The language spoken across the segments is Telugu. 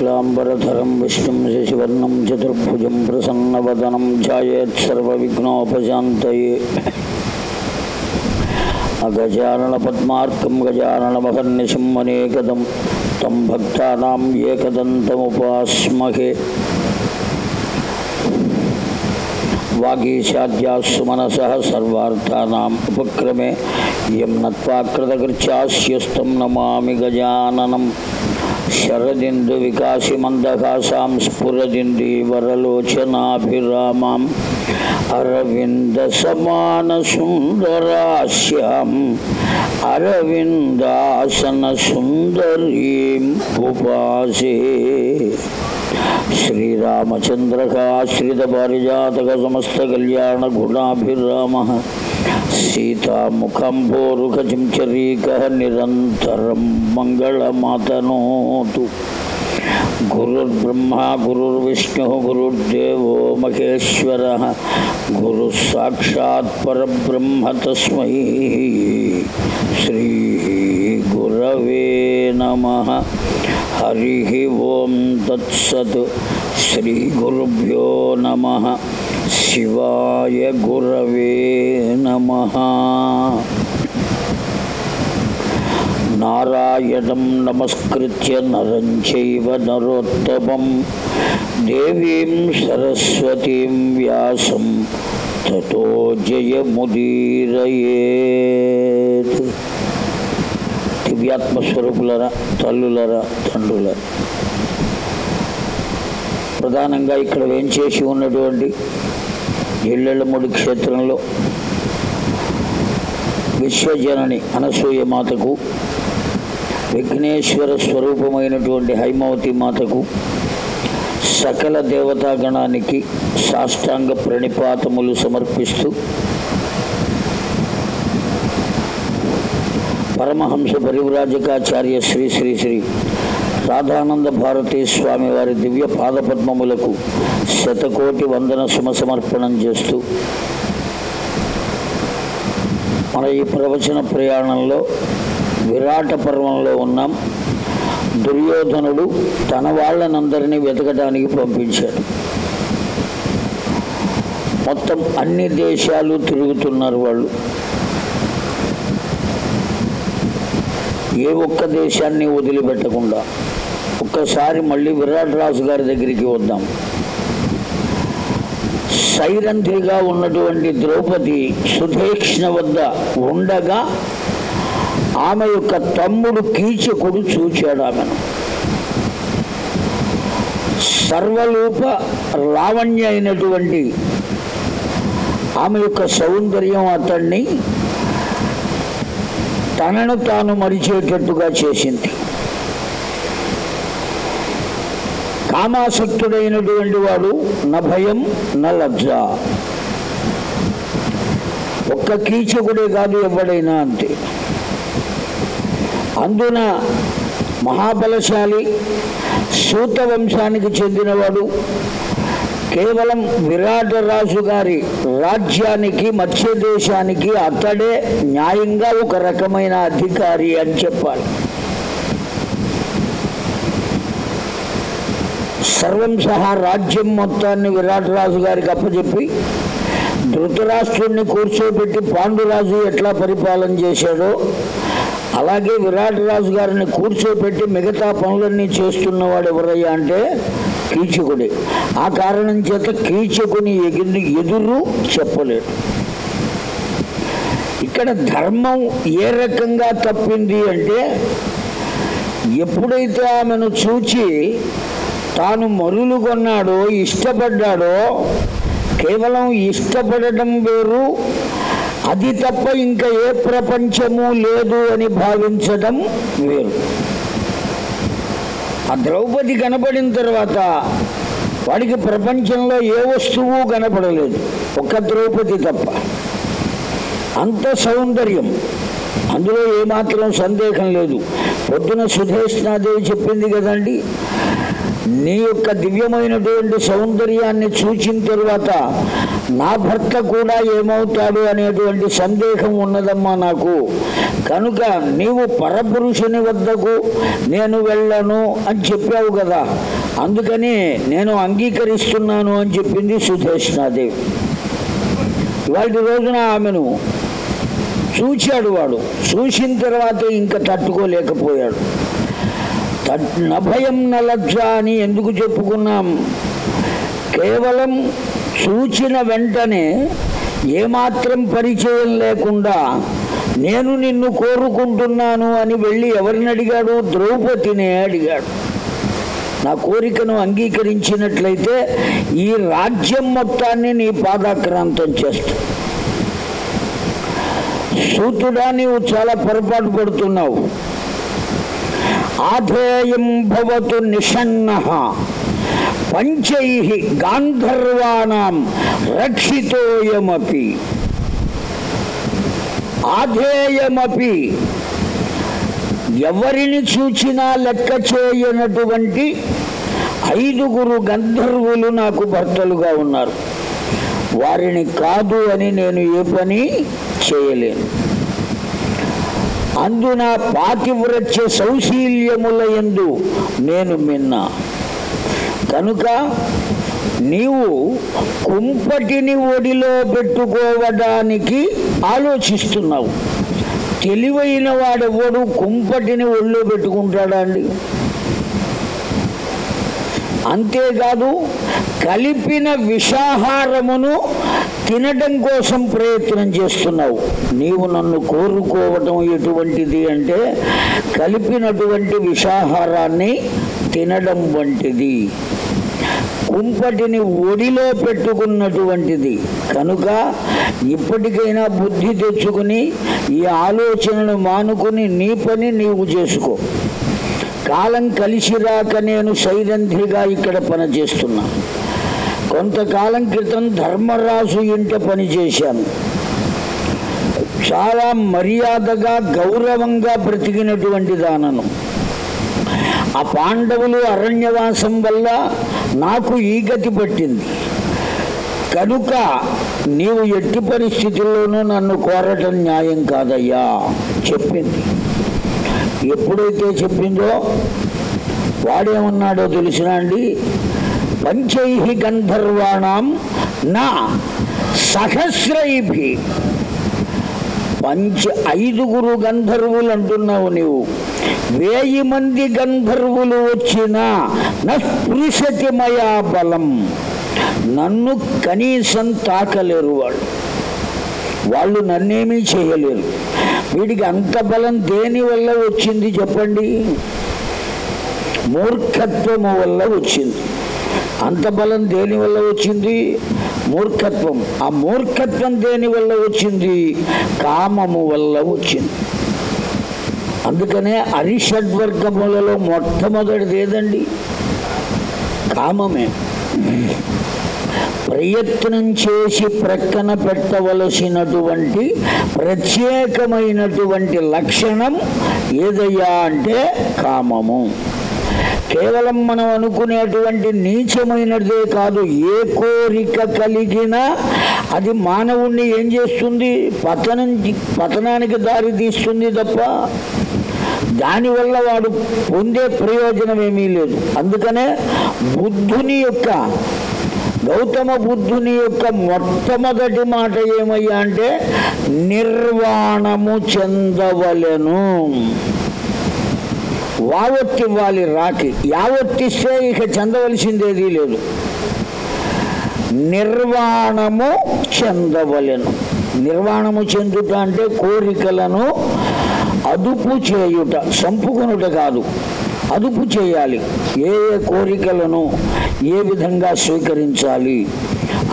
शुक्लाम्बरधरं विष्णुं शशिवर्णं चतुर्भुजं प्रसन्नवदनं ध्यायेत्सर्वविघ्नोपशान्तये अगजाननपद्मार्कं गजाननमहर्निशम् अनेकदं तं भक्तानाम् एकदन्तमुपास्महे वागीशाद्यास्सु मनसः सर्वार्थानाम् उपक्रमे यं नत्वा नमामि శరదిందు వికాసి మందకాశాం స్ఫురదింది వరలోచనాభిరామాం అరవింద సమాన సుందరాస్యాం అరవిందాసన సుందరీం ఉపాసే శ్రీరామచంద్రకాశ్రిత పారిజాతక సమస్త కళ్యాణ గుణాభిరామ సీతాముఖంభోరుఖచించరీకः నిరంతరం మంగళమాతనోతు గురుర్బ్రహ్మ గురుర్విష్ణుः గురుర్దేవో మహేశ్వరः గురుः సాక్షాత్ పరబ్రహ్మ తస్మై శ్రీగురవే నమ హరి ఓం తత్సత్ శ్రీగురుభ్యో నమ శివాయ గురవే నమ. నారాయణం నమస్కృత్య నరం చైవ నరోత్తమం. దేవీం సరస్వతీం వ్యాసం తతో జయముదీరయేత్. దివ్యాత్మస్వరూపులరా తల్లులరా తండ్రులరా. ప్రధానంగా ఇక్కడ వేంచేసి ఉన్నటువంటి ఎల్లెళ్ళముడి క్షేత్రంలో విశ్వజనని అనసూయ మాతకు విఘ్నేశ్వర స్వరూపమైనటువంటి హైమవతి మాతకు సకల దేవతాగణానికి సాష్టాంగ ప్రణిపాతములు సమర్పిస్తూ పరమహంస పరివ్రాజకాచార్య శ్రీ శ్రీ శ్రీ రాధానంద భారతీ స్వామి వారి దివ్య పాదపద్మములకు శతకోటి వందన సుమసమర్పణం చేస్తూ మన ఈ ప్రవచన ప్రయాణంలో విరాట పర్వంలో ఉన్నాం. దుర్యోధనుడు తన వాళ్ళనందరినీ వెతకడానికి పంపించాడు. మొత్తం అన్ని దేశాలు తిరుగుతున్నారు వాళ్ళు. ఏ ఒక్క దేశాన్ని వదిలిపెట్టకుండా ఒక్కసారి మళ్ళీ విరాట్ రాజు గారి దగ్గరికి వద్దాం. సైరంధ్రిగా ఉన్నటువంటి ద్రౌపది సుధేక్ష్ణ వద్ద ఉండగా ఆమె యొక్క తమ్ముడు కీచకుడు చూచాడు ఆమెను. సర్వలోప లావణ్య అయినటువంటి ఆమె యొక్క సౌందర్యం అతన్ని తనను తాను మరిచేటట్టుగా చేసింది. కామాసక్తుడైనటువంటి వాడు నా భయం నా లజ్జ. ఒక్క కీచకుడే కాదు ఎవడైనా అంతే. అందున మహాబలశాలి సూత వంశానికి చెందినవాడు కేవలం విరాట రాజు గారి రాజ్యానికి మత్స్య దేశానికి అతడే న్యాయంగా ఒక రకమైన అధికారి అని చెప్పాలి. సర్వం సహా రాజ్యం మొత్తాన్ని విరాట్ రాజు గారికి అప్పచెప్పి ధృతరాష్ట్రుడిని కూర్చోబెట్టి పాండురాజు ఎట్లా పరిపాలన చేశాడో అలాగే విరాట్ రాజు గారిని కూర్చోబెట్టి మిగతా పనులన్నీ చేస్తున్నవాడు ఎవరయ్యా అంటే కీచకుడే. ఆ కారణం చేత కీచకుని ఎగిరి ఎదురు చెప్పలేడు. ఇక్కడ ధర్మం ఏ రకంగా తప్పింది అంటే ఎప్పుడైతే ఆమెను చూచి తాను మరులు కొన్నాడో ఇష్టపడ్డాడో కేవలం ఇష్టపడటం వేరు అది తప్ప ఇంకా ఏ ప్రపంచము లేదు అని భావించడం వేరు. ఆ ద్రౌపది కనపడిన తర్వాత వాడికి ప్రపంచంలో ఏ వస్తువు కనపడలేదు. ఒక్క ద్రౌపది తప్ప. అంత సౌందర్యం. అందులో ఏమాత్రం సందేహం లేదు. పొద్దున సుధేష్ణాదేవి చెప్పింది కదండి నీ యొక్క దివ్యమైనటువంటి సౌందర్యాన్ని చూచిన తరువాత నా భర్త కూడా ఏమవుతాడు అనేటువంటి సందేహం ఉన్నదమ్మా నాకు. కనుక నీవు పరపురుషుని వద్దకు నేను వెళ్ళను అని చెప్పావు కదా. అందుకని నేను అంగీకరిస్తున్నాను అని చెప్పింది సుధేష్ణాదేవి. ఇవాటి రోజున ఆమెను చూచాడు వాడు. చూసిన తర్వాత ఇంకా తట్టుకోలేకపోయాడు. నభయం నలజ్జ అని ఎందుకు చెప్పుకున్నాం? కేవలం చూచిన వెంటనే ఏమాత్రం పరిచయం లేకుండా నేను నిన్ను కోరుకుంటున్నాను అని వెళ్ళి ఎవరిని అడిగాడు? ద్రౌపదినే అడిగాడు. నా కోరికను అంగీకరించినట్లయితే ఈ రాజ్యం మొత్తాన్ని నీ పాదాక్రాంతం చేస్తా. సూతుడా నీవు చాలా పొరపాటు పడుతున్నావు. ఆధేయం భవతు నిషన్న. పంచై గాంధర్వాణం రక్షితోయమపి. ఆధేయమపి. ఎవరిని చూచినా లెక్క చేయనటువంటి ఐదుగురు గంధర్వులు నాకు భర్తలుగా ఉన్నారు. వారిని కాదు అని నేను ఏ పని చేయలేను. అందున పాతివ్రత్య సౌశీల్యముల యందు నేను మిన్నా. కనుక నీవు కుంపటిని ఒడిలో పెట్టుకోవడానికి ఆలోచిస్తున్నావు. తెలివైన వాడెవడు కుంపటిని ఒళ్ళో పెట్టుకుంటాడా అండి? అంతేకాదు కలిపిన విషాహారమును తినడం కోసం ప్రయత్నం చేస్తున్నావు. నీవు నన్ను కోరుకోవటం ఎటువంటిది అంటే కలిపినటువంటి విషాహారాన్ని తినడం వంటిది. కుంపటిని ఒడిలో పెట్టుకున్నటువంటిది. కనుక ఇప్పటికైనా బుద్ధి తెచ్చుకుని ఈ ఆలోచనను మానుకుని నీ పని నీవు చేసుకో. కాలం కలిసి రాక నేను సైరంధ్రిగా ఇక్కడ పనిచేస్తున్నా. కొంతకాలం క్రితం ధర్మరాజు ఇంట పనిచేశాను. చాలా మర్యాదగా గౌరవంగా బ్రతికినటువంటి దానను. ఆ పాండవులు అరణ్యవాసం వల్ల నాకు ఈ గతి పట్టింది. కనుక నీవు ఎట్టి పరిస్థితుల్లోనూ నన్ను కోరటం న్యాయం కాదయ్యా చెప్పింది. ఎప్పుడైతే చెప్పిందో వాడేమన్నాడో తెలిసినా అండి? పంచై గంధర్వాణం నా సహస్రైభి. పంచ ఐదుగురు గంధర్వులు అంటున్నావు నీవు. వేయి మంది గంధర్వులు వచ్చినా నస్పృశతి మయా బలం. నన్ను కనీసం తాకలేరు వాళ్ళు. వాళ్ళు నన్నేమీ చేయలేరు. వీడికి అంత బలం దేని వల్ల వచ్చింది చెప్పండి? మూర్ఖత్వము వల్ల వచ్చింది. అంత బలం దేని వల్ల వచ్చింది? మూర్ఖత్వం. ఆ మూర్ఖత్వం దేని వల్ల వచ్చింది? కామము వల్ల వచ్చింది. అందుకనే అరిషడ్వర్గములలో మొట్టమొదటిది ఏదండి? కామమే. ప్రయత్నం చేసి ప్రక్కన పెట్టవలసినటువంటి ప్రత్యేకమైనటువంటి లక్షణం ఏదయ్యా అంటే కామము. కేవలం మనం అనుకునేటువంటి నీచమైనదే కాదు ఏ కోరిక కలిగినా అది మానవుణ్ణి ఏం చేస్తుంది? పతనం పతనానికి దారి తీస్తుంది తప్ప దానివల్ల వాడు పొందే ప్రయోజనం ఏమీ లేదు. అందుకనే బుద్ధుని యొక్క గౌతమ బుద్ధుని యొక్క మొట్టమొదటి మాట ఏమయ్యా అంటే నిర్వాణము చెందవలెను. వావొత్తివ్వాలి రాకి. యావొత్తిస్తే ఇక చెందవలసిందేదీ లేదు. నిర్వాణము చెందవలెను. నిర్వాణము చెందుట అంటే కోరికలను అదుపు చేయుట సంపుకొనుట కాదు. అదుపు చేయాలి. ఏ ఏ కోరికలను ఏ విధంగా స్వీకరించాలి?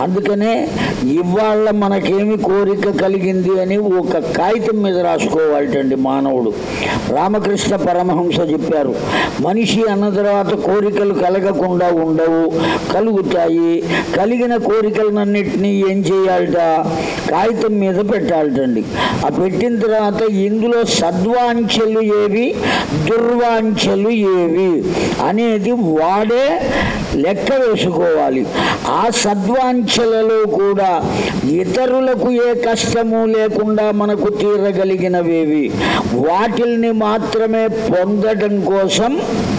అందుకనే ఇవాళ మనకేమి కోరిక కలిగింది అని ఒక కాగితం మీద రాసుకోవాలటండి మానవుడు. రామకృష్ణ పరమహంస చెప్పారు మనిషి అన్న తర్వాత కోరికలు కలగకుండా ఉండవు కలుగుతాయి. కలిగిన కోరికలన్నింటినీ ఏం చేయాలట? కాగితం మీద పెట్టాలటండి. ఆ పెట్టిన తర్వాత ఇందులో సద్వాంఛలు ఏవి? దుర్వాంఛలు ఏవి? అనేది వాడే లెక్క వేసుకోవాలి. ఆ సద్వాంఛలలో కూడా ఇతరులకు ఏ కష్టము లేకుండా మనకు తీరగలిగినవేవి. వాటిల్ని మాత్రమే పొందడం కోసం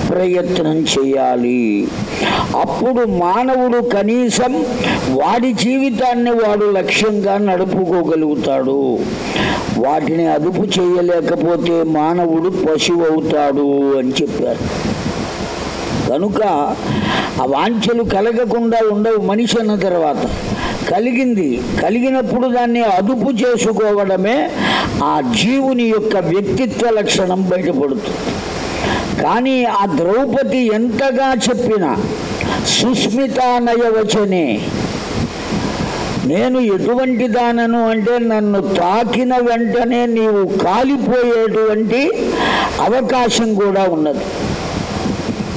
ప్రయత్నం చేయాలి. అప్పుడు మానవుడు కనీసం వాడి జీవితాన్ని వాడు లక్ష్యంగా నడుపుకోగలుగుతాడు. వాటిని అదుపు చేయలేకపోతే మానవుడు పశువు అవుతాడు అని చెప్పారు. కనుక ఆ వాంఛలు కలగకుండా ఉండవు మనిషి అన్న తర్వాత. కలిగింది కలిగినప్పుడు దాన్ని అదుపు చేసుకోవడమే ఆ జీవుని యొక్క వ్యక్తిత్వ లక్షణం బయటపడుతుంది. కానీ ఆ ద్రౌపది ఎంతగా చెప్పినా సుస్మితానయవచనే నేను ఎటువంటి దానను అంటే నన్ను తాకిన వెంటనే నీవు కాలిపోయేటువంటి అవకాశం కూడా ఉన్నది.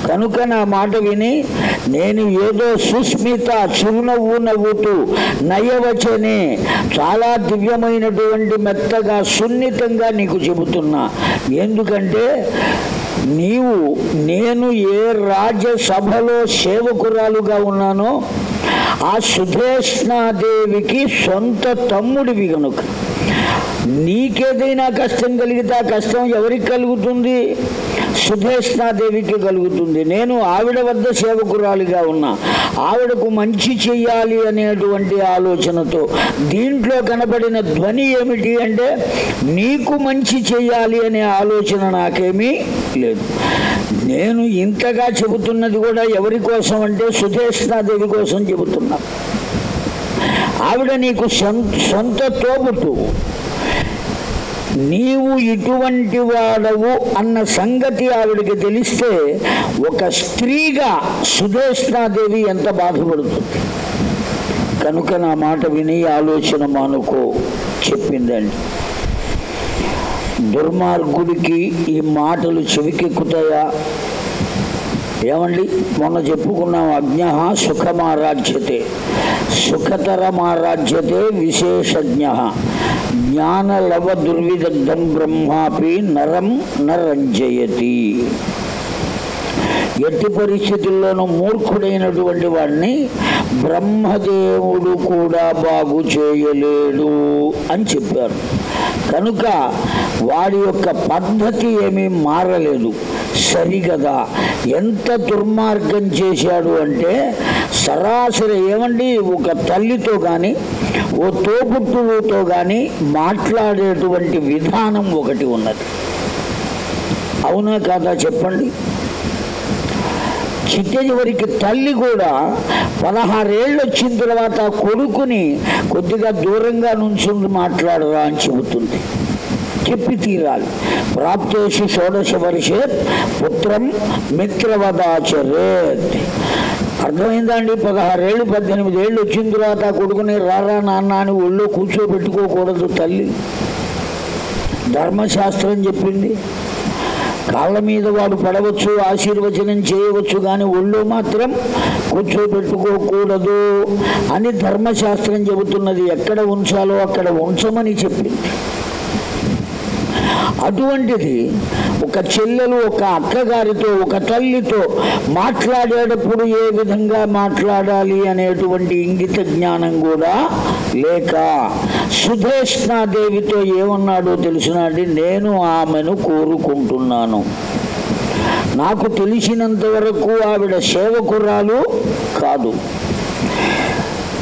కనుక నా మాట విని నేను ఏదో సుస్మిత చిరునవ్వు నవ్వుతూ నయవచనే చాలా దివ్యమైనటువంటి మెత్తగా సున్నితంగా నీకు చెబుతున్నా. ఎందుకంటే నీవు నేను ఏ రాజ్యసభలో సేవకురాలుగా ఉన్నానో ఆ సుధేష్ణాదేవికి సొంత తమ్ముడివి కనుక నీకేదైనా కష్టం కలిగితే ఆ కష్టం ఎవరికి కలుగుతుంది? సుధేష్ణాదేవికి కలుగుతుంది. నేను ఆవిడ వద్ద సేవకురాలిగా ఉన్నా. ఆవిడకు మంచి చెయ్యాలి అనేటువంటి ఆలోచనతో దీంట్లో కనబడిన ధ్వని ఏమిటి అంటే నీకు మంచి చెయ్యాలి అనే ఆలోచన నాకేమీ లేదు. నేను ఇంతగా చెబుతున్నది కూడా ఎవరి కోసం అంటే సుధేష్ణాదేవి కోసం చెబుతున్నా. ఆవిడ నీకు సొంత సొంత నీవు ఇటువంటి వాడవు అన్న సంగతి ఆవిడికి తెలిస్తే ఒక స్త్రీగా సుధేష్ణాదేవి ఎంత బాధపడుతుంది? కనుక నా మాట విని ఆలోచన మానుకో చెప్పిందండి. దుర్మార్గుడికి ఈ మాటలు చెవికెక్కుతాయా? ఏమండి? మొన్న చెప్పుకున్నాం అజ్ఞ సుఖమారాధ్యతే. సుఖతరమారాధ్యతే విశేషజ్ఞ. జ్ఞానలవ దుర్విదగ్ధం బ్రహ్మాపి నరం నరంజయతి. ఎట్టి పరిస్థితుల్లోనూ మూర్ఖుడైనటువంటి వాడిని బ్రహ్మదేవుడు కూడా బాగు చేయలేడు అని చెప్పారు. కనుక వాడి యొక్క పద్ధతి ఏమీ మారలేదు. సరిగదా. ఎంత దుర్మార్గం చేశాడు అంటే సరాసరి ఏమండి? ఒక తల్లితో కానీ ఓ తోబుట్టుతో కానీ మాట్లాడేటువంటి విధానం ఒకటి ఉన్నది. అవునా కాదా చెప్పండి? చిట్ట చివరికి తల్లి కూడా పదహారేళ్ళు వచ్చిన తర్వాత కొడుకుని కొద్దిగా దూరంగా నుంచుని మాట్లాడరా అని చెబుతుంది. చెప్పి తీరాలి. ప్రాప్తేషు షోడశ వర్షే పుత్రం మిత్రవదాచరేత్ అర్థమైందా అండి పదహారేళ్ళు పద్దెనిమిది ఏళ్ళు వచ్చిన తర్వాత ఆ కొడుకుని రారా నాన్న అని ఒళ్ళో కూర్చోబెట్టుకోకూడదు తల్లి. ధర్మశాస్త్రం చెప్పింది. కాళ్ళ మీద వాడు పడవచ్చు ఆశీర్వచనం చేయవచ్చు కానీ ఒళ్ళు మాత్రం కూర్చోబెట్టుకోకూడదు అని ధర్మశాస్త్రం చెబుతున్నది. ఎక్కడ ఉంచాలో అక్కడ ఉంచమని చెప్పింది. అటువంటిది ఒక చెల్లెలు ఒక అక్కగారితో ఒక తల్లితో మాట్లాడేటప్పుడు ఏ విధంగా మాట్లాడాలి అనేటువంటి ఇంగిత జ్ఞానం కూడా లేక సుధేష్ణాదేవితో ఏమన్నాడో తెలిసినది నేను ఆమెను కోరుకుంటున్నాను. నాకు తెలిసినంత వరకు ఆవిడ సేవకురాలు కాదు.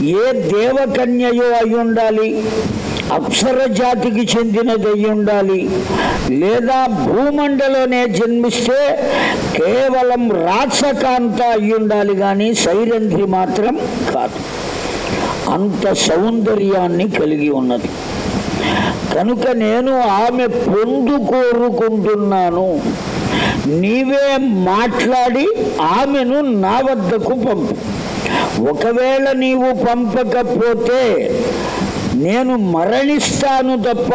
ఏ దేవకన్యయో అయి ఉండాలి అప్సర జాతికి చెందినది ఉండాలి. లేదా భూమండలోనే జన్మిస్తే కేవలం రాక్షకాంత అయి ఉండాలి కానీ సైరంధ్రి మాత్రం కాదు. అంత సౌందర్యాన్ని కలిగి ఉన్నది. కనుక నేను ఆమె పొందు కోరుకుంటున్నాను. నీవే మాట్లాడి ఆమెను నా వద్దకు పంపు. ఒకవేళ నీవు పంపకపోతే నేను మరణిస్తాను తప్ప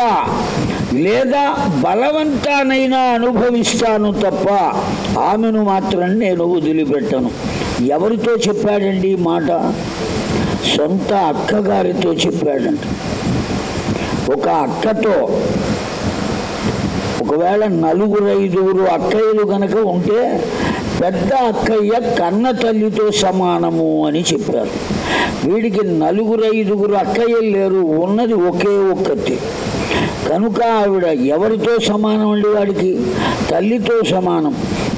లేదా బలవంతానైనా అనుభవిస్తాను తప్ప ఆమెను మాత్రం నేను వదిలిపెట్టను. ఎవరితో చెప్పాడండి ఈ మాట? సొంత అక్కగారితో చెప్పాడంట. ఒక అక్కతో ఒకవేళ నలుగురు ఐదుగురు అక్కయ్యలు కనుక ఉంటే పెద్ద అక్కయ్య కన్న తల్లితో సమానము అని చెప్పారు. వీడికి నలుగురు ఐదుగురు అక్కయ్యలు లేరు. ఉన్నది ఒకే ఒక్కటి కనుక ఆవిడ ఎవరితో సమానం అండి వాడికి? తల్లితో సమానం.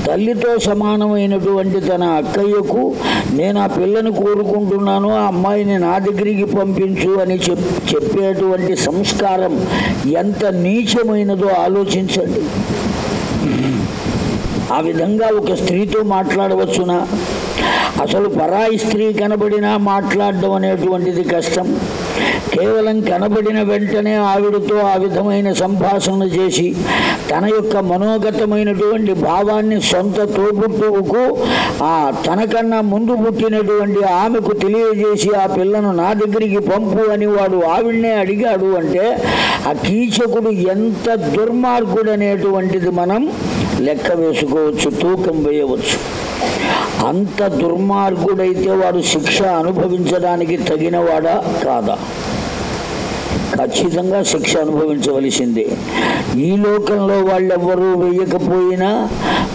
తల్లితో సమానమైనటువంటి తన అక్కయ్యకు నేను ఆ పిల్లని కోరుకుంటున్నాను ఆ అమ్మాయిని నా దగ్గరికి పంపించు అని చెప్పేటువంటి సంస్కారం ఎంత నీచమైనదో ఆలోచించండి. ఆ విధంగా ఒక స్త్రీతో మాట్లాడవచ్చునా? అసలు పరాయి స్త్రీ కనబడినా మాట్లాడడం అనేటువంటిది కష్టం. కేవలం కనబడిన వెంటనే ఆవిడతో ఆ విధమైన సంభాషణ చేసి తన యొక్క మనోగతమైనటువంటి భావాన్ని సొంత తోబుట్టువుకు ఆ తనకన్నా ముందు పుట్టినటువంటి ఆమెకు తెలియజేసి ఆ పిల్లను నా దగ్గరికి పంపు అని వాడు ఆవిడనే అడిగాడు అంటే ఆ కీచకుడు ఎంత దుర్మార్గుడు అనేటువంటిది మనం లెక్క వేసుకోవచ్చు తూకం వేయవచ్చు. అంత దుర్మార్గుడైతే వాడు శిక్ష అనుభవించడానికి తగినవాడా కాదా? ఖచ్చితంగా శిక్ష అనుభవించవలసిందే. ఈ లోకంలో వాళ్ళెవ్వరూ వేయకపోయినా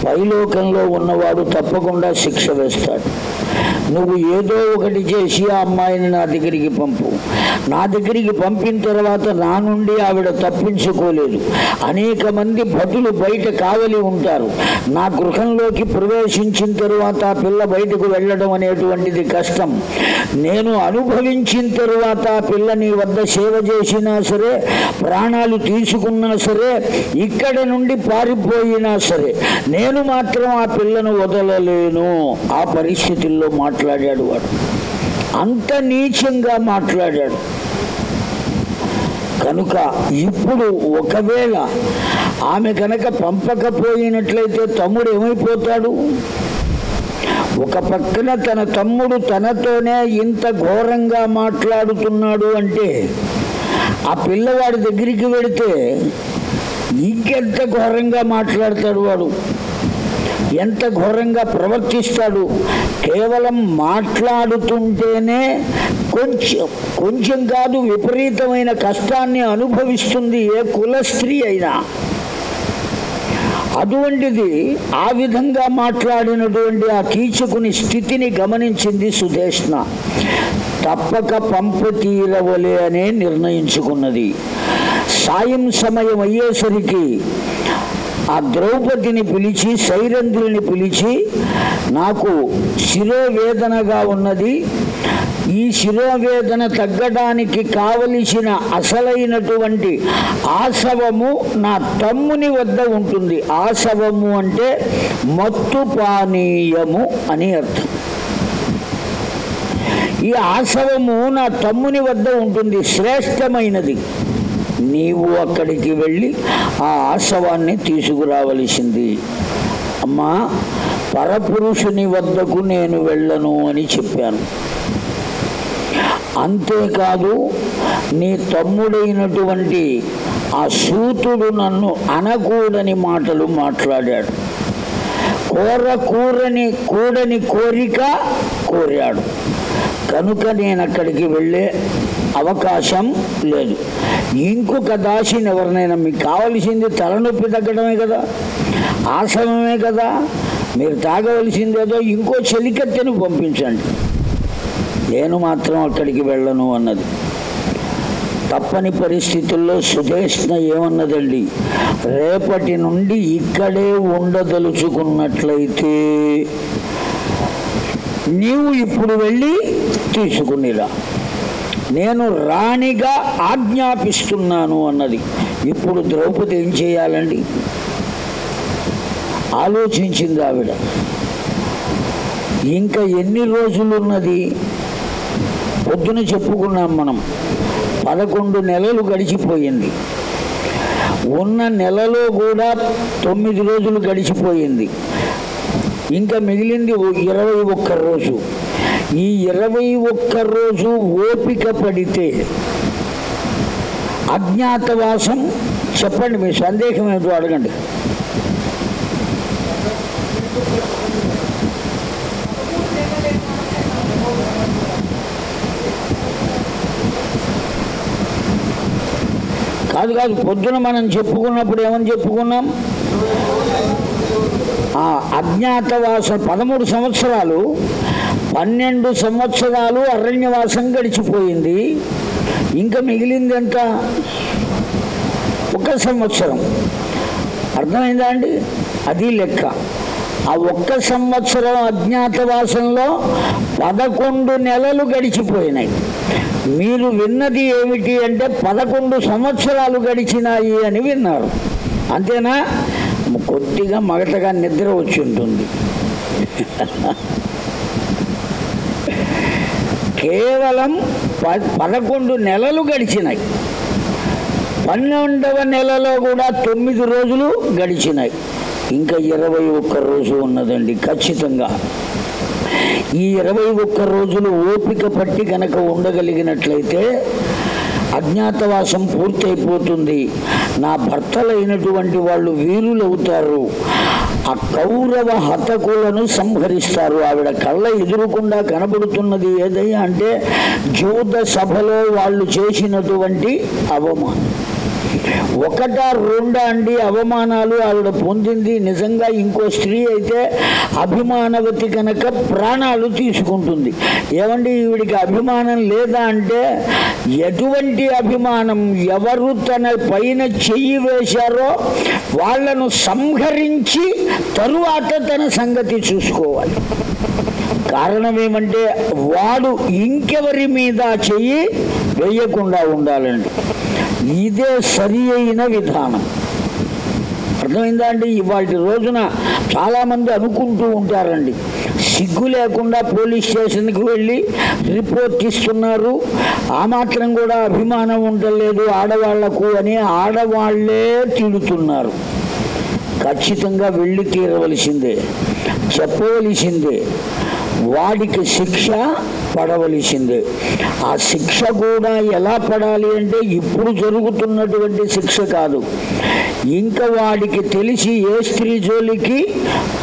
పైలోకంలో ఉన్నవాడు తప్పకుండా శిక్ష వేస్తాడు. నువ్వు ఏదో ఒకటి చేసి ఆ అమ్మాయిని నా దగ్గరికి పంపు. నా దగ్గరికి పంపిన తర్వాత నా నుండి ఆవిడ తప్పించుకోలేదు. అనేక మంది భటులు బయట కావలి ఉంటారు. నా గృహంలోకి ప్రవేశించిన తరువాత ఆ పిల్ల బయటకు వెళ్ళడం అనేటువంటిది కష్టం. నేను అనుభవించిన తరువాత ఆ పిల్ల నీ వద్ద సేవ చేసినా సరే ప్రాణాలు తీసుకున్నా సరే ఇక్కడ నుండి పారిపోయినా సరే నేను మాత్రం ఆ పిల్లను వదలలేను. ఆ పరిస్థితుల్లో మాట్లాడాడు వాడు. అంత నీచంగా మాట్లాడాడు. కనుక ఇప్పుడు ఒకవేళ ఆమె కనుక పంపకపోయినట్లయితే తమ్ముడు ఏమైపోతాడు? ఒక పక్కన తన తమ్ముడు తనతోనే ఇంత ఘోరంగా మాట్లాడుతున్నాడు అంటే ఆ పిల్లవాడి దగ్గరికి వెడితే ఇంకెంత ఘోరంగా మాట్లాడతాడు వాడు? ఎంత ఘోరంగా ప్రవర్తిస్తాడు? కేవలం మాట్లాడుతుంటేనే కొంచెం కొంచెం కాదు విపరీతమైన కష్టాన్ని అనుభవిస్తుంది ఏ కుల స్త్రీ అయినా. అటువంటిది ఆ విధంగా మాట్లాడినటువంటి ఆ కీచకుని స్థితిని గమనించింది సుదేష్ణ తప్పక పంపు తీరవలే అనే నిర్ణయించుకున్నది. సాయం సమయం అయ్యేసరికి ఆ ద్రౌపదిని పిలిచి సైరంధ్రుని పిలిచి నాకు శిరోవేదనగా ఉన్నది. ఈ శిరోవేదన తగ్గడానికి కావలసిన అసలైనటువంటి ఆసవము నా తమ్ముని వద్ద ఉంటుంది. ఆసవము అంటే మత్తు పానీయము అని అర్థం. ఈ ఆసవము నా తమ్ముని వద్ద ఉంటుంది. శ్రేష్టమైనది. నీవు అక్కడికి వెళ్ళి ఆ ఆశవాన్ని తీసుకురావలసింది. అమ్మా పరపురుషుని వద్దకు నేను వెళ్ళను అని చెప్పాను. అంతేకాదు నీ తమ్ముడైనటువంటి ఆ సూతుడు నన్ను అనకూడని మాటలు మాట్లాడాడు. కోర కూరని కూడని కోరిక కోరాడు. కనుక నేను అక్కడికి వెళ్ళే అవకాశం లేదు. ఇంకొక దాసిని ఎవరినైనా మీకు కావలసింది తలనొప్పి తగ్గడమే కదా ఆసనమే కదా మీరు తాగవలసిందేదో ఇంకో చెలికత్తెను పంపించండి. నేను మాత్రం అక్కడికి వెళ్ళను అన్నది. తప్పని పరిస్థితుల్లో సుదేష్ణ ఏమన్నదండి? రేపటి నుండి ఇక్కడే ఉండదలుచుకున్నట్లయితే నీవు ఇప్పుడు వెళ్ళి తీసుకునిరా. నేను రాణిగా ఆజ్ఞాపిస్తున్నాను అన్నది. ఇప్పుడు ద్రౌపది ఏం చేయాలండి? ఆలోచించింది ఆవిడ. ఇంకా ఎన్ని రోజులు ఉన్నది పొద్దున చెప్పుకున్నాం మనం. పదకొండు నెలలు గడిచిపోయింది. ఉన్న నెలలో కూడా తొమ్మిది రోజులు గడిచిపోయింది. ఇంకా మిగిలింది ఇరవై ఒక్క రోజు. ఈ ఇరవై ఒక్క రోజు ఓపిక పడితే అజ్ఞాతవాసం చెప్పండి మీ సందేహం ఏదో అడగండి. కాదు కాదు పొద్దున మనం చెప్పుకున్నప్పుడు ఏమని చెప్పుకున్నాం? ఆ అజ్ఞాతవాసం పదమూడు సంవత్సరాలు పన్నెండు సంవత్సరాలు అరణ్యవాసం గడిచిపోయింది. ఇంకా మిగిలింది ఎంత ఒక సంవత్సరం. అర్థమైందా అండి? అది లెక్క. ఆ ఒక్క సంవత్సరం అజ్ఞాతవాసంలో పదకొండు నెలలు గడిచిపోయినాయి. మీరు విన్నది ఏమిటి అంటే పదకొండు సంవత్సరాలు గడిచినాయి అని విన్నారు. అంతేనా? కొద్దిగా మగటగా నిద్ర వచ్చి ఉంటుంది. కేవలం ప- పదకొండు నెలలు గడిచినాయి. పన్నెండవ నెలలో కూడా తొమ్మిది రోజులు గడిచినాయి. ఇంకా ఇరవై ఒక్క రోజు ఉన్నదండి ఖచ్చితంగా. ఈ ఇరవై ఒక్క రోజులు ఓపిక పట్టి కనుక ఉండగలిగినట్లయితే అజ్ఞాతవాసం పూర్తయిపోతుంది. నా భర్తలైనటువంటి వాళ్ళు వీరులవుతారు. ఆ కౌరవ హతకులను సంహరిస్తారు. ఆవిడ కళ్ళ ఎదురుకుండా కనబడుతున్నది ఏదయ్యా అంటే జూత సభలో వాళ్ళు చేసినటువంటి అవమానం. ఒకటా రెండా అండి అవమానాలు ఆవిడ పొందింది. నిజంగా ఇంకో స్త్రీ అయితే అభిమానవతి కనుక ప్రాణాలు తీసుకుంటుంది. ఏమండి ఈవిడికి అభిమానం లేదా అంటే ఎటువంటి అభిమానం? ఎవరు తన పైన చెయ్యి వేశారో వాళ్ళను సంహరించి తరువాత తన సంగతి చూసుకోవాలి. కారణం ఏమంటే వాడు ఇంకెవరి మీద చెయ్యి వేయకుండా ఉండాలండి. ఇదే సరి అయిన విధానం. అర్థమైందా అండి? ఇవాటి రోజున చాలామంది అనుకుంటూ ఉంటారండి. సిగ్గు లేకుండా పోలీస్ స్టేషన్కి వెళ్ళి రిపోర్ట్ ఇస్తున్నారు. ఆ మాత్రం కూడా అభిమానం ఉండలేదు ఆడవాళ్ళకు అని ఆడవాళ్ళే తిడుతున్నారు. ఖచ్చితంగా వెళ్ళి తీరవలసిందే చెప్పవలసిందే. వాడికి శిక్ష పడవలసిందే. ఆ శిక్ష కూడా ఎలా పడాలి అంటే ఇప్పుడు జరుగుతున్నటువంటి శిక్ష కాదు. ఇంకా వాడికి తెలిసి ఏ స్త్రీ జోలికి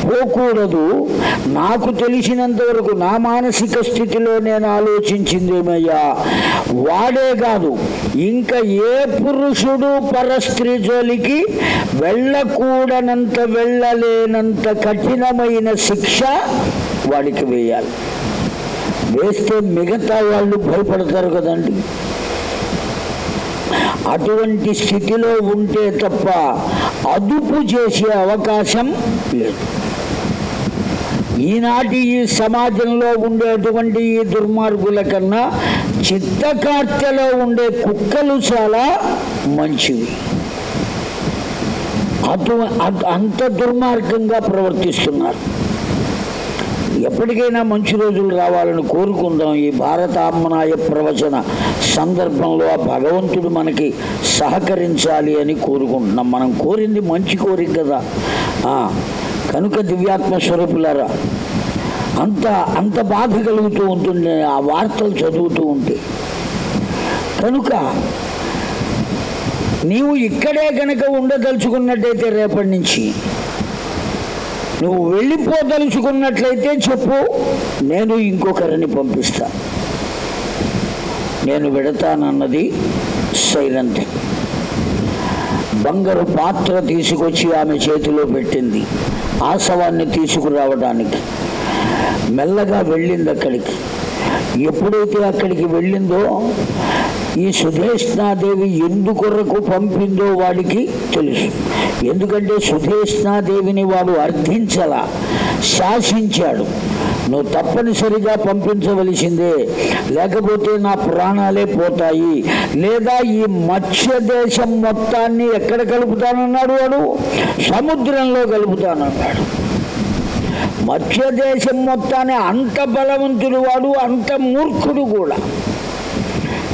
పోకూడదు. నాకు తెలిసినంత వరకు నా మానసిక స్థితిలో నేను ఆలోచించిందేమయ్యా? వాడే కాదు. ఇంకా ఏ పురుషుడు పరస్త్రీ జోలికి వెళ్ళకూడనంత వెళ్ళలేనంత కఠినమైన శిక్ష వాడికి వేయాలి. వేస్తే మిగతా వాళ్ళు భయపడతారు కదండి. అటువంటి స్థితిలో ఉంటే తప్ప అదుపు చేసే అవకాశం లేదు. ఈనాటి ఈ సమాజంలో ఉండేటువంటి ఈ దుర్మార్గుల కన్నా చిత్తకార్తెలో ఉండే కుక్కలు చాలా మంచివి. అటు అంత దుర్మార్గంగా ప్రవర్తిస్తున్నారు. ఎప్పటికైనా మంచి రోజులు రావాలని కోరుకుందాం. ఈ భారత ఆత్మనాయ ప్రవచన సందర్భంలో ఆ భగవంతుడు మనకి సహకరించాలి అని కోరుకుంటున్నాం. మనం కోరింది మంచి కోరిక కదా. కనుక దివ్యాత్మ స్వరూపులారా అంత అంత బాధ కలుగుతూ ఉంటుంది ఆ వార్తలు చదువుతూ ఉంటే. కనుక నీవు ఇక్కడే కనుక ఉండదలుచుకున్నట్టయితే రేపటి నుంచి నువ్వు వెళ్ళిపోదలుచుకున్నట్లయితే చెప్పు నేను ఇంకొకరిని పంపిస్తా. నేను వెడతానన్నది సైలెంట్. బంగారు పాత్ర తీసుకొచ్చి ఆమె చేతిలో పెట్టింది. ఆసవాన్ని తీసుకురావడానికి. మెల్లగా వెళ్ళింది అక్కడికి. ఎప్పుడైతే అక్కడికి వెళ్ళిందో ఈ సుధేష్ణాదేవి ఎందుకొరకు పంపిందో వాడికి తెలుసు. ఎందుకంటే సుధేష్ణాదేవిని వాడు అర్థించలా శాసించాడు. నువ్వు తప్పనిసరిగా పంపించవలసిందే. లేకపోతే నా ప్రాణాలే పోతాయి. లేదా ఈ మత్స్య దేశం మొత్తాన్ని ఎక్కడ కలుపుతానన్నాడు వాడు? సముద్రంలో కలుపుతానన్నాడు. మత్స్య దేశం మొత్తాన్ని అంత బలవంతుడు వాడు అంత మూర్ఖుడు కూడా.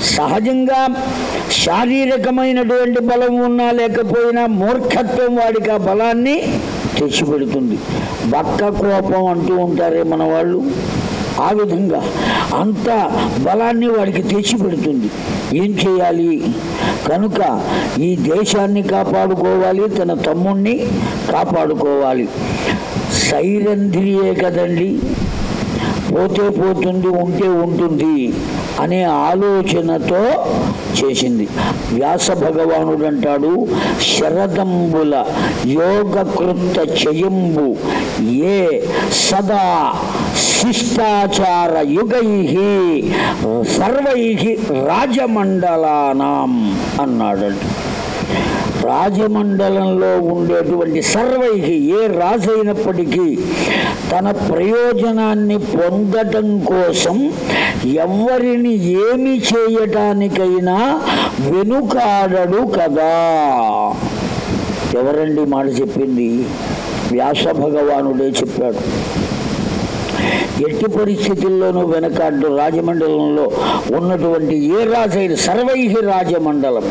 సహజంగా శారీరకమైనటువంటి బలం ఉన్నా లేకపోయినా మూర్ఖత్వం వాడికి ఆ బలాన్ని తెచ్చిపెడుతుంది. బక్క కోపం అంటూ ఉంటారే మన వాళ్ళు ఆ విధంగా అంత బలాన్ని వాడికి తెచ్చిపెడుతుంది. ఏం చేయాలి? కనుక ఈ దేశాన్ని కాపాడుకోవాలి తన తమ్ముణ్ణి కాపాడుకోవాలి. సైరంధ్రియే కదండి. పోతే పోతుంది ఉంటే ఉంటుంది. అనే ఆలోచనతో చేసింది. వ్యాస భగవానుడు అంటాడు శరదంబుల యోగకృత చయంబు ఏ సదా శిష్టాచార యుగై సర్వై రాజమండలానాం అన్నాడండి రాజమండలంలో ఉండేటువంటి సర్వైకి ఏ రాజైనప్పటికీ తన ప్రయోజనాన్ని పొందటం కోసం ఎవరిని ఏమి చేయటానికైనా వెనుకాడడు కదా. ఎవరండి మాట చెప్పింది? వ్యాస భగవానుడే చెప్పాడు. ఎట్టి పరిస్థితుల్లోనూ వెనకాడ్డు రాజమండలంలో ఉన్నటువంటి ఏ రాజైన సర్వైహి రాజమండలం?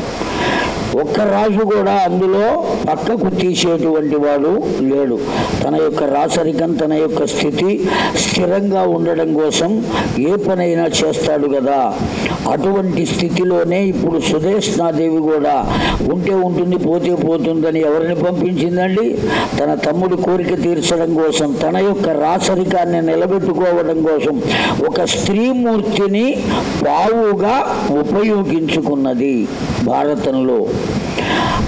ఒక్క రాజు కూడా అందులో పక్కకు తీసేటువంటి వాడు లేడు. తన యొక్క రాసరికం తన యొక్క స్థితి స్థిరంగా ఉండడం కోసం ఏ పనైనా చేస్తాడు కదా. అటువంటి స్థితిలోనే ఇప్పుడు సుదేష్ణాదేవి కూడా ఉంటే ఉంటుంది పోతే పోతుందని ఎవరిని పంపించిందండి? తన తమ్ముడి కోరిక తీర్చడం కోసం తన యొక్క రాసరికాన్ని నిలబెట్టుకోవడం కోసం ఒక స్త్రీమూర్తిని పావుగా ఉపయోగించుకున్నది భారతంలో.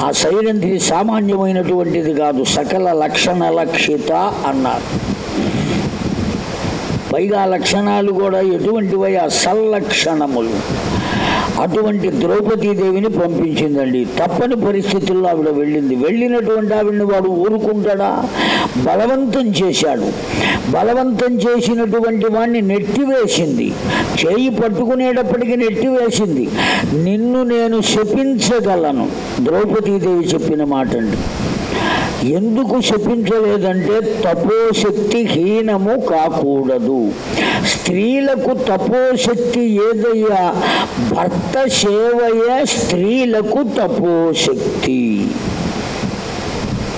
ఆ సైరంధ్రి సామాన్యమైనటువంటిది కాదు సకల లక్షణ లక్షిత అన్నారు. పైగా లక్షణాలు కూడా ఎటువంటివై ఆ సల్లక్షణములు. అటువంటి ద్రౌపదీదేవిని పంపించిందండి. తప్పని పరిస్థితుల్లో ఆవిడ వెళ్ళింది. వెళ్ళినటువంటి ఆవిడని వాడు ఊరుకుంటాడా? బలవంతం చేశాడు. బలవంతం చేసినటువంటి వాడిని నెట్టివేసింది. చేయి పట్టుకునేటప్పటికి నెట్టివేసింది. నిన్ను నేను శపించగలను. ద్రౌపదీదేవి చెప్పిన మాట అండి ఎందుకు శపించలేదంటే తపోశక్తి హీనము కాకూడదు. స్త్రీలకు తపోశక్తి ఏదయ్యా? భర్త సేవయే స్త్రీలకు తపోశక్తి.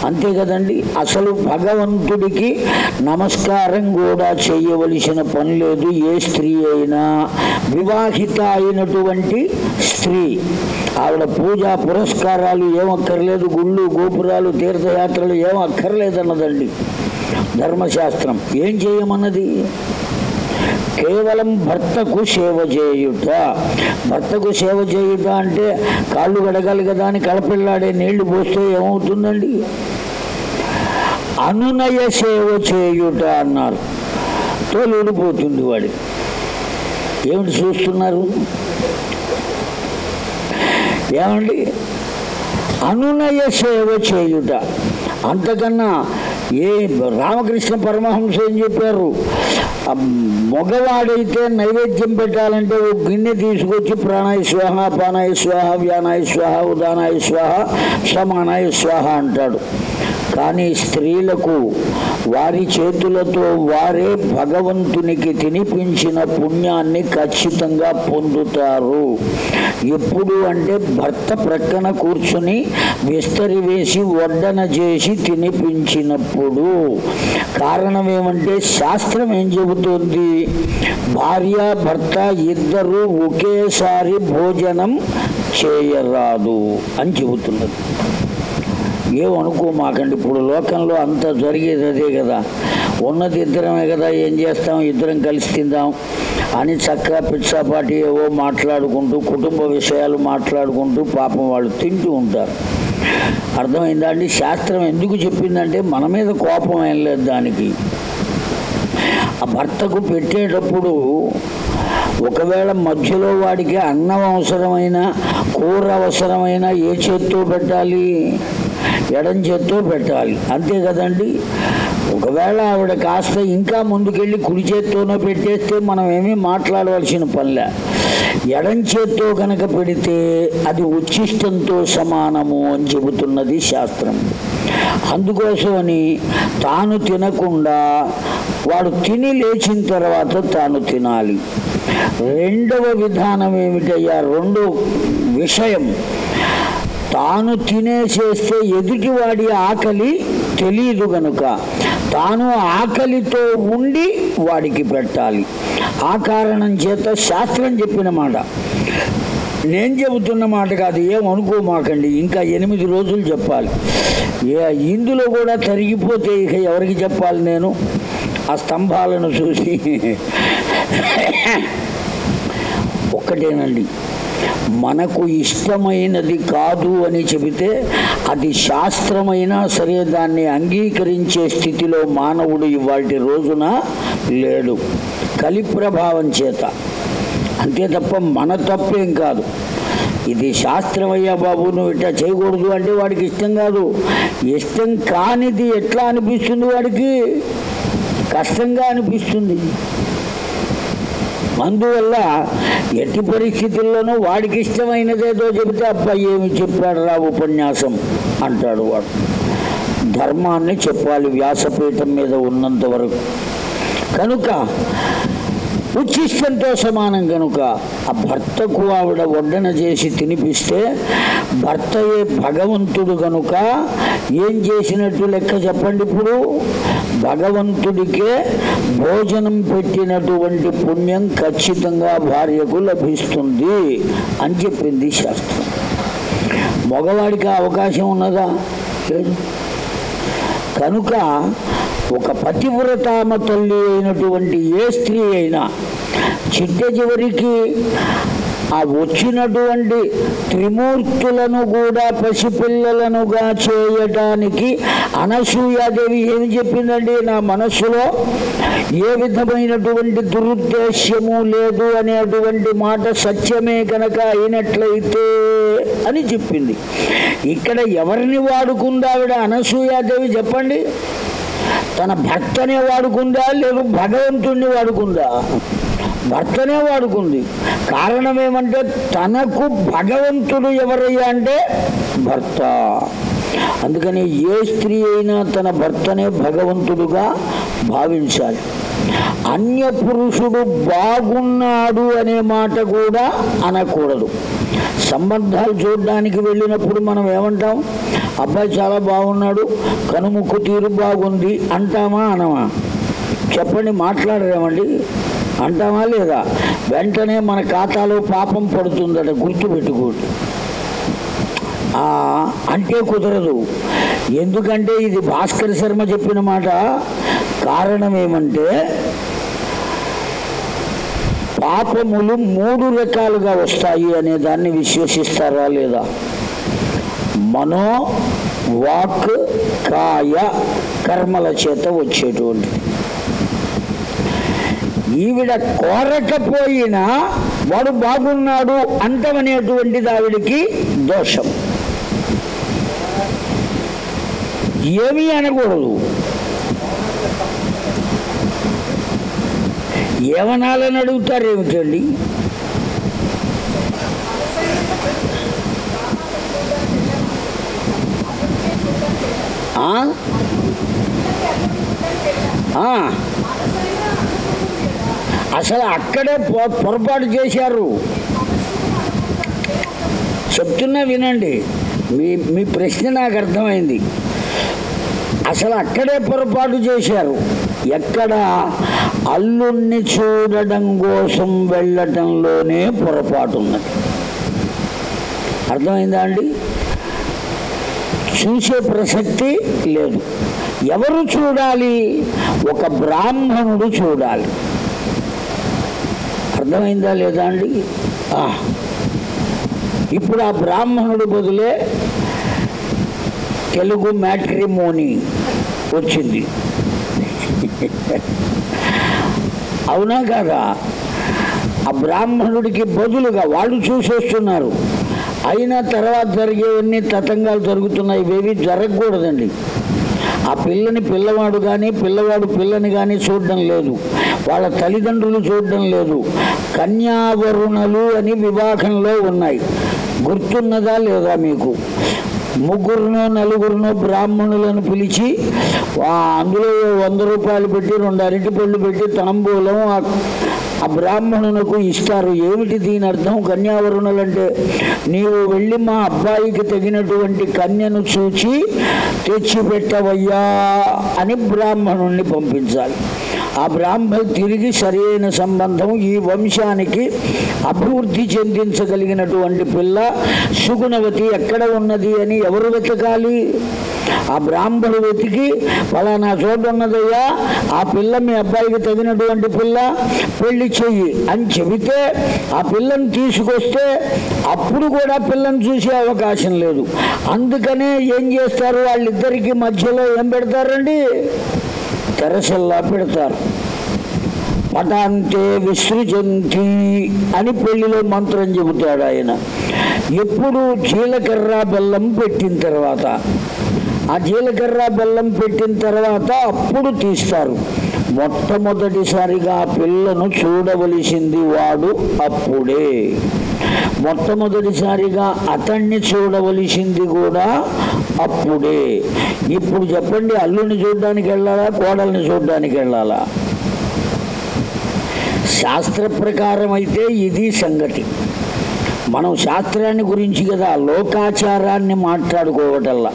అంతే కదండి. అసలు భగవంతుడికి నమస్కారం కూడా చేయవలసిన పని లేదు. ఏ స్త్రీ అయినా వివాహిత అయినటువంటి స్త్రీ. ఆవిడ పూజా పురస్కారాలు ఏమక్కర్లేదు. గుళ్ళు గోపురాలు తీర్థయాత్రలు ఏమక్కర్లేదన్నదండి. ధర్మశాస్త్రం. ఏం చేయమన్నది? కేవలం భర్తకు సేవ చేయుట. భర్తకు సేవ చేయుట అంటే కాళ్ళు గడగాలి కదా అని కడపిల్లాడే నీళ్ళు పోస్తే ఏమవుతుందండి? అనునయ సేవ చేయుట అన్నారు. తోలుడిపోతుంది వాడి. ఏమిటి చూస్తున్నారు? ఏమండి? అనునయ సేవ చేయుట. అంతకన్నా ఏ రామకృష్ణ పరమహంస ఏం చెప్పారు? మగవాడైతే నైవేద్యం పెట్టాలంటే ఓ గిన్నె తీసుకొచ్చి ప్రాణాయ స్వాహ పానాయ స్వాహ వ్యానాయ స్వాహ ఉదానాయ స్వాహ సమానాయ స్వాహ అంటాడు. కానీ స్త్రీలకు వారి చేతులతో వారే భగవంతునికి తినిపించిన పుణ్యాన్ని ఖచ్చితంగా పొందుతారు. ఎప్పుడు అంటే భర్త ప్రక్కన కూర్చుని విస్తరి వేసి వడ్డన చేసి తినిపించినప్పుడు. కారణం ఏమంటే శాస్త్రం ఏం చెబుతోంది? భార్య భర్త ఇద్దరు ఒకేసారి భోజనం చేయరాదు అని చెబుతున్నది. ఏమనుకో మాకండి ఇప్పుడు లోకంలో అంత జరిగేది అదే కదా. ఉన్నది ఇద్దరమే కదా ఏం చేస్తాం? ఇద్దరం కలిసి తిందాం అని చక్కగా పిచ్చాపాటి ఏవో మాట్లాడుకుంటూ కుటుంబ విషయాలు మాట్లాడుకుంటూ పాపం వాళ్ళు తింటూ ఉంటారు. అర్థమైందా అండి? శాస్త్రం ఎందుకు చెప్పిందంటే మన మీద కోపం ఏం లేదు దానికి. ఆ భర్తకు పెట్టేటప్పుడు ఒకవేళ మధ్యలో వాడికి అన్నం అవసరమైన కూర అవసరమైన ఏ చేత్తో పెట్టాలి? ఎడం చేత్తో పెట్టాలి. అంతే కదండి? ఒకవేళ ఆవిడ కాస్త ఇంకా ముందుకెళ్ళి కుడి చేత్తోనో పెట్టేస్తే మనం ఏమీ మాట్లాడవలసిన పనిలే. ఎడం చేత్తో కనుక పెడితే అది ఉచ్ఛిష్టంతో సమానము అని చెబుతున్నది శాస్త్రం. అందుకోసమని తాను తినకుండా వాడు తిని లేచిన తర్వాత తాను తినాలి. రెండవ విధానం ఏమిటయ్యా? రెండో విషయం. తాను తినేసేస్తే ఎదుటివాడి ఆకలి తెలియదు గనుక తాను ఆకలితో ఉండి వాడికి పెట్టాలి. ఆ కారణం చేత శాస్త్రం చెప్పిన మాట. నేను చెబుతున్న మాట కాదు ఏమనుకోమాకండి ఇంకా ఎనిమిది రోజులు చెప్పాలి. ఏ ఇందులో కూడా తరిగిపోతే ఇక ఎవరికి చెప్పాలి నేను? ఆ స్తంభాలను చూసి. ఒక్కటేనండి మనకు ఇష్టమైనది కాదు అని చెబితే అది శాస్త్రమైనా సరే దాన్ని అంగీకరించే స్థితిలో మానవుడు ఇవాటి రోజున లేడు. కలి ప్రభావం చేత. అంతే తప్ప మన తప్పేం కాదు. ఇది శాస్త్రమయ్యా బాబు నువ్వు ఇట్లా చేయకూడదు అంటే వాడికి ఇష్టం కాదు. ఇష్టం కానిది ఎట్లా అనిపిస్తుంది వాడికి? కష్టంగా అనిపిస్తుంది. అందువల్ల ఎట్టి పరిస్థితుల్లోనూ వాడికి ఇష్టమైనదేదో చెబితే అబ్బాయి ఏమి చెప్పాడు రా ఉపన్యాసం? అంటాడు వాడు. ధర్మాన్ని చెప్పాలి వ్యాసపీఠం మీద ఉన్నంత వరకు. కనుక ఉచ్చిష్టంతో సమానం కనుక ఆ భర్తకు ఆవిడ వడ్డన చేసి తినిపిస్తే భర్తయే భగవంతుడు కనుక ఏం చేసినట్టు లెక్క చెప్పండి ఇప్పుడు? భగవంతుడికే భోజనం పెట్టినటువంటి పుణ్యం ఖచ్చితంగా భార్యకు లభిస్తుంది అని చెప్పింది శాస్త్రం. మగవాడికి అవకాశం ఉన్నదా? లేదు కనుక ఒక పతివ్రతామ తల్లి అయినటువంటి ఏ స్త్రీ అయినా చిట్ట చివరికి ఆ వచ్చినటువంటి త్రిమూర్తులను కూడా పసిపిల్లలనుగా చేయటానికి అనసూయాదేవి ఏమి చెప్పిందండి? నా మనస్సులో ఏ విధమైనటువంటి దురుద్దేశ్యము లేదు అనేటువంటి మాట సత్యమే కనుక అయినట్లయితే అని చెప్పింది. ఇక్కడ ఎవరిని వాడుకుందావిడ అనసూయాదేవి? చెప్పండి. తన భర్తనే వాడుకుందా? లేదు భగవంతుణ్ణి వాడుకుందా? భర్తనే వాడుకుంది. కారణం ఏమంటే తనకు భగవంతుడు ఎవరయ్యా అంటే భర్త. అందుకని ఏ స్త్రీ అయినా తన భర్తనే భగవంతుడుగా భావించాలి. అన్య పురుషుడు బాగున్నాడు అనే మాట కూడా అనకూడదు. సంబంధాలు చూడడానికి వెళ్ళినప్పుడు మనం ఏమంటాం? అబ్బాయి చాలా బాగున్నాడు కనుముక్కు తీరు బాగుంది అంటామా అనమా? చెప్పండి మాట్లాడరేమండి? అంటామా లేదా? వెంటనే మన ఖాతాలో పాపం పడుతుందట గుర్తుపెట్టుకోండి. అంటే కుదరదు. ఎందుకంటే ఇది భాస్కర్ శర్మ చెప్పిన మాట. కారణం ఏమంటే పాపములు మూడు రకాలుగా వస్తాయి అనే దాన్ని విశ్వసిస్తారా లేదా? మనో వాక్ కాయ కర్మల చేత వచ్చేటువంటిది. ఈవిడ కోరకపోయినా వాడు బాగున్నాడు అంటమనేటువంటిది ఆవిడికి దోషం. ఏమీ అనకూడదు. ఏమనాలని అడుగుతారు ఏమిటండి అసలు అక్కడే పొ- పొరపాటు చేశారు. చెప్తున్నా వినండి. మీ మీ ప్రశ్న నాకు అర్థమైంది. అసలు అక్కడే పొరపాటు చేశారు. ఎక్కడ? అల్లుణ్ణి చూడడం కోసం వెళ్ళటంలోనే పొరపాటు ఉన్నది. అర్థమైందా అండి? చూసే ప్రసక్తి లేదు. ఎవరు చూడాలి? ఒక బ్రాహ్మణుడు చూడాలి. అర్థమైందా లేదా అండి? ఇప్పుడు ఆ బ్రాహ్మణుడు బదులే తెలుగు మ్యాట్రిమోని వచ్చింది. అవునా కాదా? ఆ బ్రాహ్మణుడికి బదులుగా వాళ్ళు చూసేస్తున్నారు. అయినా తర్వాత జరిగేవన్నీ తతంగాలు జరుగుతున్నాయి ఇవేవి జరగకూడదండి. ఆ పిల్లని పిల్లవాడు కానీ పిల్లవాడు పిల్లని కానీ చూడడం లేదు. వాళ్ళ తల్లిదండ్రులు చూడడం లేదు. కన్యావరుణలు అని వివాహంలో ఉన్నాయి. గుర్తున్నదా లేదా మీకు? ముగ్గురును నలుగురును బ్రాహ్మణులను పిలిచి అందులో వంద రూపాయలు పెట్టి రెండు అరటి పళ్ళు పెట్టి తాంబూలం ఆ- ఆ బ్రాహ్మణునకు ఇస్తారు. ఏమిటి దీని అర్థం? కన్యావరుణులు అంటే నీవు వెళ్ళి మా అబ్బాయికి తగినటువంటి కన్యను చూచి తెచ్చిపెట్టవయ్యా అని బ్రాహ్మణుణ్ణి పంపించాలి. ఆ బ్రాహ్మణ్ తిరిగి సరైన సంబంధం ఈ వంశానికి అభివృద్ధి చెందించగలిగినటువంటి పిల్ల సుగుణవతి ఎక్కడ ఉన్నది అని ఎవరు వెతకాలి? ఆ బ్రాహ్మణుడు వెతికి ఫలానా చోటు ఉన్నదయ్యా ఆ పిల్ల మీ అబ్బాయికి తగినటువంటి పిల్ల పెళ్ళి చెయ్యి అని చెబితే ఆ పిల్లని తీసుకొస్తే అప్పుడు కూడా పిల్లని చూసే అవకాశం లేదు. అందుకనే ఏం చేస్తారు? వాళ్ళిద్దరికీ మధ్యలో ఏం పెడతారండి? తెరసల్లా పెడతారు. పటాంతే విసృజంతి అని పెళ్ళిలో మంత్రం చెబుతాడు ఆయన. ఎప్పుడు జీలకర్ర బెల్లం పెట్టిన తర్వాత ఆ జీలకర్ర బెల్లం పెట్టిన తర్వాత అప్పుడు తీస్తారు. మొట్టమొదటిసారిగా ఆ పిల్లను చూడవలసింది వాడు అప్పుడే. మొట్టమొదటిసారిగా అతన్ని చూడవలసింది కూడా అప్పుడే. ఇప్పుడు చెప్పండి అల్లుని చూడడానికి వెళ్ళాలా కోడల్ని చూడడానికి వెళ్ళాలా? శాస్త్ర ప్రకారం అయితే ఇది సంగతి. మనం శాస్త్రాన్ని గురించి కదా లోకాచారాన్ని మాట్లాడుకోవటల్లా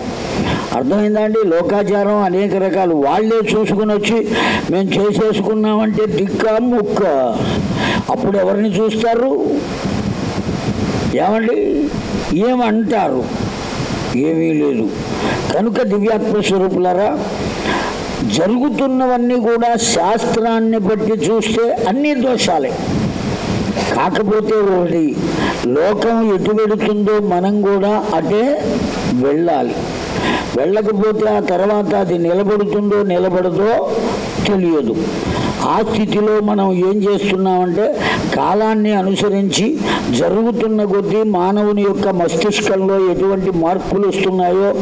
అర్థమైందా అండి? లోకాచారం అనేక రకాలు. వాళ్ళే చూసుకుని వచ్చి మేము చేసేసుకున్నామంటే దిక్క ముక్క. అప్పుడు ఎవరిని చూస్తారు? ఏమండి? ఏమంటారు? ఏమీ లేదు. కనుక దివ్యాత్మ స్వరూపులారా జరుగుతున్నవన్నీ కూడా శాస్త్రాన్ని బట్టి చూస్తే అన్ని దోషాలే. కాకపోతే ఒకటి లోకం ఎటు వెడుతుందో మనం కూడా అటే వెళ్ళాలి. వెళ్ళకపోతే ఆ తర్వాత అది నిలబడుతుందో నిలబడదో తెలియదు. ఆ స్థితిలో మనం ఏం చేస్తున్నామంటే కాలాన్ని అనుసరించి జరుగుతున్న కొద్దీ మానవుని యొక్క మస్తిష్కంలో ఎటువంటి మార్పులు వస్తున్నాయో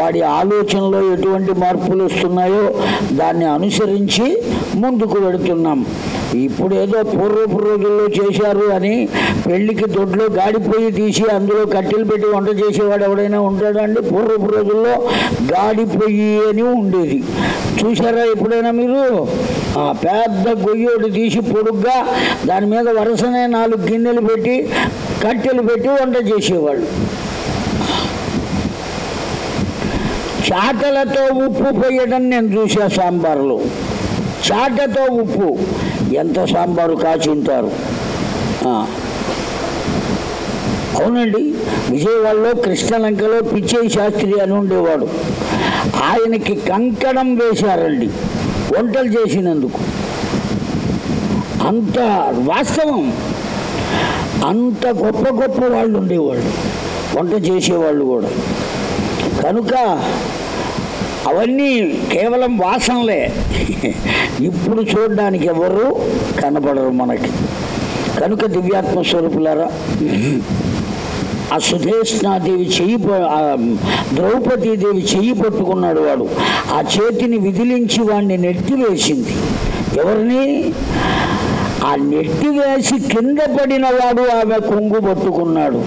వాడి ఆలోచనలో ఎటువంటి మార్పులు వస్తున్నాయో దాన్ని అనుసరించి ముందుకు వెడుతున్నాం. ఇప్పుడు ఏదో పూర్వపు రోజుల్లో చేశారు అని పెళ్ళికి దొడ్లో గాడిపోయి తీసి అందులో కట్టెలు పెట్టి వంట చేసేవాడు ఎవడైనా ఉంటాడండి? పూర్వపు రోజుల్లో గాడిపోయి అని ఉండేది. చూసారా ఎప్పుడైనా మీరు? ఆ పెద్ద గొయ్యోడు తీసి పొడుగ్గా దాని మీద వరుసనే నాలుగు గిన్నెలు పెట్టి కట్టెలు పెట్టి వంట చేసేవాళ్ళు. చాటలతో ఉప్పు పోయడం నేను చూసా సాంబార్లో. చాటతో ఉప్పు. ఎంత సాంబారు కాచి ఉంటారు? అవునండి విజయవాడలో కృష్ణలంకలో పిచ్చయ్య శాస్త్రి అని ఉండేవాడు. ఆయనకి కంకణం వేశారండి వంటలు చేసినందుకు. అంత వాస్తవం. అంత గొప్ప గొప్ప వాళ్ళు ఉండేవాళ్ళు. వంట చేసేవాళ్ళు కూడా. కనుక అవన్నీ కేవలం వాసనలే. ఇప్పుడు చూడడానికి ఎవరు కనపడరు మనకి. కనుక దివ్యాత్మ స్వరూపులారా ఆ సుధేష్ణాదేవి చెయ్యి ద్రౌపదీదేవి చెయ్యి పట్టుకున్నాడు వాడు. ఆ చేతిని విదిలించి వాడిని నెట్టివేసింది. ఎవరిని? ఆ నెట్టివేసి కింద పడిన వాడు ఆమె కొంగు పట్టుకున్నాడు.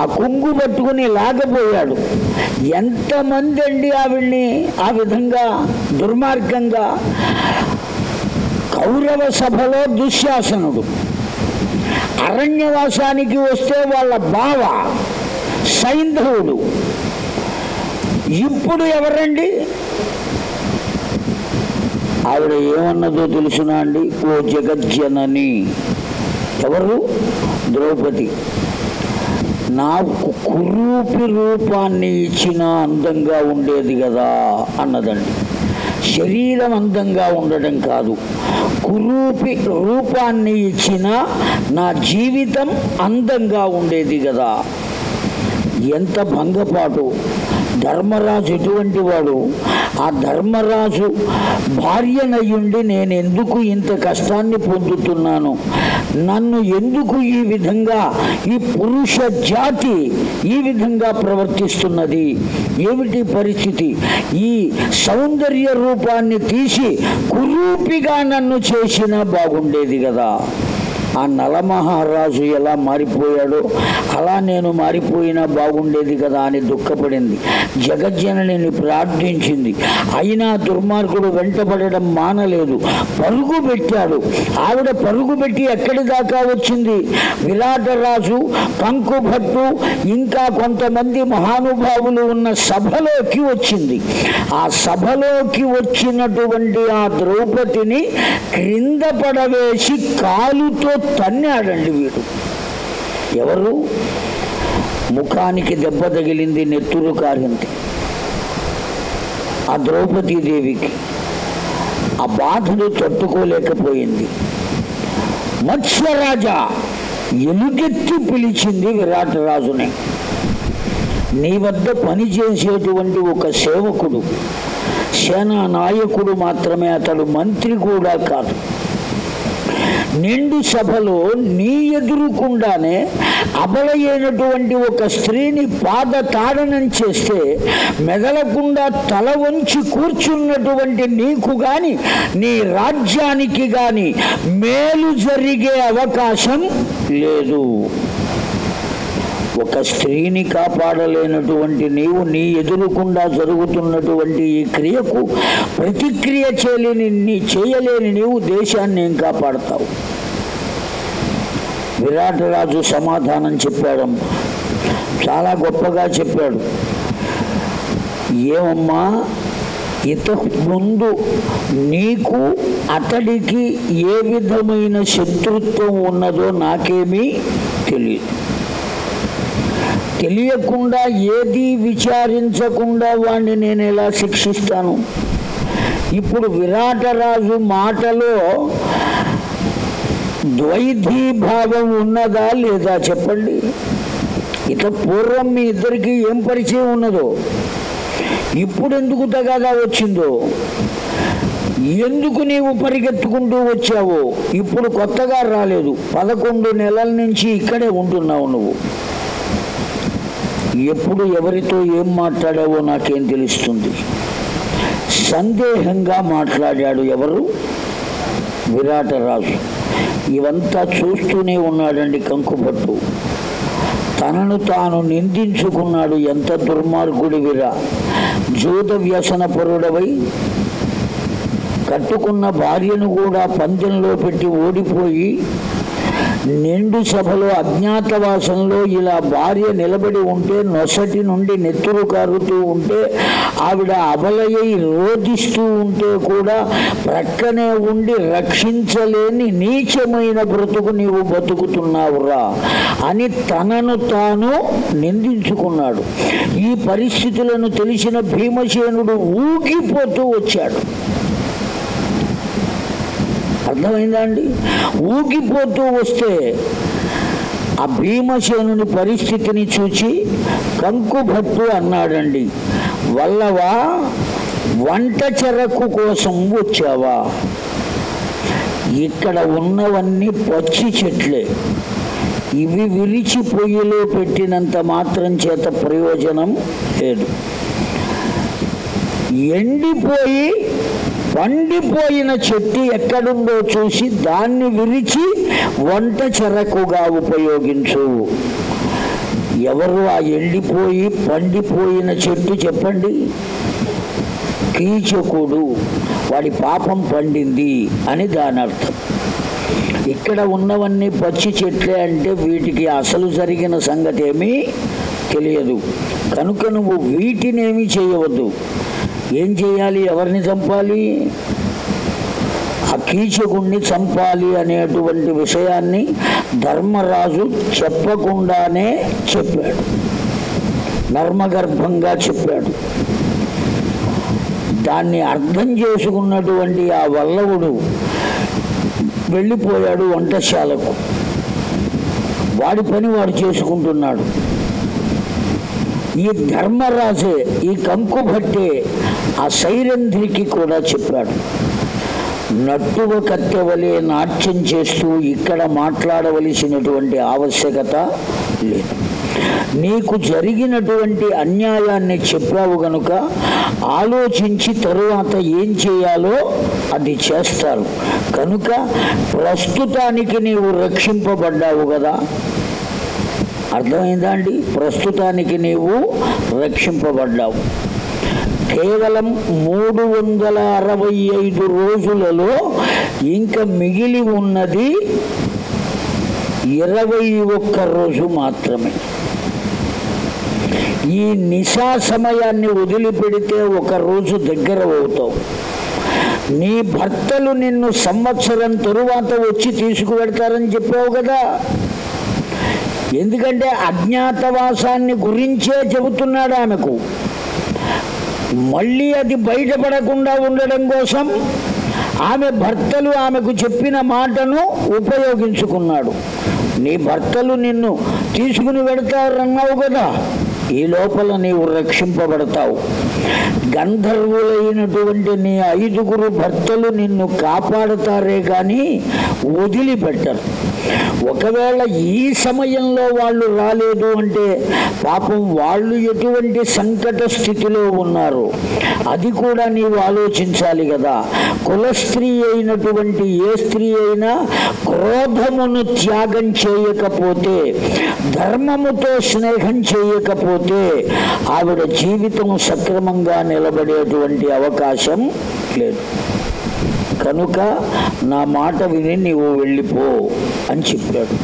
ఆ కొంగు పట్టుకుని లాగపోయాడు ఎంతమంది అండి ఆవిడ్ని? ఆ విధంగా దుర్మార్గంగా. కౌరవ సభలో దుశ్శాసనుడు. అరణ్యవాసానికి వస్తే వాళ్ళ బావ సైంధవుడు. ఇప్పుడు ఎవరండి? ఆవిడ ఏమన్నదో తెలుసునా అండి? ఓ జగజ్జనని. ఎవరు? ద్రౌపది. నాకు కురూపి రూపాన్ని ఇచ్చిన అందంగా ఉండేది కదా అన్నదండి. శరీరం అందంగా ఉండడం కాదు. కురూపి రూపాన్ని ఇచ్చిన నా జీవితం అందంగా ఉండేది కదా ఎంత భంగపాటు. ధర్మరాజు ఎటువంటి వాడు? ఆ ధర్మరాజు భార్యనయ్యుండి నేను ఎందుకు ఇంత కష్టాన్ని పొందుతున్నాను? నన్ను ఎందుకు ఈ విధంగా ఈ పురుష జాతి ఈ విధంగా ప్రవర్తిస్తున్నది? ఏమిటి పరిస్థితి? ఈ సౌందర్య రూపాన్ని తీసి కురూపిగా నన్ను చేసినా బాగుండేది కదా. ఆ నలమహారాజు ఎలా మారిపోయాడో అలా నేను మారిపోయినా బాగుండేది కదా అని దుఃఖపడింది. జగజ్జనని ప్రార్థించింది. అయినా దుర్మార్గుడు వెంటబడడం మానలేదు. పరుగు పెట్టాడు. ఆవిడ పరుగు పెట్టి ఎక్కడి దాకా వచ్చింది? విరాటరాజు కంకుభట్టు ఇంకా కొంతమంది మహానుభావులు ఉన్న సభలోకి వచ్చింది. ఆ సభలోకి వచ్చినటువంటి ఆ ద్రౌపదిని క్రింద పడవేసి కాలుతో తన్నాడండి వీడు. ఎవరు? ముఖానికి దెబ్బ తగిలింది నెత్తురు కారింది ఆ ద్రౌపదీదేవికి ఆ బాధను తట్టుకోలేకపోయింది. మత్స్యరాజా ఎలుగెత్తి పిలిచింది విరాటరాజుని. నీ వద్ద పనిచేసేటువంటి ఒక సేవకుడు సేనా నాయకుడు మాత్రమే అతడు మంత్రి కూడా కాదు. నిండు సభలో నీ ఎదురుకుండానే అబలైనటువంటి ఒక స్త్రీని పాద తాడనం చేస్తే మెదలకుండా తల వంచి కూర్చున్నటువంటి నీకు గాని నీ రాజ్యానికి గాని మేలు జరిగే అవకాశం లేదు. ఒక స్త్రీని కాపాడలేనటువంటి నీవు నీ ఎదురుకుండా జరుగుతున్నటువంటి ఈ క్రియకు ప్రతిక్రియ చేయలేని నీ చేయలేని నీవు దేశాన్ని ఏం కాపాడతావు? విరాటరాజు సమాధానం చెప్పాడు. చాలా గొప్పగా చెప్పాడు. ఏమమ్మా ఇత ముందు నీకు అతడికి ఏ విధమైన శత్రుత్వం ఉన్నదో నాకేమీ తెలియదు తెలియకుండా ఏది విచారించకుండా వాణ్ణి నేను ఎలా శిక్షిస్తాను? ఇప్పుడు విరాటరాజు మాటలో ద్వైధీభావం ఉన్నదా లేదా చెప్పండి. ఇక పూర్వం మీ ఇద్దరికి ఏం పరిచయం ఉన్నదో ఇప్పుడు ఎందుకు తగాదా వచ్చిందో ఎందుకు నీవు పరిగెత్తుకుంటూ వచ్చావో ఇప్పుడు కొత్తగా రాలేదు. పదకొండు నెలల నుంచి ఇక్కడే ఉంటున్నావు నువ్వు. ఎప్పుడు ఎవరితో ఏం మాట్లాడావో నాకేం తెలుస్తుంది? సందేహంగా మాట్లాడాడు ఎవరు? విరాటరాజు ఇవంతా చూస్తూనే ఉన్నాడండి కంకుపట్టు తనను తాను నిందించుకున్నాడు ఎంత దుర్మార్గుడివిరా జూత వ్యసన పరుడవై కట్టుకున్న భార్యను కూడా పందెంలో పెట్టి ఓడిపోయి నిండు సభలో అజ్ఞాతవాసంలో ఇలా భార్య నిలబడి ఉంటే నొసటి నుండి నెత్తురు కారుతూ ఉంటే ఆవిడ అబలయ్యి రోధిస్తూ ఉంటే కూడా ప్రక్కనే ఉండి రక్షించలేని నీచమైన బ్రతుకు నీవు బతుకుతున్నావురా అని తనను తాను నిందించుకున్నాడు. ఈ పరిస్థితులను తెలిసిన భీమసేనుడు ఊగిపోతూ వచ్చాడు. అర్థమైందా అండి ఊగిపోతూ వస్తే ఆ భీమసేనుని పరిస్థితిని చూచి కంకుభట్టు అన్నాడండి వల్లవా వంట చెరకు కోసం వచ్చావా? ఇక్కడ ఉన్నవన్నీ పచ్చి చెట్లే. ఇవి విరిచి పొయ్యిలో పెట్టినంత మాత్రం చేత ప్రయోజనం లేదు. ఎండిపోయి పండిపోయిన చెట్టు ఎక్కడుందో చూసి దాన్ని విరిచి వంట చెరకుగా ఉపయోగించు. ఎవరు ఆ ఎండిపోయి పండిపోయిన చెట్టు చెప్పండి? కీచకుడు వాడి పాపం పండింది అని దాని అర్థం. ఇక్కడ ఉన్నవన్నీ పచ్చి చెట్లే అంటే వీటికి అసలు జరిగిన సంగతి ఏమీ తెలియదు. కనుక నువ్వు వీటినేమీ చేయవద్దు. ఏం చేయాలి? ఎవరిని చంపాలి? ఆ కీచకుణ్ణి చంపాలి అనేటువంటి విషయాన్ని ధర్మరాజు చెప్పకుండానే చెప్పాడు. నర్మగర్భంగా చెప్పాడు. దాన్ని అర్థం చేసుకున్నటువంటి ఆ వల్లవుడు వెళ్ళిపోయాడు వంటశాలకు. వాడి పని వాడు చేసుకుంటున్నాడు. ఈ ధర్మరాజే ఈ కంకుభట్టే ఆ సైరంధ్రికి కూడా చెప్పాడు. నట్టువ కత్తెవలే నాట్యం చేస్తూ ఇక్కడ మాట్లాడవలసినటువంటి ఆవశ్యకత లేదు. నీకు జరిగినటువంటి అన్యాయాన్ని చెప్పావు గనుక ఆలోచించి తరువాత ఏం చేయాలో అది చేస్తారు. కనుక ప్రస్తుతానికి నీవు రక్షింపబడ్డావు కదా. అర్థమైందా అండి? ప్రస్తుతానికి నీవు రక్షింపబడ్డావు. కేవలం మూడు వందల అరవై ఐదు రోజులలో ఇంకా మిగిలి ఉన్నది ఇరవై ఒక్క రోజు మాత్రమే. ఈ నిశా సమయాన్ని వదిలిపెడితే ఒక రోజు దగ్గర అవుతావు. నీ భర్తలు నిన్ను సంవత్సరం తరువాత వచ్చి తీసుకువెడతారని చెప్పావు కదా. ఎందుకంటే అజ్ఞాతవాసాన్ని గురించే చెబుతున్నాడు ఆమెకు. మళ్ళీ అది బయటపడకుండా ఉండడం కోసం ఆమె భర్తలు ఆమెకు చెప్పిన మాటను ఉపయోగించుకున్నాడు. నీ భర్తలు నిన్ను తీసుకుని వెడతారన్నావు కదా ఈ లోపల నీవు రక్షింపబడతావు. గంధర్వులైనటువంటి నీ ఐదుగురు భర్తలు నిన్ను కాపాడతారే కానీ వదిలిపెట్టరు. ఒకవేళ ఈ సమయంలో వాళ్ళు రాలేదు అంటే పాపం వాళ్ళు ఎటువంటి సంకట స్థితిలో ఉన్నారు? అది కూడా నీవు ఆలోచించాలి కదా. కుల స్త్రీ అయినటువంటి ఏ స్త్రీ అయినా క్రోధమును త్యాగం చేయకపోతే ధర్మముతో స్నేహం చేయకపోతే ఆవిడ జీవితం సక్రమంగా నిలబడేటువంటి అవకాశం లేదు. కనుక నా మాట విని నీవు వెళ్ళిపో అని చెప్పాడు.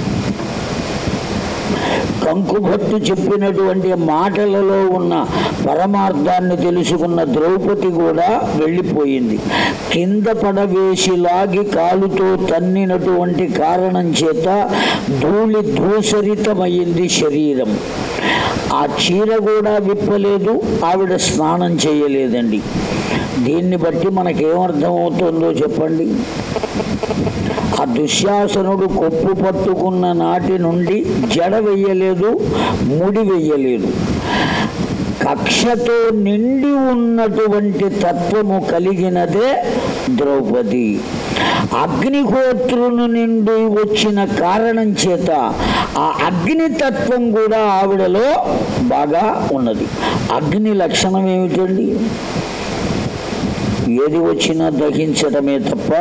కంకుభట్టు చెప్పినటువంటి మాటలలో ఉన్న పరమార్థాన్ని తెలుసుకున్న ద్రౌపది కూడా వెళ్ళిపోయింది. కింద పడవేసి లాగి కాలుతో తన్నినటువంటి కారణం చేత ధూళి ధూసరితమైంది శరీరం. ఆ చీర కూడా విప్పలేదు ఆవిడ స్నానం చేయలేదండి. దీన్ని బట్టి మనకేమర్థమవుతుందో చెప్పండి. ఆ దుశ్శాసనుడు కొప్పు పట్టుకున్న నాటి నుండి జడ వెయ్యలేదు ముడి వెయ్యలేదు. కక్షతో నిండి ఉన్నటువంటి తత్వము కలిగినదే ద్రౌపది. అగ్నిహోత్రును నిండి వచ్చిన కారణం చేత ఆ అగ్నితత్వం కూడా ఆవిడలో బాగా ఉన్నది. అగ్ని లక్షణం ఏమిటండి? ఏది వచ్చినా దహించడమే తప్ప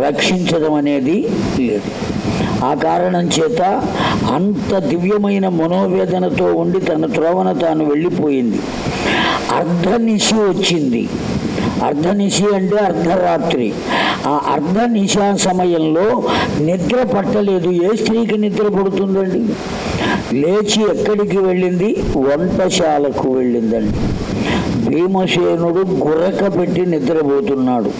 రక్షించడం అనేది లేదు. ఆ కారణం చేత అంత దివ్యమైన మనోవేదనతో ఉండి తన త్రోవన తాను వెళ్ళిపోయింది. అర్ధనిశి వచ్చింది. అర్ధనిశి అంటే అర్ధరాత్రి. ఆ అర్ధనిశా సమయంలో నిద్ర పట్టలేదు. ఏ స్త్రీకి నిద్ర పడుతుందండి? లేచి ఎక్కడికి వెళ్ళింది? వంటశాలకు వెళ్ళిందండి. భీమసేనుడు గురక పెట్టి నిద్రపోతున్నాడు.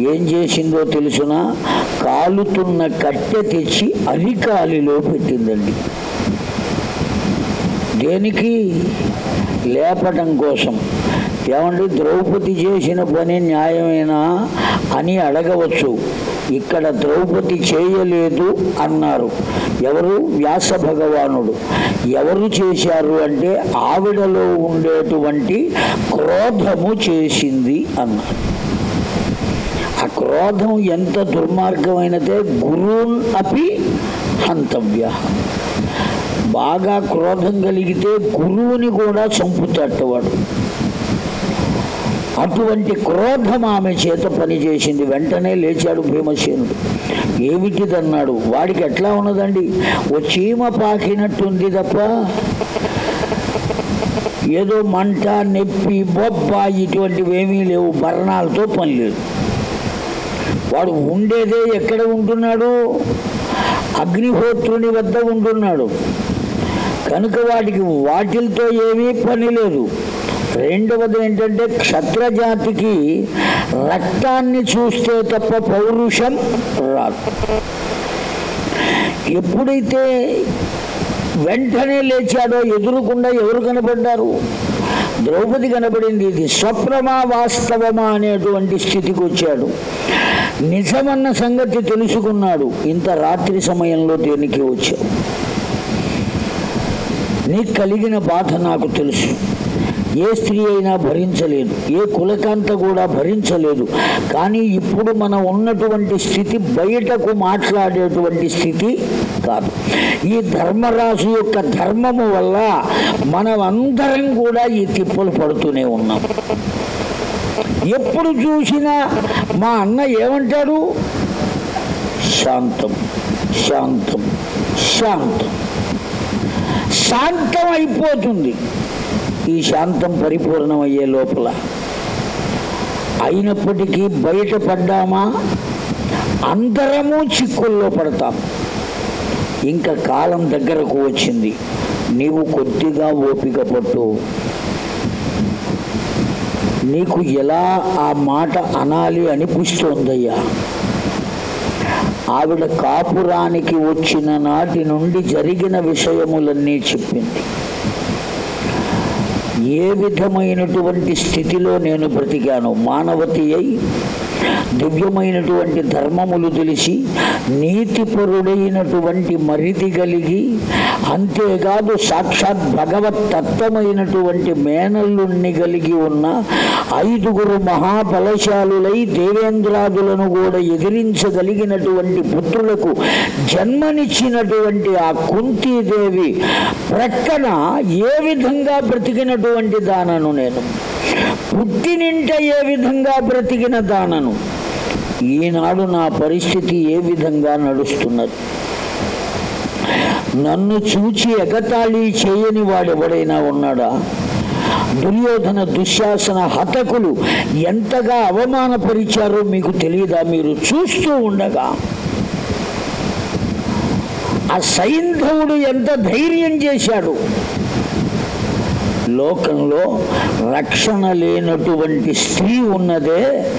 ఏం చేసిందో తెలుసునా? కాలుతున్న కట్టె తెచ్చి అరికాలిలో పెట్టిందండి. దేనికి? లేపటం కోసం. ఏమండి? ద్రౌపది చేసిన పని న్యాయమేనా అని అడగవచ్చు. ఇక్కడ ద్రౌపది చేయలేదు అన్నారు. ఎవరు? వ్యాస భగవానుడు. ఎవరు చేశారు అంటే ఆవిడలో ఉండేటువంటి క్రోధము చేసింది అన్నారు. ఆ క్రోధం ఎంత దుర్మార్గమైనదే? గురువున్ అపి హంతవ్య. బాగా క్రోధం కలిగితే గురువుని కూడా చంపుతట్టవాడు అటువంటి క్రోధం ఆమె చేత పనిచేసింది. వెంటనే లేచాడు భీమసేనుడు. ఏమిటిదన్నాడు? వాడికి ఎట్లా ఉన్నదండి? ఓ చీమ పాకినట్టుంది తప్ప ఏదో మంట నొప్పి బొబ్బ ఇటువంటివి ఏమీ లేవు. మరణాలతో పని లేదు. వాడు ఉండేదే ఎక్కడ ఉంటున్నాడు? అగ్నిహోత్రుని వద్ద ఉంటున్నాడు. కనుక వాడికి వాటిలతో ఏమీ పని లేదు. రెండవది ఏంటంటే క్షత్రజాతికి రక్తాన్ని చూస్తే తప్ప పౌరుషం రాదు. ఎప్పుడైతే వెంటనే లేచాడో ఎదురుకుండా ఎవరు కనపడ్డారు ద్రౌపది కనబడింది. ఇది స్వప్రమా వాస్తవమా అనేటువంటి స్థితికి వచ్చాడు. నిజమన్న సంగతి తెలుసుకున్నాడు. ఇంత రాత్రి సమయంలో దేనికి వచ్చావు? నీకు కలిగిన బాధ నాకు తెలుసు. ఏ స్త్రీ అయినా భరించలేదు ఏ కులకాంత కూడా భరించలేదు. కానీ ఇప్పుడు మనం ఉన్నటువంటి స్థితి బయటకు మాట్లాడేటువంటి స్థితి కాదు. ఈ ధర్మరాశి యొక్క ధర్మము వల్ల మనం అందరం కూడా ఈ తిప్పలు పడుతూనే ఉన్నాం. ఎప్పుడు చూసినా మా అన్న ఏమంటాడు? శాంతం శాంతం శాంతం. శాంతం అయిపోతుంది. ఈ శాంతం పరిపూర్ణమయ్యే లోపల. అయినప్పటికీ బయటపడ్డామా? అందరము చిక్కుల్లో పడతాం. ఇంకా కాలం దగ్గరకు వచ్చింది. నీవు కొద్దిగా ఓపిక పట్టు. నీకు ఎలా ఆ మాట అనాలి అనిపిస్తోందయ్యా? ఆవిడ కాపురానికి వచ్చిన నాటి నుండి జరిగిన విషయములన్నీ చెప్పింది. ఏ విధమైనటువంటి స్థితిలో నేను బ్రతికాను మానవతి అయి దివ్యమైనటువంటి ధర్మములు తెలిసి నీతిపరుడైనటువంటి మరిది కలిగి అంతేకాదు సాక్షాత్ భగవత్ తత్వమైనటువంటి మేనల్లుణ్ణి కలిగి ఉన్న ఐదుగురు మహాబలశాలులై దేవేంద్రాదులను కూడా ఎదిరించగలిగినటువంటి పుత్రులకు జన్మనిచ్చినటువంటి ఆ కుంతీదేవి ప్రక్కన ఏ విధంగా బ్రతికినటువంటి దానను నేను పుట్టినింట ఏ విధంగా బ్రతికిన దానను? ఈనాడు నా పరిస్థితి ఏ విధంగా నడుస్తున్నది? నన్ను చూచి ఎగతాళి చేయని వాడెవడైనా ఉన్నాడా? దుర్యోధన దుశ్శాసన హతకులు ఎంతగా అవమానపరిచారో మీకు తెలియదా మీరు చూస్తూ ఉండగా. ఆ సైంధవుడు ఎంత ధైర్యం చేశాడు? లోకంలో రక్షణ లేనటువంటి స్త్రీ ఉన్నదే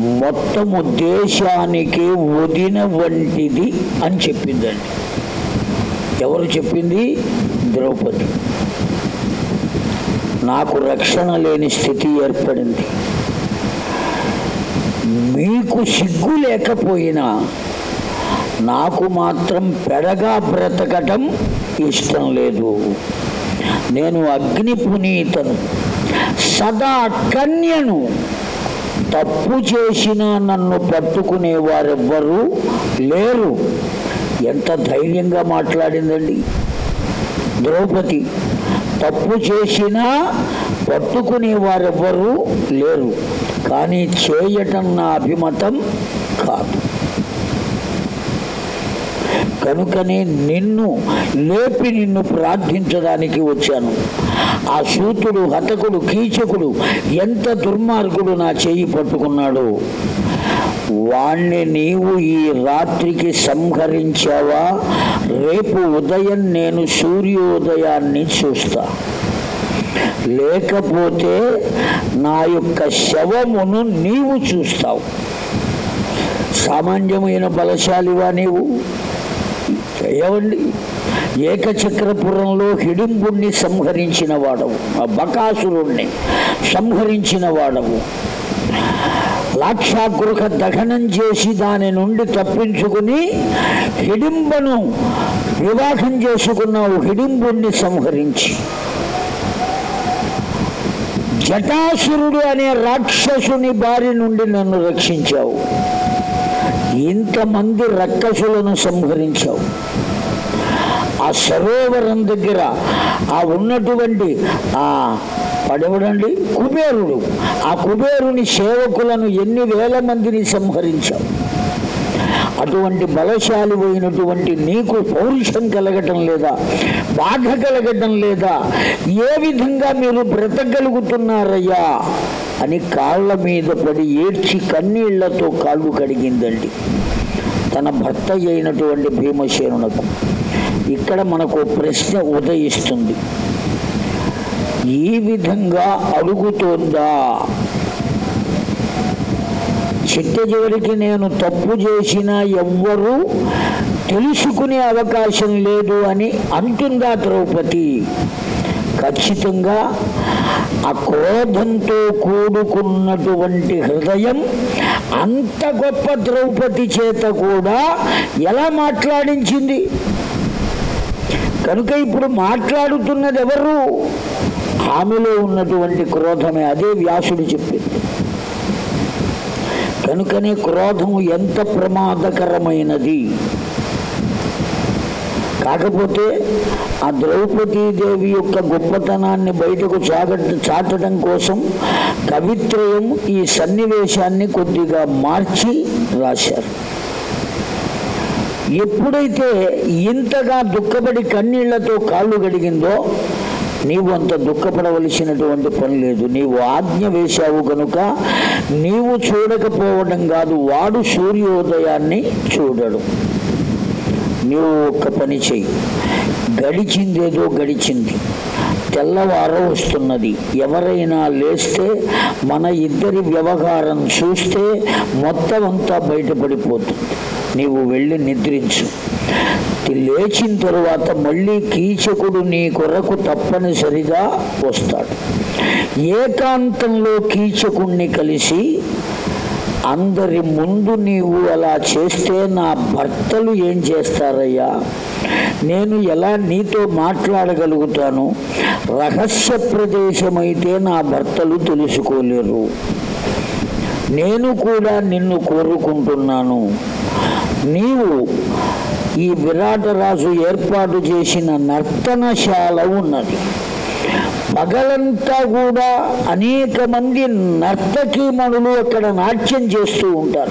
మొత్తము దేశానికి వదిన వంటిది అని చెప్పిందండి. ఎవరు చెప్పింది? ద్రౌపది. నాకు రక్షణ లేని స్థితి ఏర్పడింది. మీకు సిగ్గు లేకపోయినా నాకు మాత్రం పెడగా బ్రతకటం ఇష్టం లేదు. నేను అగ్ని పునీతను సదా కన్యను తప్పు చేసిన నన్ను పట్టుకునే వారెవ్వరూ లేరు. ఎంత ధైర్యంగా మాట్లాడిందండి. ద్రౌపది తప్పు చేసినా పట్టుకునే వారెవ్వరూ లేరు. కానీ చేయటం నా అభిమతం కాదు. కనుకనే నిన్ను లేపి నిన్ను ప్రార్థించడానికి వచ్చాను. ఆ సూతుడు హతకుడు కీచకుడు ఎంత దుర్మార్గుడు నా చేయి పట్టుకున్నాడు. వాణ్ణి నీవు ఈ రాత్రికి సంహరించావా? రేపు ఉదయం నేను సూర్యోదయాన్ని చూస్తా. లేకపోతే నా యొక్క శవమును నీవు చూస్తావు. సామాన్యమైన బలశాలివా నీవు? ఏమండి ఏకచక్రపురంలో హిడింబుణ్ణి సంహరించిన వాడవు ఆ బకాసురుణ్ణి సంహరించిన వాడవు. లాక్షాగృహ దహనం చేసి దాని నుండి తప్పించుకుని హిడింబను వివాహం చేసుకున్నావు హిడింబుణ్ణి సంహరించి. జటాసురుడు అనే రాక్షసుని బారి నుండి నన్ను రక్షించావు. ఇంతమంది రక్కసులను సంహరించావు. ఆ సరోవరం దగ్గర ఆ ఉన్నటువంటి ఆ పడవడండి? కుబేరుడు. ఆ కుబేరుని సేవకులను ఎన్ని వేల మందిని సంహరించావు. అటువంటి బలశాలి అయినటువంటి నీకు పౌరుషం కలగటం లేదా బాధ కలగటం లేదా ఏ విధంగా మీరు బ్రతకగలుగుతున్నారయ్యా అని కాళ్ళ మీద పడి ఏడ్చి కన్నీళ్ళతో కాళ్ళు కడిగిందండి. తన భర్త అయినటువంటి భీమసేనునకు ఇక్కడ మనకు ప్రశ్న ఉదయిస్తుంది. ఈ విధంగా అడుగుతోందా? చిట్ట చివరికి నేను తప్పు చేసినా ఎవ్వరూ తెలుసుకునే అవకాశం లేదు అని అంటుందా ద్రౌపది. ఖచ్చితంగా ఆ క్రోధంతో కూడుకున్నటువంటి హృదయం అంత గొప్ప ద్రౌపది చేత కూడా ఎలా మాట్లాడించింది? కనుక ఇప్పుడు మాట్లాడుతున్నది ఎవరు ఆమెలో ఉన్నటువంటి క్రోధమే అదే వ్యాసుడు చెప్పింది. కనుకనే క్రోధము ఎంత ప్రమాదకరమైనది. కాకపోతే ఆ ద్రౌపదీదేవి యొక్క గొప్పతనాన్ని బయటకు చాట చాటడం కోసం కవిత్రయం ఈ సన్నివేశాన్ని కొద్దిగా మార్చి రాశారు. ఎప్పుడైతే ఇంతగా దుఃఖపడి కన్నీళ్ళతో కాళ్ళు గడిగిందో నీవు అంత దుఃఖపడవలసినటువంటి పని లేదు. నీవు ఆజ్ఞ వేశావు కనుక నీవు చూడకపోవడం కాదు వాడు సూర్యోదయాన్ని చూడడు. నీవు ఒక్క పని చెయ్యి. గడిచిందేదో గడిచింది. తెల్లవారు వస్తున్నది. ఎవరైనా లేస్తే మన ఇద్దరి వ్యవహారం చూస్తే మొత్తం అంతా బయటపడిపోతుంది. నీవు వెళ్ళి నిద్రించు. లేచిన తరువాత మళ్ళీ కీచకుడు నీ కొరకు తప్పనిసరిగా వస్తాడు. ఏకాంతంలో కీచకుణ్ణి కలిసి అందరి ముందు నీవు అలా చేస్తే నా భర్తలు ఏం చేస్తారయ్యా? నేను ఎలా నీతో మాట్లాడగలుగుతాను? రహస్య ప్రదేశమైతే నా భర్తలు తెలుసుకోలేరు. నేను కూడా నిన్ను కోరుకుంటున్నాను. నీవు ఈ విరాటరాజు ఏర్పాటు చేసిన నర్తనశాల ఉన్నది. పగలంతా కూడా అనేక మంది నర్తకీమణులు అక్కడ నాట్యం చేస్తూ ఉంటారు.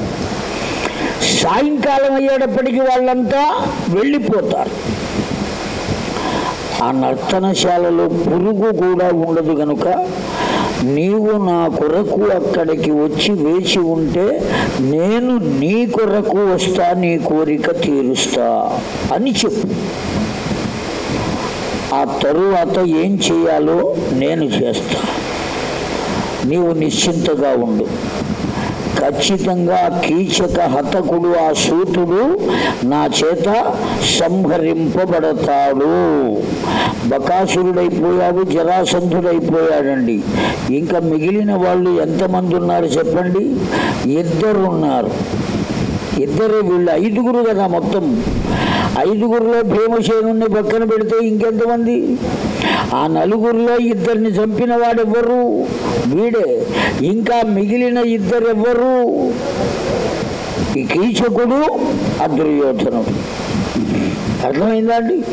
సాయంకాలం అయ్యేటప్పటికి వాళ్ళంతా వెళ్ళిపోతారు. ఆ నర్తనశాలలో పురుగు కూడా ఉండదు కనుక నీవు నా కొరకు అక్కడికి వచ్చి వేచి ఉంటే నేను నీ కొరకు వస్తా నీ కోరిక తీరుస్తా అని చెప్పు. ఆ తరువాత ఏం చేయాలో నేను చేస్తా. నీవు నిశ్చింతగా ఉండు. ఖచ్చితంగా కీచక హతకుడు ఆ సూతుడు నా చేత సంహరింపబడతాడు. బకాసురుడైపోయాడు జరాసంధుడైపోయాడండి. ఇంకా మిగిలిన వాళ్ళు ఎంతమంది ఉన్నారు చెప్పండి? ఇద్దరు ఉన్నారు ఇద్దరే వీళ్ళు ఐదుగురు కదా మొత్తం. ఐదుగురులో భీమసేనుణ్ణి పక్కన పెడితే ఇంకెంతమంది? ఆ నలుగురిలో ఇద్దరిని చంపిన వాడెవ్వరు వీడే. ఇంకా మిగిలిన ఇద్దరెవ్వరు? ఈ కీచకుడు అదుర్యోధనుడు అర్థమైందా అండి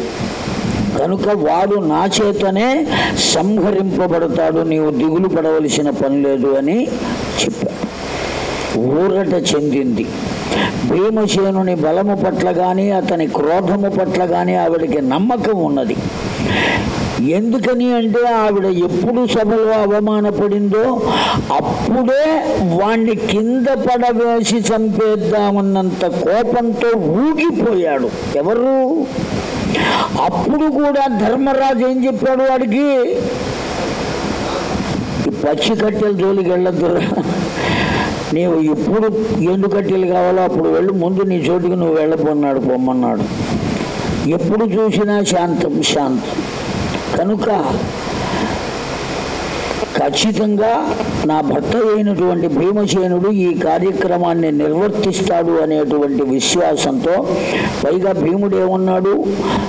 కనుక వాడు నా చేతనే సంహరింపబడతాడు నీవు దిగులు పడవలసిన పని లేదు అని చెప్పాడు. ఊరట చెందింది. భీమసేనుని బలము పట్ల కానీ అతని క్రోధము పట్ల కానీ ఆవిడకి నమ్మకం ఉన్నది. ఎందుకని అంటే ఆవిడ ఎప్పుడు సభలో అవమానపడిందో అప్పుడే వాణ్ణి కింద పడవేసి చంపేద్దామన్నంత కోపంతో ఊగిపోయాడు. ఎవరు? అప్పుడు కూడా ధర్మరాజు ఏం చెప్పాడు వాడికి? పచ్చి కట్టెల జోలికి వెళ్ళద్దురా. నీవు ఎప్పుడు ఎండు కట్టెలు కావాలో అప్పుడు వెళ్ళు ముందు నీ చోటుకి నువ్వు వెళ్ళబోన్నాడు పొమ్మన్నాడు. ఎప్పుడు చూసినా శాంతం శాంతం. కనుక ఖచ్చితంగా నా భర్త అయినటువంటి భీమసేనుడు ఈ కార్యక్రమాన్ని నిర్వర్తిస్తాడు అనేటువంటి విశ్వాసంతో పైగా భీముడు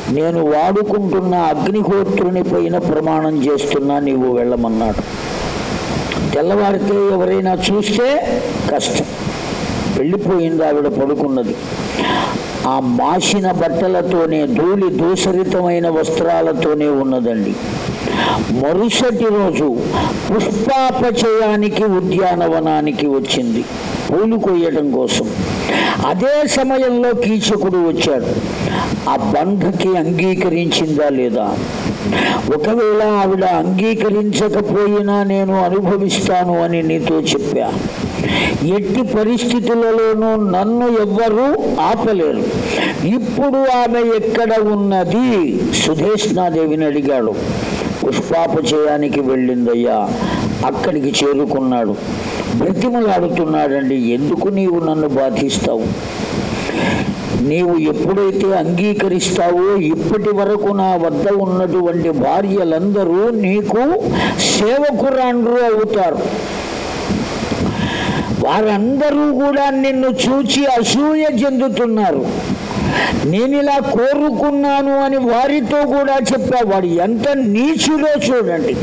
నేను వాడుకుంటున్న అగ్నిహోత్రుని పైన ప్రమాణం చేస్తున్నా నీవు వెళ్ళమన్నాడు. తెల్లవారితే ఎవరైనా చూస్తే కష్టం. వెళ్ళిపోయింది ఆవిడ పడుకున్నది. ఆ మాసిన బట్టలతోనే ధూళి దూసరితమైన వస్త్రాలతోనే ఉన్నదండి. మరుసటి రోజు పుష్పాపచయానికి ఉద్యానవనానికి వచ్చింది. పూలు కొయ్యడం కోసం. అదే సమయంలో కీచకుడు వచ్చాడు. ఆ బంధకి అంగీకరించిందా లేదా? ఒకవేళ ఆవిడ అంగీకరించకపోయినా నేను అనుభవిస్తాను అని నీతో చెప్పా. ఎట్టి పరిస్థితులలోనూ నన్ను ఎవ్వరూ ఆపలేరు. ఇప్పుడు ఆమె ఎక్కడ ఉన్నది? సుధేష్ణాదేవిని అడిగాడు. పుష్పాపచయానికి వెళ్ళిందయ్యా అక్కడికి చేరుకున్నాడు. బ్రతిమలాడుతున్నాడండి ఎందుకు నీవు నన్ను బాధిస్తావు? నీవు ఎప్పుడైతే అంగీకరిస్తావో ఇప్పటి వరకు నా వద్ద ఉన్నటువంటి భార్యలందరూ నీకు సేవకురాండ్రు అవుతారు. వారందరూ కూడా నిన్ను చూచి అసూయ చెందుతున్నారు. నేను ఇలా కోరుకున్నాను అని వారితో కూడా చెప్పా. వాడు ఎంత నీచులో చూడండి.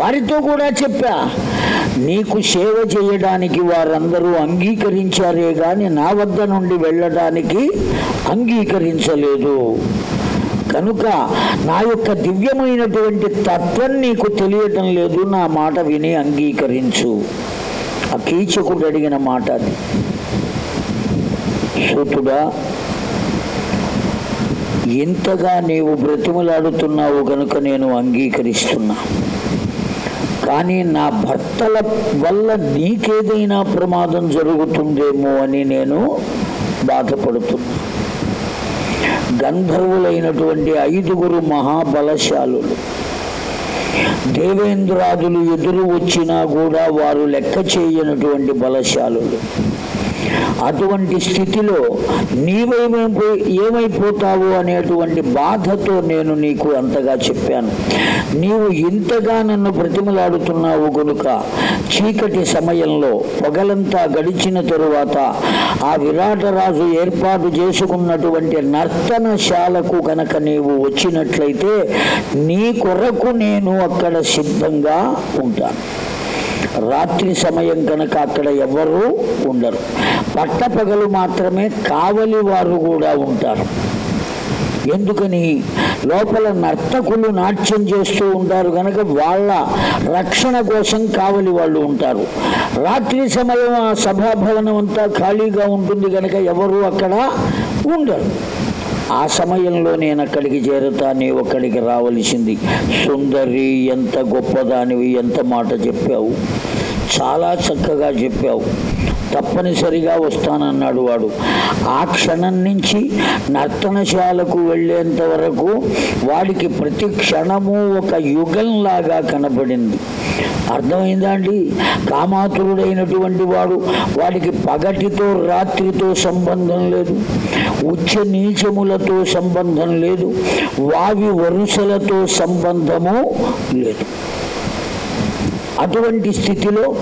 వారితో కూడా చెప్పా నీకు సేవ చేయడానికి వారందరూ అంగీకరించారే గాని నా వద్ద నుండి వెళ్ళడానికి అంగీకరించలేదు. కనుక నా యొక్క దివ్యమైనటువంటి తత్వం నీకు తెలియటం లేదు నా మాట విని అంగీకరించు. ఆ కీచకుడు అడిగిన మాట అది. సూతుడా ఇంతగా నీవు బ్రతిమలాడుతున్నావు కనుక నేను అంగీకరిస్తున్నా. కానీ నా భర్తల వల్ల నీకేదైనా ప్రమాదం జరుగుతుందేమో అని నేను బాధపడుతున్నా గంధర్వులైనటువంటి ఐదుగురు మహాబలశాలులు దేవేంద్రాదులు ఎదురు వచ్చినా కూడా వారు లెక్క చేయనటువంటి బలశాలులు. అటువంటి స్థితిలో నీవేమైపో ఏమైపోతావు అనేటువంటి బాధతో నేను నీకు అంతగా చెప్పాను. నీవు ఇంతగా నన్ను ప్రతిమలాడుతున్నావు గనుక చీకటి సమయంలో పగలంతా గడిచిన తరువాత ఆ విరాటరాజు ఏర్పాటు చేసుకున్నటువంటి నర్తనశాలకు కనుక నీవు వచ్చినట్లయితే నీ కొరకు నేను అక్కడ సిద్ధంగా ఉంటాను. రాత్రి సమయం కనుక అక్కడ ఎవరు ఉండరు. పట్టపగలు మాత్రమే కావలి వారు కూడా ఉంటారు. ఎందుకని? లోపల నర్తకులు నాట్యం చేస్తూ ఉంటారు కనుక వాళ్ళ రక్షణ కోసం కావలి వాళ్ళు ఉంటారు. రాత్రి సమయం ఆ సభాభవనం అంతా ఖాళీగా ఉంటుంది కనుక ఎవరు అక్కడ ఉండరు. ఆ సమయంలో నేను అక్కడికి చేరుతా నీవు అక్కడికి రావలసింది. సుందరి ఎంత గొప్పదానివి ఎంత మాట చెప్పావు. చాలా చక్కగా చెప్పావు. తప్పనిసరిగా వస్తానన్నాడు వాడు. ఆ క్షణం నుంచి నర్తనశాలకు వెళ్ళేంత వరకు వాడికి ప్రతి క్షణము ఒక యుగంలాగా కనబడింది. అర్థమైందా అండి కామాతురుడైనటువంటి వాడు వాడికి పగటితో రాత్రితో సంబంధం లేదు. ఉచ్చ నీచములతో సంబంధం లేదు. వావి వరుసలతో సంబంధము లేదు. అటువంటి స్థితిలో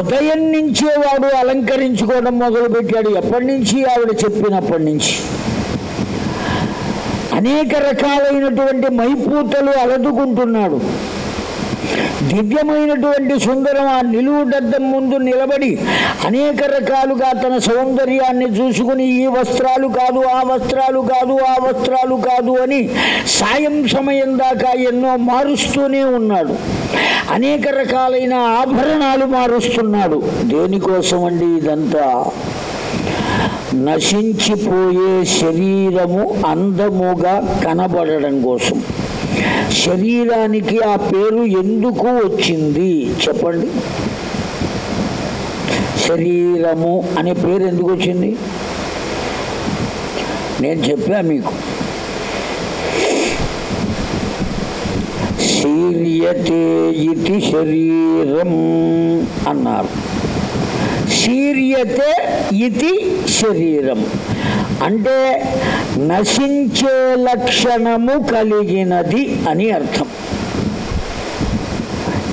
ఉదయం నుంచే వాడు అలంకరించుకోవడం మొదలుపెట్టాడు ఎప్పటి నుంచి? ఆవిడ చెప్పినప్పటి నుంచి. అనేక రకాలైనటువంటి మైపూతలు అలదుకుంటున్నాడు. దివ్యమైనటువంటి సుందరం ఆ నిలువుడద్దం ముందు నిలబడి అనేక రకాలుగా తన సౌందర్యాన్ని చూసుకుని ఈ వస్త్రాలు కాదు ఆ వస్త్రాలు కాదు ఆ వస్త్రాలు కాదు అని సాయం సమయం దాకా ఎన్నో మారుస్తూనే ఉన్నాడు. అనేక రకాలైన ఆభరణాలు మారుస్తున్నాడు. దేనికోసం అండి ఇదంతా? నశించిపోయే శరీరము అందముగా కనబడడం కోసం. శరీరానికి ఆ పేరు ఎందుకు వచ్చింది? చెప్పండి. శరీరము అనే పేరు ఎందుకు వచ్చింది? నేను చెప్పా మీకు. శీర్యతే ఇతి శరీరం అన్నారు. శీర్యతే ఇతి శరీరం. అంటే నశించే లక్షణము కలిగినది అని అర్థం.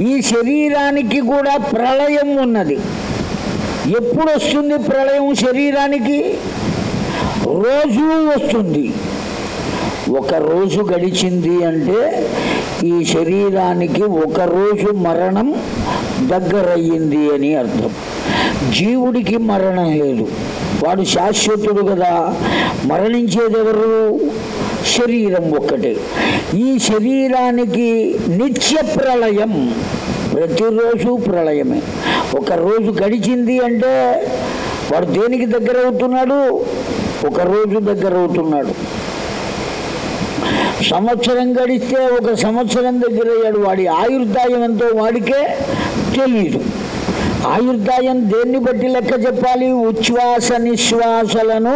ఈ శరీరానికి కూడా ప్రళయం ఉన్నది. ఎప్పుడు వస్తుంది ప్రళయం శరీరానికి? రోజు వస్తుంది. ఒక రోజు గడిచింది అంటే ఈ శరీరానికి ఒక రోజు మరణం దగ్గరయ్యింది అని అర్థం. జీవుడికి మరణం లేదు. వాడు శాశ్వతుడు కదా. మరణించేదెవరు శరీరం ఒక్కటే. ఈ శరీరానికి నిత్య ప్రళయం ప్రతిరోజు ప్రళయమే. ఒక రోజు గడిచింది అంటే వాడు దేనికి దగ్గర అవుతున్నాడు? ఒక రోజు దగ్గర అవుతున్నాడు. సంవత్సరం గడిస్తే ఒక సంవత్సరం దగ్గర అయ్యాడు. వాడి ఆయుర్దాయం ఎంతో వాడికే తెలియదు ఆయుర్దాయం దేన్ని బట్టి లెక్క చెప్పాలి? ఉచ్ఛ్వాస నిశ్వాసలను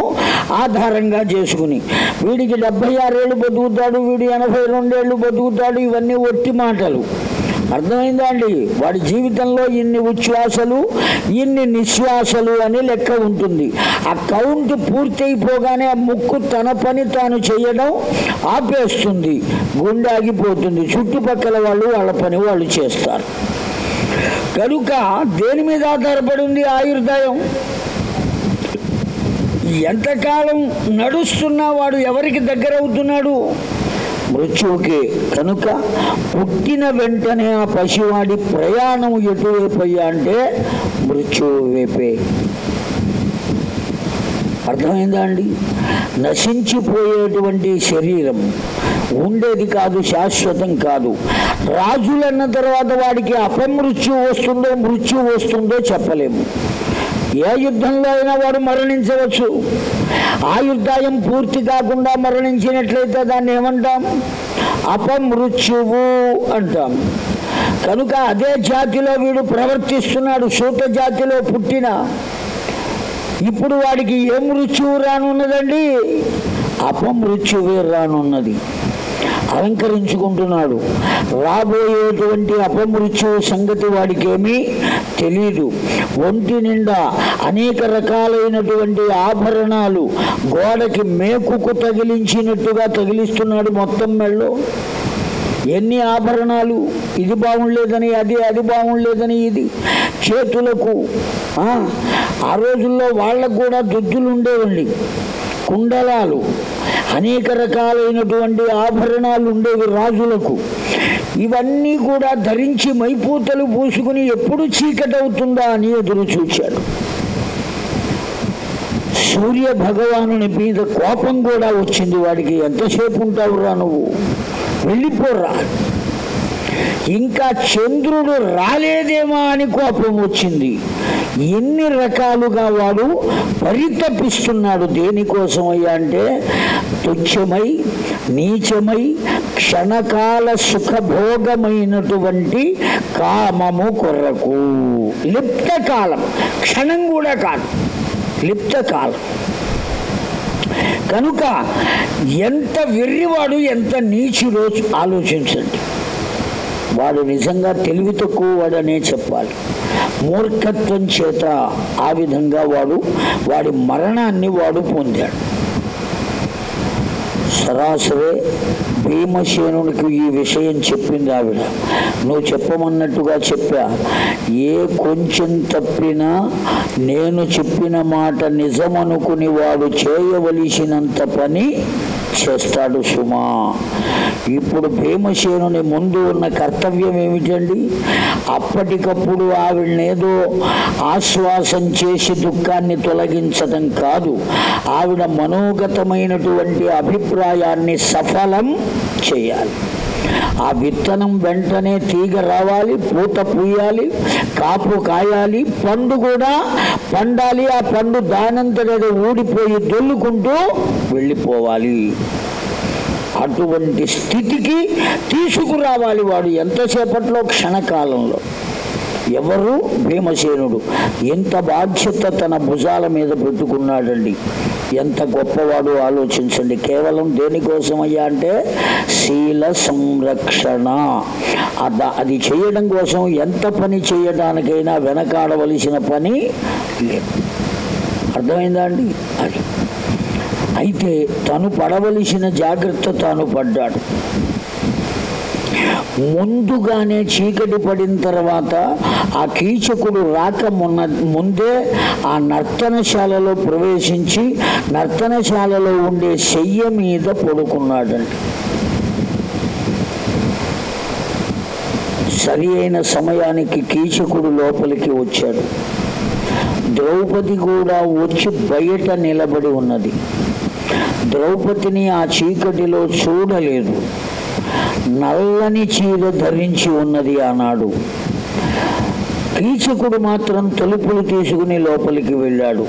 ఆధారంగా చేసుకుని. వీడికి డెబ్బై ఆరేళ్ళు బతుకుతాడు వీడి ఎనభై రెండేళ్ళు బతుకుతాడు ఇవన్నీ ఒట్టి మాటలు. అర్థమైందా అండి? వాడి జీవితంలో ఇన్ని ఉచ్ఛ్వాసలు ఇన్ని నిశ్వాసలు అని లెక్క ఉంటుంది. ఆ కౌంట్ పూర్తయిపోగానే ఆ ముక్కు తన పని తాను చేయడం ఆపేస్తుంది. గుండె ఆగిపోతుంది చుట్టుపక్కల వాళ్ళు వాళ్ళ పని వాళ్ళు చేస్తారు. కనుక దేని మీద ఆధారపడి ఉంది ఆయుర్దాయం? ఎంతకాలం నడుస్తున్నా వాడు ఎవరికి దగ్గర అవుతున్నాడు? మృత్యువుకి. కనుక పుట్టిన వెంటనే ఆ పసివాడి ప్రయాణం ఎటువైపు అయ్యా అంటే మృత్యువు వైపే. అర్థమైందా అండి? నశించిపోయేటువంటి శరీరం ఉండేది కాదు శాశ్వతం కాదు. రాజులన్న తర్వాత వాడికి అపమృత్యు వస్తుందో మృత్యు వస్తుందో చెప్పలేము. ఏ యుద్ధంలో అయినా వాడు మరణించవచ్చు. ఆ యుద్ధాయం పూర్తి కాకుండా మరణించినట్లయితే దాన్ని ఏమంటాం? అపమృత్యువు అంటాం. కనుక అదే జాతిలో వీడు ప్రవర్తిస్తున్నాడు సూత జాతిలో పుట్టిన ఇప్పుడు వాడికి ఏ మృత్యువు రానున్నదండి? అపమృత్యువే రానున్నది. అలంకరించుకుంటున్నాడు. రాబోయేటువంటి అపమృత్యువు సంగతి వాడికేమీ తెలీదు. ఒంటి నిండా అనేక రకాలైనటువంటి ఆభరణాలు గోడకి మేకుకు తగిలించినట్టుగా తగిలిస్తున్నాడు మొత్తం మెళ్ళో. ఎన్ని ఆభరణాలు? ఇది బాగుండలేదని అది అది బాగుండలేదని ఇది. చేతులకు ఆ, రోజుల్లో వాళ్ళకు కూడా దుద్దులు ఉండేవండి. కుండలాలు అనేక రకాలైనటువంటి ఆభరణాలు ఉండేవి రాజులకు. ఇవన్నీ కూడా ధరించి మైపూతలు పూసుకుని ఎప్పుడు చీకటవుతుందా అని ఎదురు చూచాడు. సూర్య భగవానుని మీద కోపం కూడా వచ్చింది. వాడికి ఎంతసేపు ఉంటావురా నువ్వు? వెళ్ళిపోర్రా ఇంకా చంద్రుడు రాలేదేమో అని కోపం వచ్చింది. ఎన్ని రకాలుగా వాడు పరితపిస్తున్నాడు దేనికోసం అయ్యా అంటే తుచ్చమై నీచమై క్షణకాల సుఖభోగమైనటువంటి కామము కొరకు. లిప్త కాలం క్షణం కూడా కాదు. లిప్త కాలం కనుక ఎంత వెర్రివాడు ఎంత నీచుడో ఆలోచించండి. వాడు నిజంగా తెలివి తక్కువ వాడనే చెప్పాలి. మూర్ఖత్వం చేత ఆ విధంగా వాడు వాడి మరణాన్ని వాడు పొందాడు. సరాసరే భీమసేనునికి ఈ విషయం చెప్పింది ఆవిడ. నువ్వు చెప్పమన్నట్టుగా చెప్పా. ఏ కొంచెం తప్పినా నేను చెప్పిన మాట నిజమనుకుని వాడు చేయవలసినంత పని చేస్తాడు సుమా. ఇప్పుడు భీమసేనుని ముందు ఉన్న కర్తవ్యం ఏమిటండి? అప్పటికప్పుడు ఆవిడనేదో ఆశ్వాసం చేసి దుఃఖాన్ని తొలగించడం కాదు. ఆవిడ మనోగతమైనటువంటి అభిప్రాయాన్ని సఫలం చేయాలి. ఆ విత్తనం వెంటనే తీగ రావాలి పూత పూయాలి కాపు కాయాలి పండు కూడా పండాలి. ఆ పండు దానంతట ఊడిపోయి దొల్లుకుంటూ వెళ్ళిపోవాలి. అటువంటి స్థితికి తీసుకురావాలి వాడు ఎంతసేపట్లో? క్షణకాలంలో. ఎవరు భీమసేనుడు? ఎంత బాధ్యత తన భుజాల మీద పెట్టుకున్నాడండి. ఎంత గొప్పవాడు ఆలోచించండి. కేవలం దేనికోసం అయ్యా అంటే శీల సంరక్షణ. అది చేయడం కోసం ఎంత పని చేయడానికైనా వెనకాడవలసిన పని లేదు. అర్థమైందా అండి? అది. అయితే తను పడవలసిన జాగ్రత్త తాను పడ్డాడు. ముందుగానే చీకటి పడిన తర్వాత ఆ కీచకుడు రాక మొన్న ముందే ఆ నర్తనశాలలో ప్రవేశించి నర్తనశాలలో ఉండే శయ్య మీద పడుకున్నాడండి సరి అయిన సమయానికి కీచకుడు లోపలికి వచ్చాడు. ద్రౌపది కూడా వచ్చి బయట నిలబడి ఉన్నది. ద్రౌపదిని ఆ చీకటిలో చూడలేదు. నల్లని చీర ధరించి ఉన్నది ఆనాడు. కీచకుడు మాత్రం తలుపులు తీసుకుని లోపలికి వెళ్ళాడు.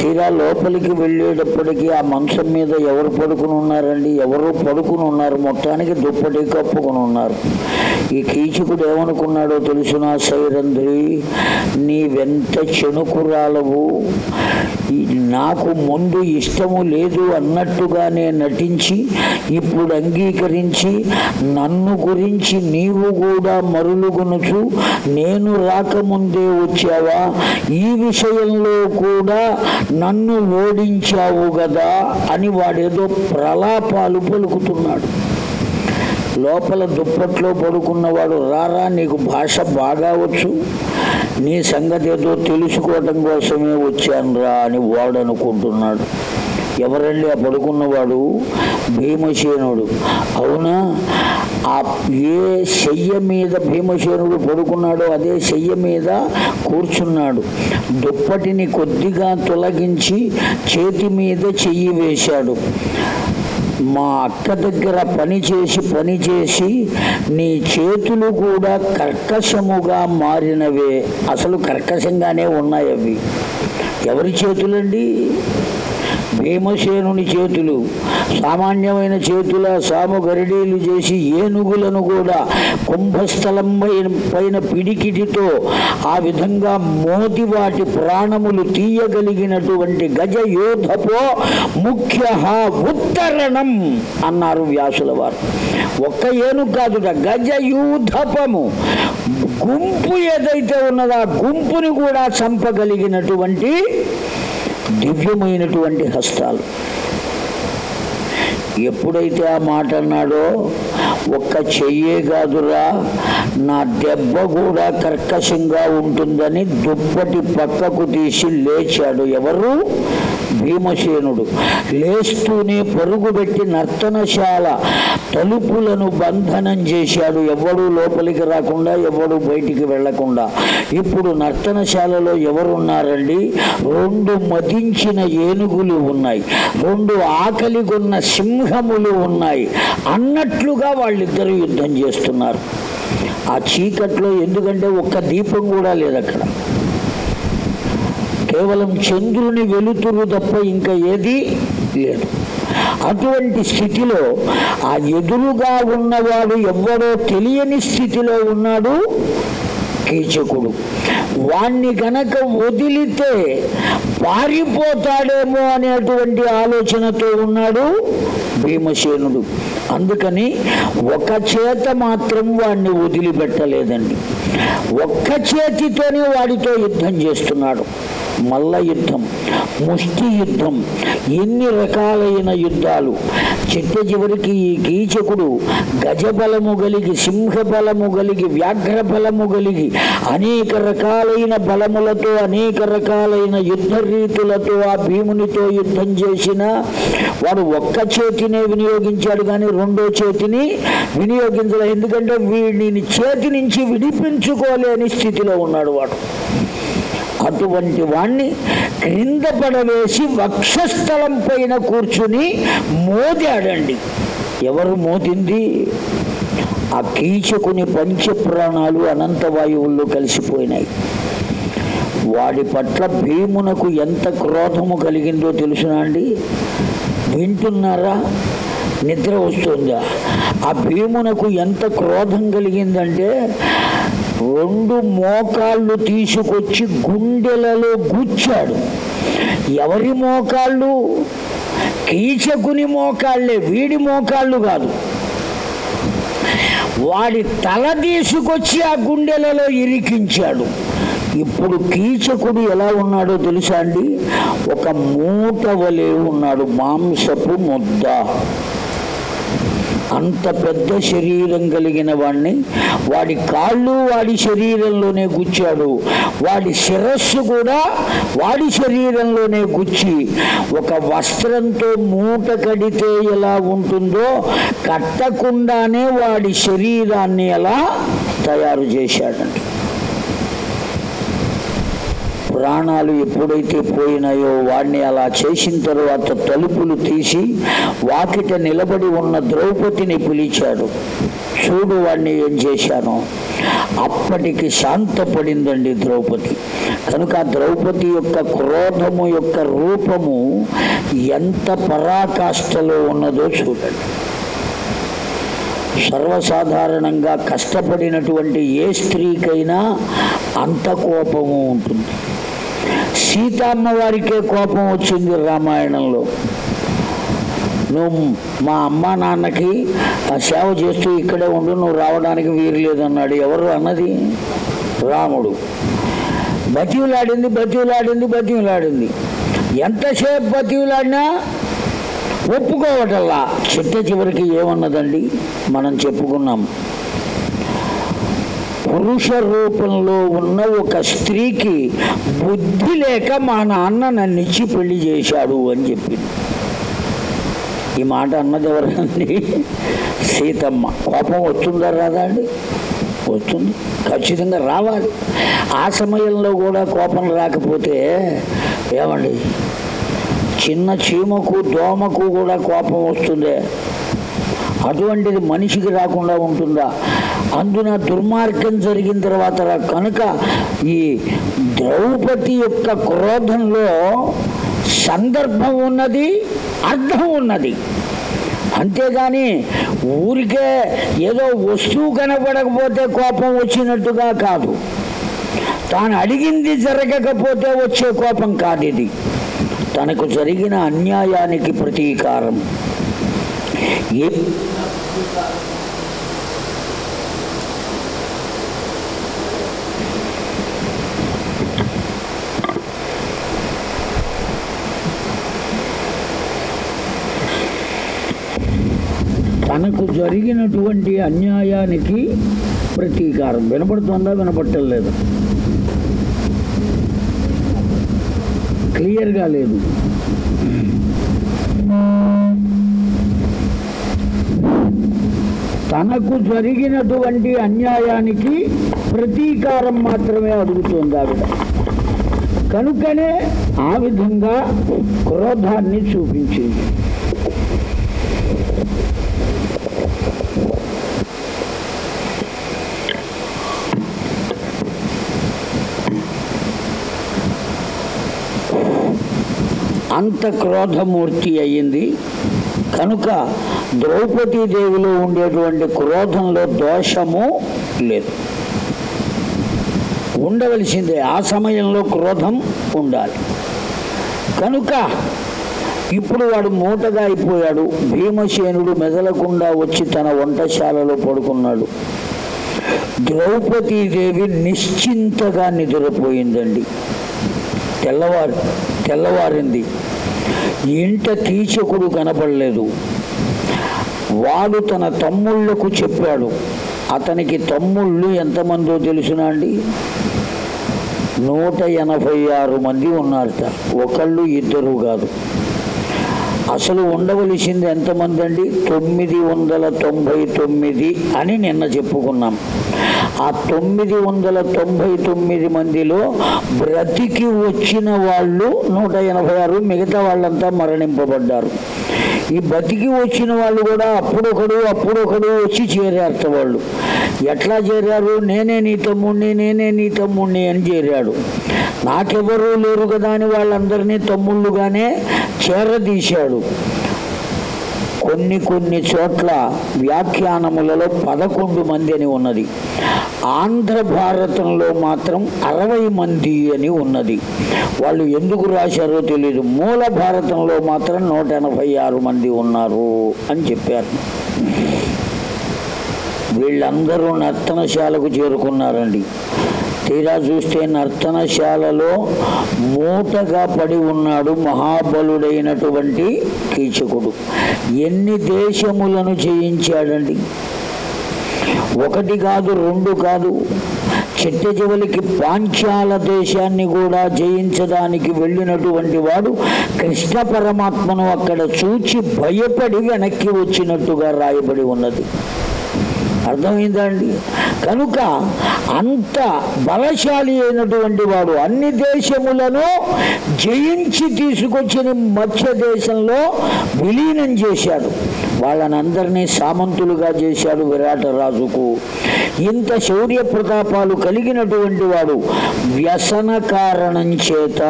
తీరా లోపలికి వెళ్ళేటప్పటికీ ఆ మంచం మీద ఎవరు పడుకుని ఉన్నారండి? ఎవరు పడుకుని ఉన్నారు? మొత్తానికి దుప్పటి కప్పుకుని ఉన్నారు. ఈ కీచకుడు ఏమనుకున్నాడో తెలుసునా సైరంధ్రి? నీవెంత చెనుకురాలవు నాకు ముందు ఇష్టము లేదు అన్నట్టుగానే నటించి ఇప్పుడు అంగీకరించి నన్ను గురించి నీవు కూడా మరులుగునుచు నేను రాకముందే వచ్చావా? ఈ విషయంలో కూడా నన్ను ఓడించావు కదా అని వాడేదో ప్రలాపాలు పలుకుతున్నాడు. లోపల దుప్పట్లో పడుకున్నవాడు రారా నీకు భాష బాగా వచ్చు. నీ సంగతి ఏదో తెలుసుకోవటం కోసమే వచ్చాను రా అని వాడు అనుకుంటున్నాడు ఎవరండి ఆ పడుకున్నవాడు? భీమసేనుడు. అవునా? ఆ ఏ శయ్య మీద భీమసేనుడు పడుకున్నాడో అదే శయ్య మీద కూర్చున్నాడు. దుప్పటిని కొద్దిగా తొలగించి చేతి మీద చెయ్యి వేశాడు. మా అక్క దగ్గర పని చేసి పని చేసి నీ చేతులు కూడా కర్కశముగా మారినవే. అసలు కర్కశంగానే ఉన్నాయి అవి. ఎవరి చేతులండి? భీమసేనుని చేతులు సామాన్యమైన చేతుల సాము గరిడీలు చేసి ఏనుగులను కూడా కుంభస్థలం పైన పైన పిడికిటితో ఆ విధంగా మోది వాటి ప్రాణములు తీయగలిగినటువంటి గజ యోధపో ముఖ్య ఉత్తరణం అన్నారు వ్యాసుల వారు. ఒక్క ఏనుగు కాదుట గజ యూధపము గుంపు ఏదైతే ఉన్నదో ఆ గుంపుని కూడా చంపగలిగినటువంటి దివ్యమైనటువంటి హస్తాలు. ఎప్పుడైతే ఆ మాట అన్నాడో ఒక్క చెయ్యే కాదురా నా దెబ్బ కూడా కర్కశంగా ఉంటుందని దుప్పటి పక్కకు తీసి లేచాడు ఎవరు? భీమసేనుడు. లేస్తూనే పరుగుబెట్టి నర్తనశాల తలుపులను బంధనం చేశాడు. ఎవడు లోపలికి రాకుండా ఎవడు బయటికి వెళ్ళకుండా ఇప్పుడు నర్తనశాలలో ఎవరున్నారండి? రెండు మదించిన ఏనుగులు ఉన్నాయి. రెండు ఆకలిగొన్న సింహములు ఉన్నాయి. అన్నట్లుగా వాళ్ళిద్దరూ యుద్ధం చేస్తున్నారు. ఆ చీకట్లో ఎందుకంటే ఒక్క దీపం కూడా లేదు అక్కడ కేవలం చంద్రుని వెలుతురు తప్ప ఇంకా ఏది లేదు. అటువంటి స్థితిలో ఆ ఎదురుగా ఉన్నవాడు ఎవ్వడో తెలియని స్థితిలో ఉన్నాడు కీచకుడు. వాణ్ణి గనక వదిలితే పారిపోతాడేమో అనేటువంటి ఆలోచనతో ఉన్నాడు భీమసేనుడు. అందుకని ఒక చేత మాత్రం వాడిని వదిలిపెట్టలేదండి. ఒక్క చేతితోనే వాడితో యుద్ధం చేస్తున్నాడు. మల్ల యుద్ధం ముష్టి యుద్ధం ఎన్ని రకాలైన యుద్ధాలు. చిట్ట చివరికి ఈ కీచకుడు గజబలము కలిగి సింహబలము కలిగి వ్యాఘ్ర బలము కలిగి అనేక రకాలైన బలములతో అనేక రకాలైన యుద్ధ రీతులతో ఆ భీమునితో యుద్ధం చేసిన వాడు ఒక్క చేతినే వినియోగించాడు కానీ రెండో చేతిని వినియోగించలేదు ఎందుకంటే వీడిని చేతి నుంచి విడిపించుకోలేని స్థితిలో ఉన్నాడు వాడు. అటువంటి వాణ్ణి క్రింద పడవేసి వక్షస్థలం పైన కూర్చుని మోదాడండి. ఎవరు మోదింది ఆ కీచకుని పంచప్రాణాలు అనంత వాయువుల్లో కలిసిపోయినాయి. వాడి పట్ల భీమునకు ఎంత క్రోధము కలిగిందో తెలుసునా అండి? వింటున్నారా? నిద్ర వస్తుందా? ఆ భీమునకు ఎంత క్రోధం కలిగిందంటే రెండు మోకాళ్ళు తీసుకొచ్చి గుండెలలో గుచ్చాడు. ఎవరి మోకాళ్ళు? కీచకుని మోకాళ్ళే వీడి మోకాళ్ళు కాదు. వాడి తల తీసుకొచ్చి ఆ గుండెలలో ఇరికించాడు. ఇప్పుడు కీచకుడు ఎలా ఉన్నాడో తెలుసా అండి? ఒక మూట వలె ఉన్నాడు మాంసపు ముద్ద. అంత పెద్ద శరీరం కలిగిన వాడిని వాడి కాళ్ళు వాడి శరీరంలోనే గుచ్చాడు. వాడి శిరస్సు కూడా వాడి శరీరంలోనే గుచ్చి ఒక వస్త్రంతో మూట కడితే ఎలా ఉంటుందో కట్టకుండానే వాడి శరీరాన్ని ఎలా తయారు చేశాడంటే. ప్రాణాలు ఎప్పుడైతే పోయినాయో వాడిని అలా చేసిన తరువాత తలుపులు తీసి వాకిట నిలబడి ఉన్న ద్రౌపదిని పిలిచాడు. చూడు వాడిని ఏం చేశాను. అప్పటికి శాంతపడిందండి ద్రౌపది. కనుక ఆ ద్రౌపది యొక్క క్రోధము యొక్క రూపము ఎంత పరాకాష్టలో ఉన్నదో చూడండి. సర్వసాధారణంగా కష్టపడినటువంటి ఏ స్త్రీకైనా అంత కోపము ఉంటుంది. సీతమ్మ వారికే కోపం వచ్చింది రామాయణంలో. నువ్వు మా అమ్మ నాన్నకి ఆ సేవ చేస్తూ ఇక్కడే ఉండు నువ్వు రావడానికి వీలు లేదన్నాడు ఎవరు అన్నది? రాముడు. బతివులాడింది బతివులాడింది బతివులాడింది. ఎంతసేపు బతివులాడినా ఒప్పుకోవటల్లా చిట్ట చివరికి ఏమన్నదండి? మనం చెప్పుకున్నాం. పురుష రూపంలో ఉన్న ఒక స్త్రీకి బుద్ధి లేక మా నాన్న నన్ను ఇచ్చి పెళ్ళి చేశాడు అని చెప్పింది. ఈ మాట అన్నది ఎవరండి? సీతమ్మ. కోపం వస్తుందా రాదా అండి? వస్తుంది. ఖచ్చితంగా రావాలి. ఆ సమయంలో కూడా కోపం రాకపోతే ఏమండి? చిన్న చీమకు దోమకు కూడా కోపం వస్తుందే. అటువంటిది మనిషికి రాకుండా ఉంటుందా? అందున దుర్మార్గం జరిగిన తర్వాత కనుక ఈ ద్రౌపది యొక్క క్రోధంలో సందర్భం ఉన్నది అర్థం ఉన్నది. అంతేగాని ఊరికే ఏదో వస్తువు కనపడకపోతే కోపం వచ్చినట్టుగా కాదు. తాను అడిగింది జరగకపోతే వచ్చే కోపం కాదు ఇది తనకు జరిగిన అన్యాయానికి ప్రతీకారం. ఏ తనకు జరిగినటువంటి అన్యాయానికి ప్రతీకారం. వినపడుతుందా? వినపట్టలేదు. క్లియర్గా లేదు. తనకు జరిగినటువంటి అన్యాయానికి ప్రతీకారం మాత్రమే అడుగుతుంది ఆవిడ. కనుకనే ఆ విధంగా క్రోధాన్ని చూపించింది. అంత క్రోధమూర్తి అయ్యింది. కనుక ద్రౌపదీదేవిలో ఉండేటువంటి క్రోధంలో దోషము లేదు. ఉండవలసిందే ఆ సమయంలో క్రోధం ఉండాలి. కనుక ఇప్పుడు వాడు మూటగా అయిపోయాడు. భీమసేనుడు మెదలకుండా వచ్చి తన వంటశాలలో పడుకున్నాడు. ద్రౌపదీదేవి నిశ్చింతగా నిద్రపోయిందండి. తెల్లవారు తెల్లవారింది. ఇంట కీచకుడు కనపడలేదు. వాడు తన తమ్ముళ్ళకు చెప్పాడు అతనికి తమ్ముళ్ళు ఎంతమందో తెలుసునా అండి? నూట ఎనభై ఆరు మంది ఉన్నారట. ఒకళ్ళు ఇద్దరు కాదు. అసలు ఉండవలసింది ఎంతమంది అండి? తొమ్మిది వందల తొంభై తొమ్మిది అని నిన్న చెప్పుకున్నాం. ఆ తొమ్మిది వందల తొంభై తొమ్మిది మందిలో బ్రతికి వచ్చిన వాళ్ళు నూట ఎనభై ఆరు మిగతా వాళ్ళంతా మరణింపబడ్డారు. ఈ బతికి వచ్చిన వాళ్ళు కూడా అప్పుడొకడు అప్పుడొకడు వచ్చి చేరారు వాళ్ళు. ఎట్లా చేరారు? నేనే నీ తమ్ముణ్ణి నేనే నీ తమ్ముణ్ణి అని చేరాడు. నాకెవరూ లేరు కదా అని వాళ్ళందరినీ తమ్ముళ్ళుగానే చేరదీశాడు. కొన్ని కొన్ని చోట్ల వ్యాఖ్యానములలో పదకొండు మంది అని ఉన్నది. ఆంధ్ర భారతంలో మాత్రం అరవై మంది అని ఉన్నది. వాళ్ళు ఎందుకు రాశారో తెలియదు మూల భారతంలో మాత్రం నూట ఎనభై ఆరు మంది ఉన్నారు అని చెప్పారు. వీళ్ళందరూ నర్తనశాలకు చేరుకున్నారండి. తీరా చూస్తే నర్తనశాలలో మూటగా పడి ఉన్నాడు మహాబలుడైనటువంటి కీచకుడు. ఎన్ని దేశములను జయించాడండి? ఒకటి కాదు రెండు కాదు. చిట్ట చివరికి పాంచాల దేశాన్ని కూడా జయించడానికి వెళ్ళినటువంటి వాడు కృష్ణ పరమాత్మను అక్కడ చూచి భయపడి వెనక్కి వచ్చినట్టుగా రాయబడి ఉన్నది. అర్థమైందా అండి కనుక అంత బలశాలి అయినటువంటి వాడు అన్ని దేశములను జయించి తీసుకొచ్చిన మధ్య దేశంలో విలీనం చేశాడు. వాళ్ళని అందరినీ సామంతులుగా చేశాడు విరాట రాజుకు. ఇంత శౌర్య ప్రతాపాలు కలిగినటువంటి వాడు వ్యసన కారణం చేత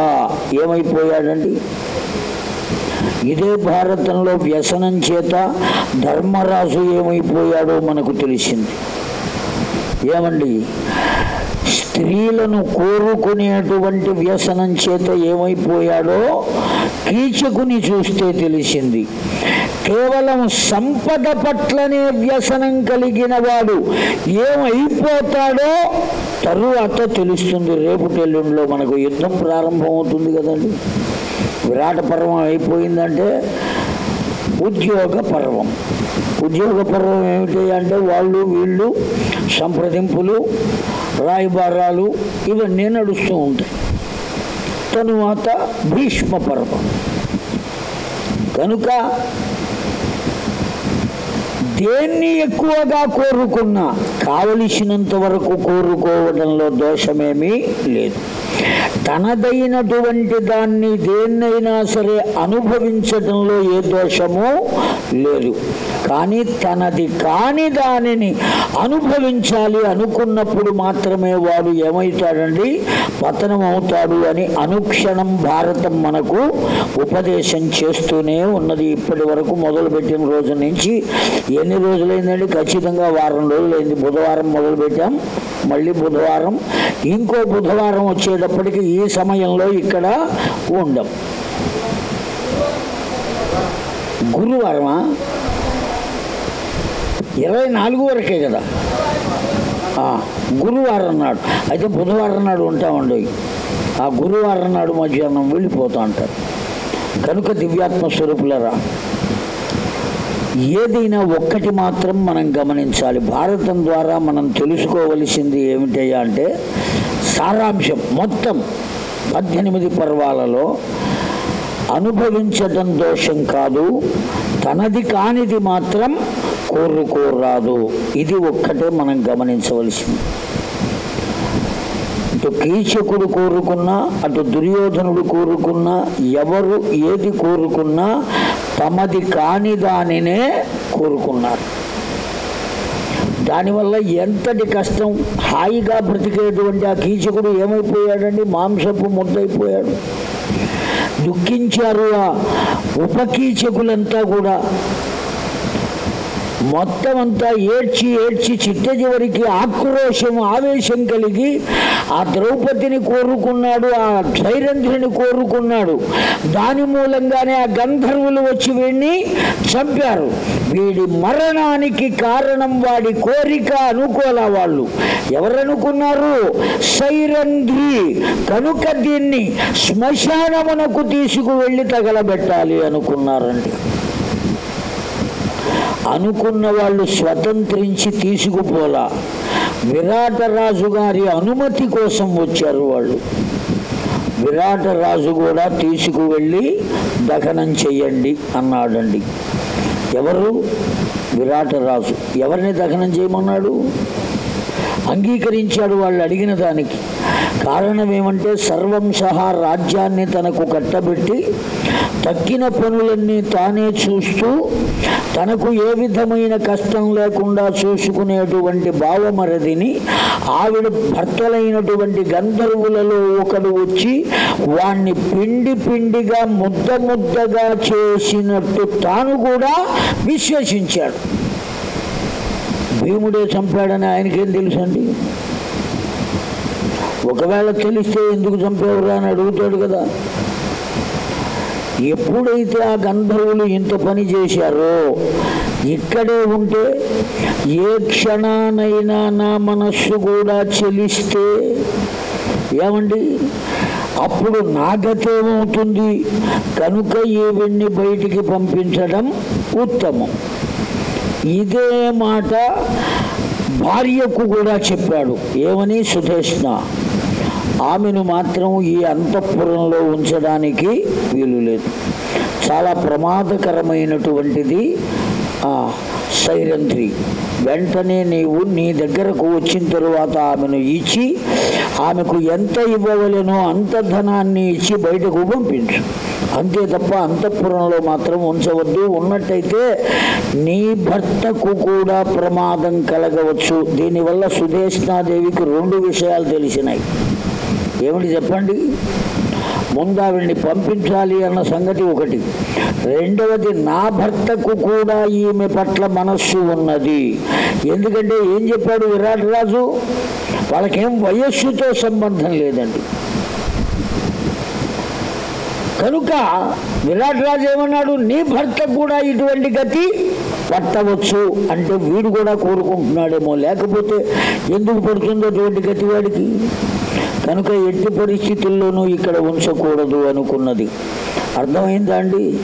ఏమైపోయాడండి? ఇదే భారతంలో వ్యసనం చేత ధర్మరాజు ఏమైపోయాడో మనకు తెలిసింది. ఏమండి? స్త్రీలను కోరుకునేటువంటి వ్యసనం చేత ఏమైపోయాడో కీచకుని చూస్తే తెలిసింది. కేవలం సంపద పట్లనే వ్యసనం కలిగిన వాడు ఏమైపోతాడో తరువాత తెలుస్తుంది. రేపు ఎల్లుండిలో మనకు యుద్ధం ప్రారంభమవుతుంది కదండి. విరాట పర్వం అయిపోయిందంటే ఉద్యోగ పర్వం. ఉద్యోగ పర్వం ఏమిటి అంటే వాళ్ళు వీళ్ళు సంప్రదింపులు రాయిబారాలు ఇవన్నీ నడుస్తూ ఉంటాయి. తరువాత భీష్మ పర్వం. కనుక దేన్ని ఎక్కువగా కోరుకున్నా కావలసినంత వరకు కోరుకోవడంలో దోషమేమీ లేదు. తనదైనటువంటి దాన్ని దేన్నైనా సరే అనుభవించడంలో ఏ దోషము లేదు. కానీ తనది కాని దానిని అనుభవించాలి అనుకున్నప్పుడు మాత్రమే వాడు ఏమవుతాడండి? పతనం అవుతాడు అని అనుక్షణం భారతం మనకు ఉపదేశం చేస్తూనే ఉన్నది. ఇప్పటి వరకు మొదలుపెట్టిన రోజు నుంచి ఎన్ని రోజులైందండి? ఖచ్చితంగా వారం రోజులైంది. బుధవారం మొదలుపెట్టాం. మళ్ళీ బుధవారం. ఇంకో బుధవారం వచ్చేటప్పటికి ఈ సమయంలో ఇక్కడ ఉండం. గురువారమా? ఇరవై నాలుగు వరకే కదా? గురువారం నాడు. అయితే బుధవారం నాడు ఉంటామండి. ఆ గురువారం నాడు మధ్యాహ్నం వెళ్ళిపోతా అంటారు. కనుక దివ్యాత్మ స్వరూపులరా ఏదైనా ఒక్కటి మాత్రం మనం గమనించాలి. భారతం ద్వారా మనం తెలుసుకోవలసింది ఏమిటయ్యా అంటే సారాంశం మొత్తం పద్దెనిమిది పర్వాలలో అనుభవించడం దోషం కాదు తనది కానిది మాత్రం కోరుకోరాదు. ఇది ఒక్కటే మనం గమనించవలసింది. అటు కీచకుడు కోరుకున్నా అటు దుర్యోధనుడు కోరుకున్నా ఎవరు ఏది కోరుకున్నా తమది కాని దానినే కోరుకున్నారు. దానివల్ల ఎంతటి కష్టం? హాయిగా బ్రతికేటువంటి ఆ కీచకుడు ఏమైపోయాడండి? మాంసపు ముద్దైపోయాడు దుఃఖించారు ఆ ఉపకీచకులంతా కూడా. మొత్తం అంతా ఏడ్చి ఏడ్చి చిట్ట చివరికి ఆక్రోశం ఆవేశం కలిగి ఆ ద్రౌపదిని కోరుకున్నాడు ఆ ధైరంధ్రుని కోరుకున్నాడు. దాని మూలంగానే ఆ గంధర్వులు వచ్చి వీడిని చంపారు. వీడి మరణానికి కారణం వాడి కోరిక అనుకోల వాళ్ళు. ఎవరనుకున్నారు? సైరంధ్రి కనుక దీన్ని శ్మశానమునకు తీసుకువెళ్ళి తగలబెట్టాలి అనుకున్నారండి. అనుకున్న వాళ్ళు స్వతంత్రించి తీసుకుపోలా. విరాటరాజు గారి అనుమతి కోసం వచ్చారు వాళ్ళు. విరాటరాజు కూడా తీసుకువెళ్ళి దహనం చెయ్యండి అన్నాడండి. ఎవరు? విరాటరాజు. ఎవరిని దహనం చేయమన్నాడు? అంగీకరించాడు వాళ్ళు అడిగిన దానికి. కారణం ఏమంటే సర్వం సహా రాజ్యాన్ని తనకు కట్టబెట్టి తక్కిన పనులన్నీ తానే చూస్తూ తనకు ఏ విధమైన కష్టం లేకుండా చూసుకునేటువంటి భావమరదిని ఆవిడ భర్తలైనటువంటి గంధర్వులలో ఒకడు వచ్చి వాణ్ణి పిండి పిండిగా ముద్ద ముద్దగా చేసినట్టు తాను కూడా విశ్వసించాడు. భీముడే చంపాడని ఆయనకేం తెలుసండి? ఒకవేళ తెలిస్తే ఎందుకు చంపేవరా అని అడుగుతాడు కదా. ఎప్పుడైతే ఆ గంధర్వులు ఇంత పని చేశారో ఇక్కడే ఉంటే ఏ క్షణానైనా నా మనస్సు కూడా చెలిస్తే ఏమండి? అప్పుడు నాగతేమవుతుంది కనుక ఈవిడ్ని బయటికి పంపించడం ఉత్తమం. ఇదే మాట భార్యకు కూడా చెప్పాడు. ఏమని సుధేష్ణ? ఆమెను మాత్రం ఈ అంతఃపురంలో ఉంచడానికి వీలు లేదు. చాలా ప్రమాదకరమైనటువంటిది ఆ సైరంధ్రి వెంటనే నీవు నీ దగ్గరకు వచ్చిన తరువాత ఆమెను ఇచ్చి ఆమెకు ఎంత ఇవ్వవలెనో అంత ధనాన్ని ఇచ్చి బయటకు పంపించు. అంతే తప్ప అంతఃపురంలో మాత్రం ఉంచవద్దు. ఉన్నట్టయితే నీ భర్తకు కూడా ప్రమాదం కలగవచ్చు. దీనివల్ల సుదేష్ణాదేవికి రెండు విషయాలు తెలిసినాయి. ఏమిటి చెప్పండి? ముందు ఆవిడ్ని పంపించాలి అన్న సంగతి ఒకటి. రెండవది నా భర్తకు కూడా ఈమె పట్ల మనస్సు ఉన్నది. ఎందుకంటే ఏం చెప్పాడు విరాట్ రాజు? వాళ్ళకేం వయస్సుతో సంబంధం లేదండి. కనుక విరాట్ రాజు ఏమన్నాడు? నీ భర్త కూడా ఇటువంటి గతి పట్టవచ్చు అంటే వీడు కూడా కోరుకుంటున్నాడేమో. లేకపోతే ఎందుకు పడుతుందో అటువంటి గతి వాడికి? కనుక ఎట్టి పరిస్థితుల్లోనూ ఇక్కడ ఉంచకూడదు అనుకున్నది. అర్థమైందా అండి?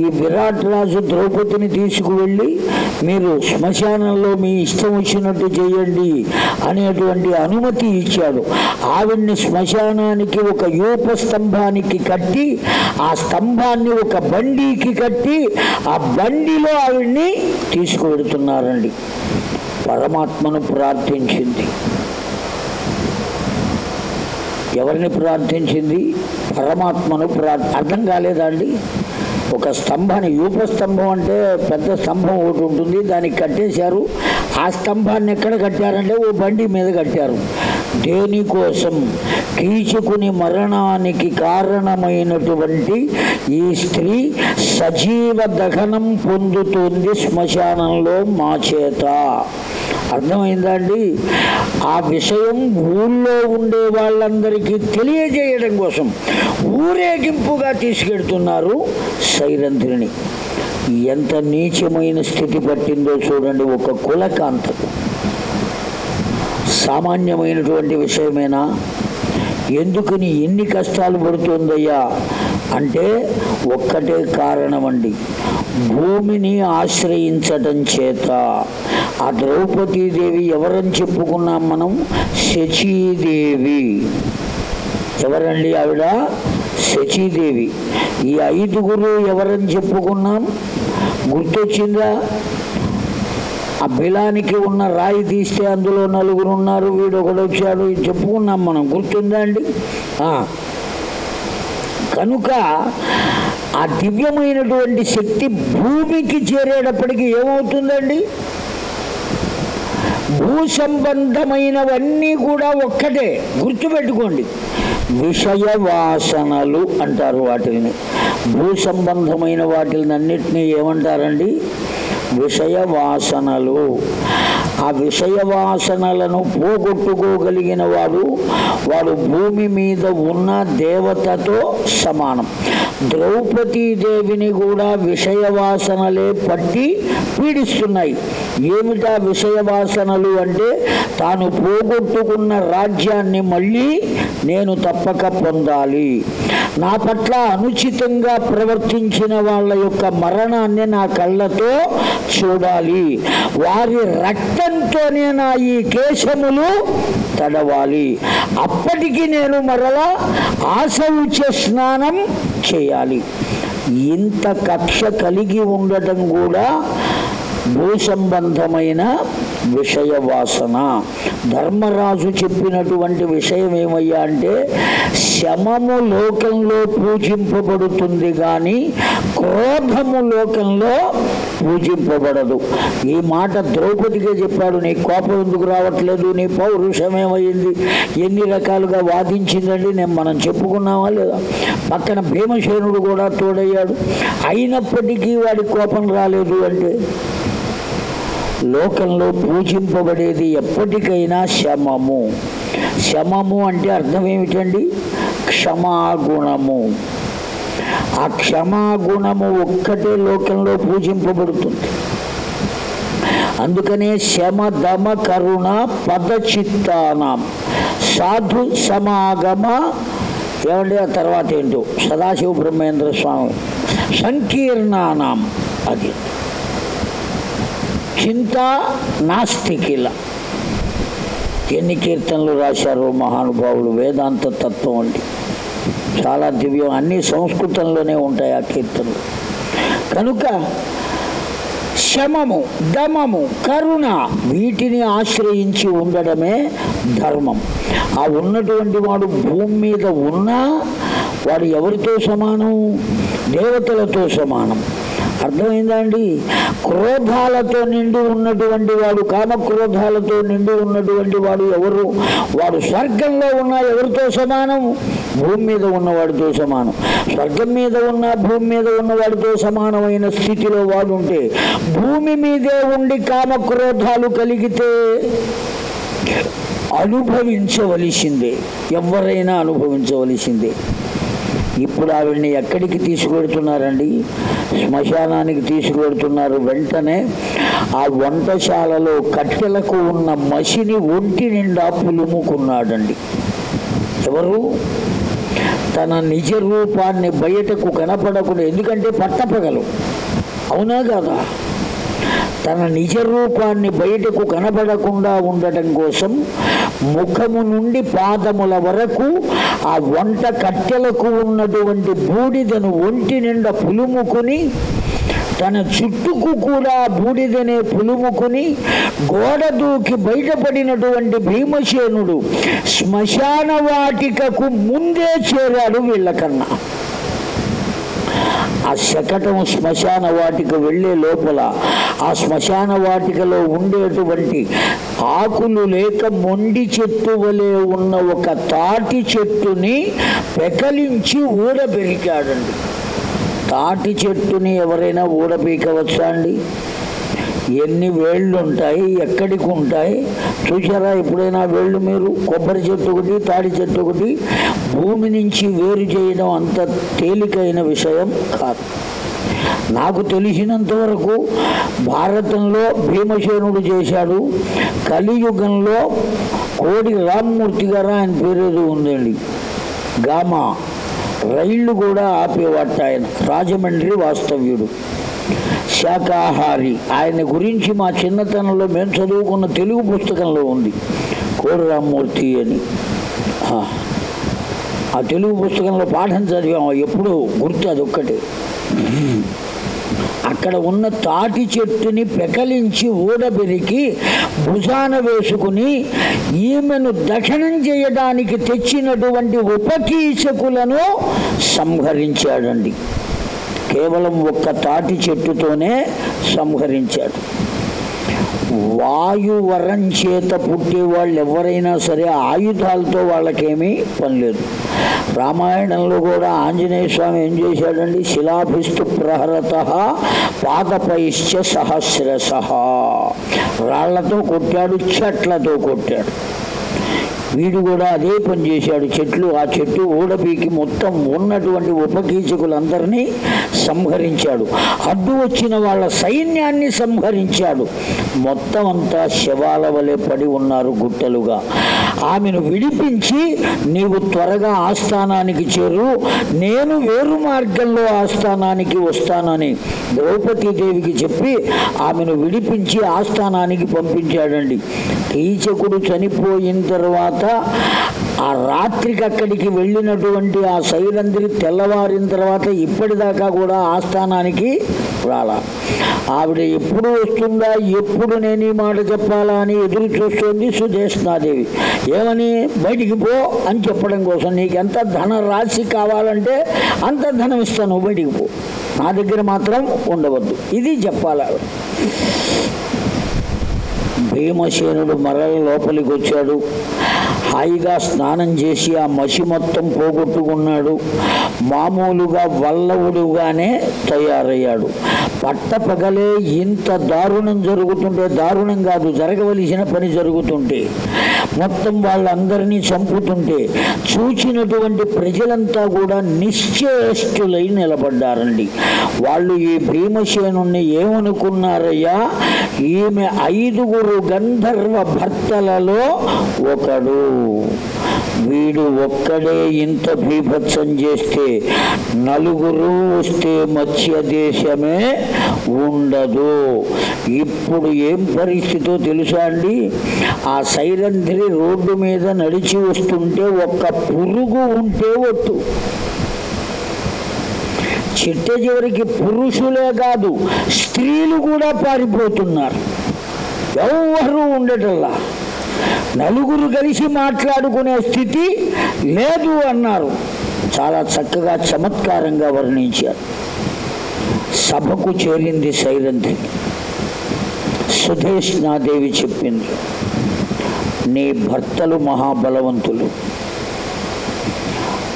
ఈ విరాట్ రాజు ద్రౌపదిని తీసుకువెళ్ళి మీరు శ్మశానంలో మీ ఇష్టం వచ్చినట్టు చేయండి అనేటువంటి అనుమతి ఇచ్చాడు. ఆవిడ్ని శ్మశానానికి ఒక యూప స్తంభానికి కట్టి ఆ స్తంభాన్ని ఒక బండికి కట్టి ఆ బండిలో ఆవిడ్ని తీసుకువెడుతున్నారండి. పరమాత్మను ప్రార్థించింది. ఎవరిని ప్రార్థించింది? పరమాత్మను ప్రార్థ అర్థం కాలేదా అండి? ఒక స్తంభాన్ని యూప స్తంభం అంటే పెద్ద స్తంభం ఒకటి ఉంటుంది దానికి కట్టేశారు. ఆ స్తంభాన్ని ఎక్కడ కట్టారంటే ఓ బండి మీద కట్టారు. దేనికోసం? కీచుకుని మరణానికి కారణమైనటువంటి ఈ స్త్రీ సజీవ దహనం పొందుతుంది శ్మశానంలో మా చేత. అర్థమైందా అండి ఆ విషయం ఊళ్ళో ఉండే వాళ్ళందరికీ తెలియజేయడం కోసం ఊరేగింపుగా తీసుకెడుతున్నారు సైరంధ్రిని ఎంత నీచమైన స్థితి పట్టిందో చూడండి ఒక కులకాంతకు సామాన్యమైనటువంటి విషయమేనా? ఎందుకని ఎన్ని కష్టాలు పడుతుందయ్యా? అంటే ఒక్కటే కారణం అండి భూమిని ఆశ్రయించటం చేత. ఆ ద్రౌపదీదేవి ఎవరని చెప్పుకున్నాం మనం? శచీదేవి. ఎవరండి ఆవిడ? శచీదేవి. ఈ ఐదుగురు ఎవరని చెప్పుకున్నాం? గుర్తొచ్చిందా? ఆ బిలానికి ఉన్న రాయి తీస్తే అందులో నలుగురు ఉన్నారు వీడు ఒకడు వచ్చాడు చెప్పుకున్నాం మనం. గుర్తుందా అండి? కనుక ఆ దివ్యమైనటువంటి శక్తి భూమికి చేరేటప్పటికి ఏమవుతుందండి? భూ సంబంధమైనవన్నీ కూడా ఒక్కటే. గుర్తుపెట్టుకోండి. విషయ వాసనలు అంటారు వాటిని భూ సంబంధమైన వాటిని అన్నిటినీ ఏమంటారండి? విషయ వాసనలు. ఆ విషయ వాసనలను పోగొట్టుకోగలిగిన వాడు వాడు భూమి మీద ఉన్న దేవతతో సమానం. ద్రౌపదీదేవిని కూడా విషయ వాసనలే పట్టి పీడిస్తున్నాయి. ఏమిటా విషయవాసనలు అంటే తాను పోగొట్టుకున్న రాజ్యాన్ని మళ్ళీ నేను తప్పక పొందాలి. నా పట్ల అనుచితంగా ప్రవర్తించిన వాళ్ళ యొక్క మరణాన్ని నా కళ్ళతో చూడాలి. వారి రక్తంతోనే నా ఈ కేశములు తడవాలి. అప్పటికి నేను మరలా ఆశౌచ స్నానం చేయాలి. ఇంత కక్ష కలిగి ఉండటం కూడా భూ సంబంధమైన విషయ వాసన ధర్మరాజు చెప్పినటువంటి విషయం ఏమయ్యా అంటే శమము లోకంలో పూజింపబడుతుంది కానీ క్రోధము లోకంలో పూజింపబడదు. ఈ మాట ద్రౌపదిగా చెప్పాడు నీ కోపం ఎందుకు రావట్లేదు? నీ పౌరుషమేమైంది ఎన్ని రకాలుగా వాదించిందండి? నేను మనం చెప్పుకున్నామా లేదా? పక్కన భీమసేనుడు కూడా తోడయ్యాడు. అయినప్పటికీ వాడి కోపం రాలేదు అంటే లోకంలో పూజింపబడేది ఎప్పటికైనా శమము. శమము అంటే అర్థం ఏమిటండి? క్షమాగుణము. ఆ క్షమాగుణము ఒక్కటే లోకంలో పూజింపబడుతుంది. అందుకనే శమ దమ కరుణ పదచిత్తానం సాధు సమాగమ ఏమండి ఆ తర్వాత ఏంటో? సదాశివ బ్రహ్మేంద్ర స్వామి సంకీర్ణానం అది. చింతా నాస్తికిల ఎన్ని కీర్తనలు రాశారు మహానుభావులు వేదాంత తత్వం అండి. చాలా దివ్యం అన్ని సంస్కృతంలోనే ఉంటాయి ఆ కీర్తనలు. కనుక శమము దమము కరుణ వీటిని ఆశ్రయించి ఉండడమే ధర్మం. ఆ ఉన్నటువంటి వాడు భూమి మీద ఉన్నా వాడు ఎవరితో సమానం? దేవతలతో సమానం. అర్థమైందా అండి క్రోధాలతో నిండి ఉన్నటువంటి వాడు కామక్రోధాలతో నిండి ఉన్నటువంటి వాడు ఎవరు? వాడు స్వర్గంలో ఉన్న ఎవరితో సమానం? భూమి మీద ఉన్నవాడితో సమానం. స్వర్గం మీద ఉన్న భూమి మీద ఉన్నవాడితో సమానమైన స్థితిలో వాడు ఉంటే భూమి మీదే ఉండి కామక్రోధాలు కలిగితే అనుభవించవలసిందే. ఎవరైనా అనుభవించవలసిందే. ఇప్పుడు ఆవిడ్ని ఎక్కడికి తీసుకువెడుతున్నారండి? శ్మశానానికి తీసుకువెడుతున్నారు. వెంటనే ఆ వంటశాలలో కట్టెలకు ఉన్న మసిని ఒంటి నిండా పులుముకున్నాడండి. ఎవరు? తన నిజ రూపాన్ని బయటకు కనపడకుండా ఎందుకంటే పట్టపగలు. అవునా కదా? తన నిజ రూపాన్ని బయటకు కనబడకుండా ఉండటం కోసం ముఖము నుండి పాదముల వరకు ఆ వంట కట్టెలకు ఉన్నటువంటి బూడిదను ఒంటి నిండా పులుముకుని తన చుట్టుకు కూడా బూడిదనే పులుముకుని గోడ దూకి బయటపడినటువంటి భీమసేనుడు శ్మశాన వాటికకు ముందే చేరాడు వీళ్ళకన్నా. శకటం శ్మశాన వాటిక వెళ్ళే లోపల ఆ శ్మశాన వాటికలో ఉండేటువంటి ఆకులు లేక మొండి చెట్టు వలె ఉన్న ఒక తాటి చెట్టుని పెకలించి ఊడబెరికాడండి తాటి చెట్టుని ఎవరైనా ఊడపీకవచ్చా అండి? ఎన్ని వేళ్ళు ఉంటాయి ఎక్కడికి ఉంటాయి? చూసారా ఎప్పుడైనా వేళ్ళు మీరు? కొబ్బరి చెట్టు ఒకటి తాడి చెట్టు ఒకటి భూమి నుంచి వేరు చేయడం అంత తేలికైన విషయం కాదు. నాకు తెలిసినంత వరకు భారతంలో భీమసేనుడు చేశాడు కలియుగంలో కోడి రామ్మూర్తి గారు ఆయన పేరేదో ఉందండి. గామా. రైళ్ళు కూడా ఆపేవాట ఆయన రాజమండ్రి వాస్తవ్యుడు. శాకాహారి. ఆయన గురించి మా చిన్నతనంలో మేము చదువుకున్న తెలుగు పుస్తకంలో ఉంది. కోడిరామూర్తి అని. ఆ, తెలుగు పుస్తకంలో పాఠం చదివాము ఎప్పుడూ గుర్తు అదొక్కటే. అక్కడ ఉన్న తాటి చెట్టుని పెకలించి ఊడబెరికి భుజాన వేసుకుని ఈమెను దక్షిణం చేయడానికి తెచ్చినటువంటి ఉపకీచకులను సంహరించాడండి. కేవలం ఒక్క తాటి చెట్టుతోనే సంహరించాడు. వాయువరం చేత పుట్టే వాళ్ళు ఎవరైనా సరే ఆయుధాలతో వాళ్ళకేమీ పని లేదు. రామాయణంలో కూడా ఆంజనేయ స్వామి ఏం చేశాడండి? శిలాభిస్తు ప్రహరత పాదపైశ్చ సహస్రశ. రాళ్ళతో కొట్టాడు చెట్లతో కొట్టాడు. వీడు కూడా అదే పని చేశాడు. చెట్లు ఆ చెట్టు ఊడపీకి మొత్తం ఉన్నటువంటి ఉపకీచకులందరినీ సంహరించాడు. అడ్డు వచ్చిన వాళ్ళ సైన్యాన్ని సంహరించాడు. మొత్తం అంతా శవాల వలె పడి ఉన్నారు గుట్టలుగా. ఆమెను విడిపించి నీవు త్వరగా ఆస్థానానికి చేరు. నేను వేరు మార్గంలో ఆస్థానానికి వస్తానని ద్రౌపదీదేవికి చెప్పి ఆమెను విడిపించి ఆస్థానానికి పంపించాడండి. కీచకుడు చనిపోయిన తర్వాత ఆ రాత్రికి అక్కడికి వెళ్ళినటువంటి ఆ సైలందరి తెల్లవారిన తర్వాత ఇప్పటిదాకా కూడా ఆస్థానానికి రాలా. ఆవిడ ఎప్పుడు వస్తుందా ఎప్పుడు నేను ఈ మాట చెప్పాలా అని ఎదురు చూస్తుంది సుదేశనాదేవి ఏమని బయటికి పో అని చెప్పడం కోసం నీకు ఎంత ధన రాశి కావాలంటే అంత ధనం ఇస్తాను బయటికి పో. నా దగ్గర మాత్రం ఉండవద్దు. ఇది చెప్పాలి భీమసేనుడు మరల లోపలికి వచ్చాడు. హాయిగా స్నానం చేసి ఆ మసి మొత్తం పోగొట్టుకున్నాడు. మామూలుగా వల్లవుడుగానే తయారయ్యాడు. పట్టపగలే ఇంత దారుణం జరుగుతుంటే దారుణం కాదు జరగవలసిన పని జరుగుతుంటే మొత్తం వాళ్ళందరినీ చంపుతుంటే చూచినటువంటి ప్రజలంతా కూడా నిశ్చేష్టులై నిలబడ్డారండి. వాళ్ళు ఈ భీమసేను ఏమనుకున్నారయ్యా? ఈమె ఐదుగురు గంధర్వ భర్తలలో ఒకడు. వీడు ఒక్కడే ఇంత భీభత్సం చేస్తే నలుగురు వస్తే మత్స్య దేశమే ఉండదు. ఇప్పుడు ఏం పరిస్థితో తెలుసా అండి? ఆ సైరంధ్రి రోడ్డు మీద నడిచి వస్తుంటే ఒక్క పురుగు ఉంటే ఒట్టు. చిట్ట చివరికి పురుషులే కాదు స్త్రీలు కూడా పారిపోతున్నారు. ఎవరు ఉండటల్లా నలుగురు కలిసి మాట్లాడుకునే స్థితి లేదు అన్నారు. చాలా చక్కగా చమత్కారంగా వర్ణించారు. సభకు చేరింది సైరంధ్రి సుధేష్ణాదేవి చెప్పింది నీ భర్తలు మహాబలవంతులు.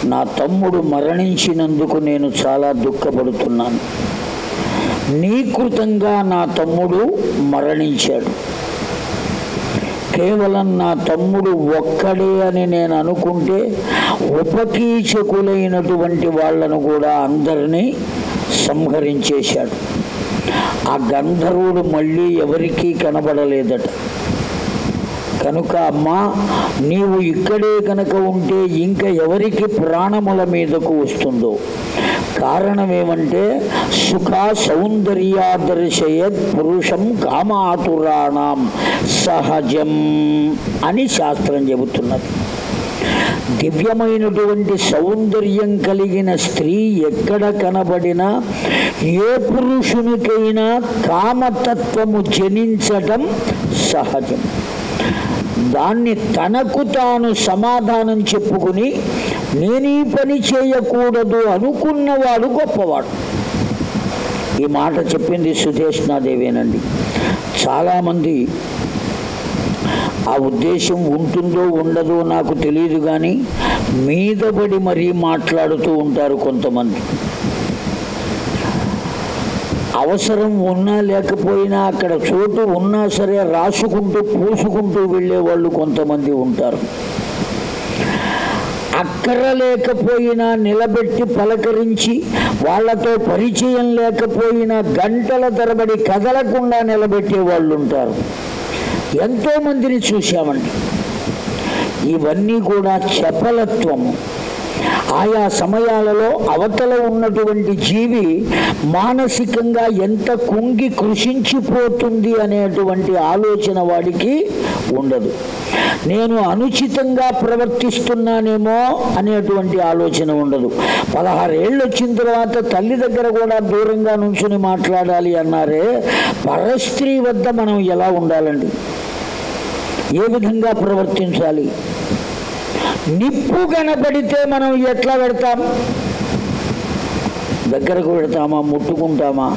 నా తమ్ముడు మరణించినందుకు నేను చాలా దుఃఖపడుతున్నాను. నీ కృతంగా నా తమ్ముడు మరణించాడు. కేవలం నా తమ్ముడు ఒక్కడే అని నేను అనుకుంటే ఉపకీచకులైనటువంటి వాళ్ళను కూడా అందరినీ సంహరించేశాడు. ఆ గంధర్వుడు మళ్ళీ ఎవరికీ కనబడలేదట. కనుక అమ్మా నీవు ఇక్కడే కనుక ఉంటే ఇంకా ఎవరికి ప్రాణముల మీదకు వస్తుందో? కారణం ఏమంటే సుఖ సౌందర్యాదర్శయత్ పురుషం కామాతురాణం సహజం అని శాస్త్రం చెబుతున్నది. దివ్యమైనటువంటి సౌందర్యం కలిగిన స్త్రీ ఎక్కడ కనబడినా ఏ పురుషునికైనా కామతత్వము జనించటం సహజం. దాన్ని తనకు తాను సమాధానం చెప్పుకుని నేను ఈ పని చేయకూడదు అనుకున్నవాడు గొప్పవాడు. ఈ మాట చెప్పింది సుధేష్ణాదేవేనండి. చాలామంది ఆ ఉద్దేశం ఉంటుందో ఉండదో నాకు తెలియదు కానీ మీదబడి మరీ మాట్లాడుతూ ఉంటారు కొంతమంది. అవసరం ఉన్నా లేకపోయినా అక్కడ చోటు ఉన్నా సరే రాసుకుంటూ పూసుకుంటూ వెళ్ళే వాళ్ళు కొంతమంది ఉంటారు. అక్కర లేకపోయినా నిలబెట్టి పలకరించి వాళ్ళతో పరిచయం లేకపోయినా గంటల తరబడి కదలకుండా నిలబెట్టే వాళ్ళు ఉంటారు. ఎంతో మందిని చూశామండి. ఇవన్నీ కూడా చపలత్వము. ఆయా సమయాలలో అవతల ఉన్నటువంటి జీవి మానసికంగా ఎంత కుంగి కృషించిపోతుంది అనేటువంటి ఆలోచన వాడికి ఉండదు. నేను అనుచితంగా ప్రవర్తిస్తున్నానేమో అనేటువంటి ఆలోచన ఉండదు. పదహారేళ్ళు వచ్చిన తర్వాత తల్లి దగ్గర కూడా దూరంగా నుంచుని మాట్లాడాలి అన్నారే పరస్త్రీ వద్ద మనం ఎలా ఉండాలండి? ఏ విధంగా ప్రవర్తించాలి? నిప్పు కనబడితే మనం ఎట్లా పెడతాం? దగ్గరకు పెడతామా? ముట్టుకుంటామా?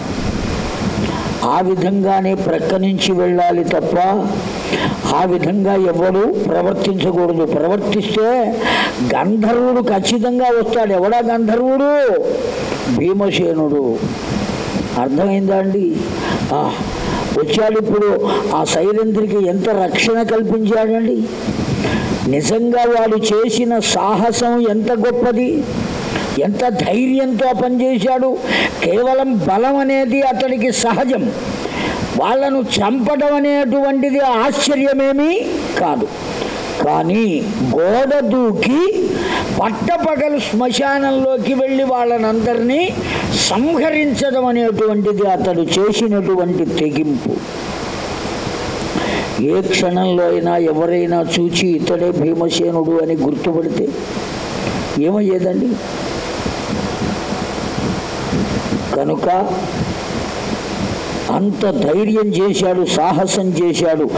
ఆ విధంగానే ప్రక్క నుంచి వెళ్ళాలి తప్ప ఆ విధంగా ఎవడు ప్రవర్తించకూడదు. ప్రవర్తిస్తే గంధర్వుడు ఖచ్చితంగా వస్తాడు. ఎవడా గంధర్వుడు? భీమసేనుడు. అర్థమైందా అండి? ఆ, వచ్చాడు ఇప్పుడు ఆ సైరంధ్రికి ఎంత రక్షణ కల్పించాడండి? నిజంగా వాడు చేసిన సాహసం ఎంత గొప్పది? ఎంత ధైర్యంతో పనిచేశాడు? కేవలం బలం అనేది అతడికి సహజం. వాళ్ళను చంపడం అనేటువంటిది ఆశ్చర్యమేమీ కాదు. కానీ గోడ దూకి పట్టపగలు శ్మశానంలోకి వెళ్ళి వాళ్ళనందరినీ సంహరించడం అనేటువంటిది అతడు చేసినటువంటి తెగింపు. ఏ క్షణంలో అయినా ఎవరైనా చూచి ఇతడే భీమసేనుడు అని గుర్తుపడితే ఏమయ్యేదండి? కనుక అంత ధైర్యం చేశాడు సాహసం చేశాడు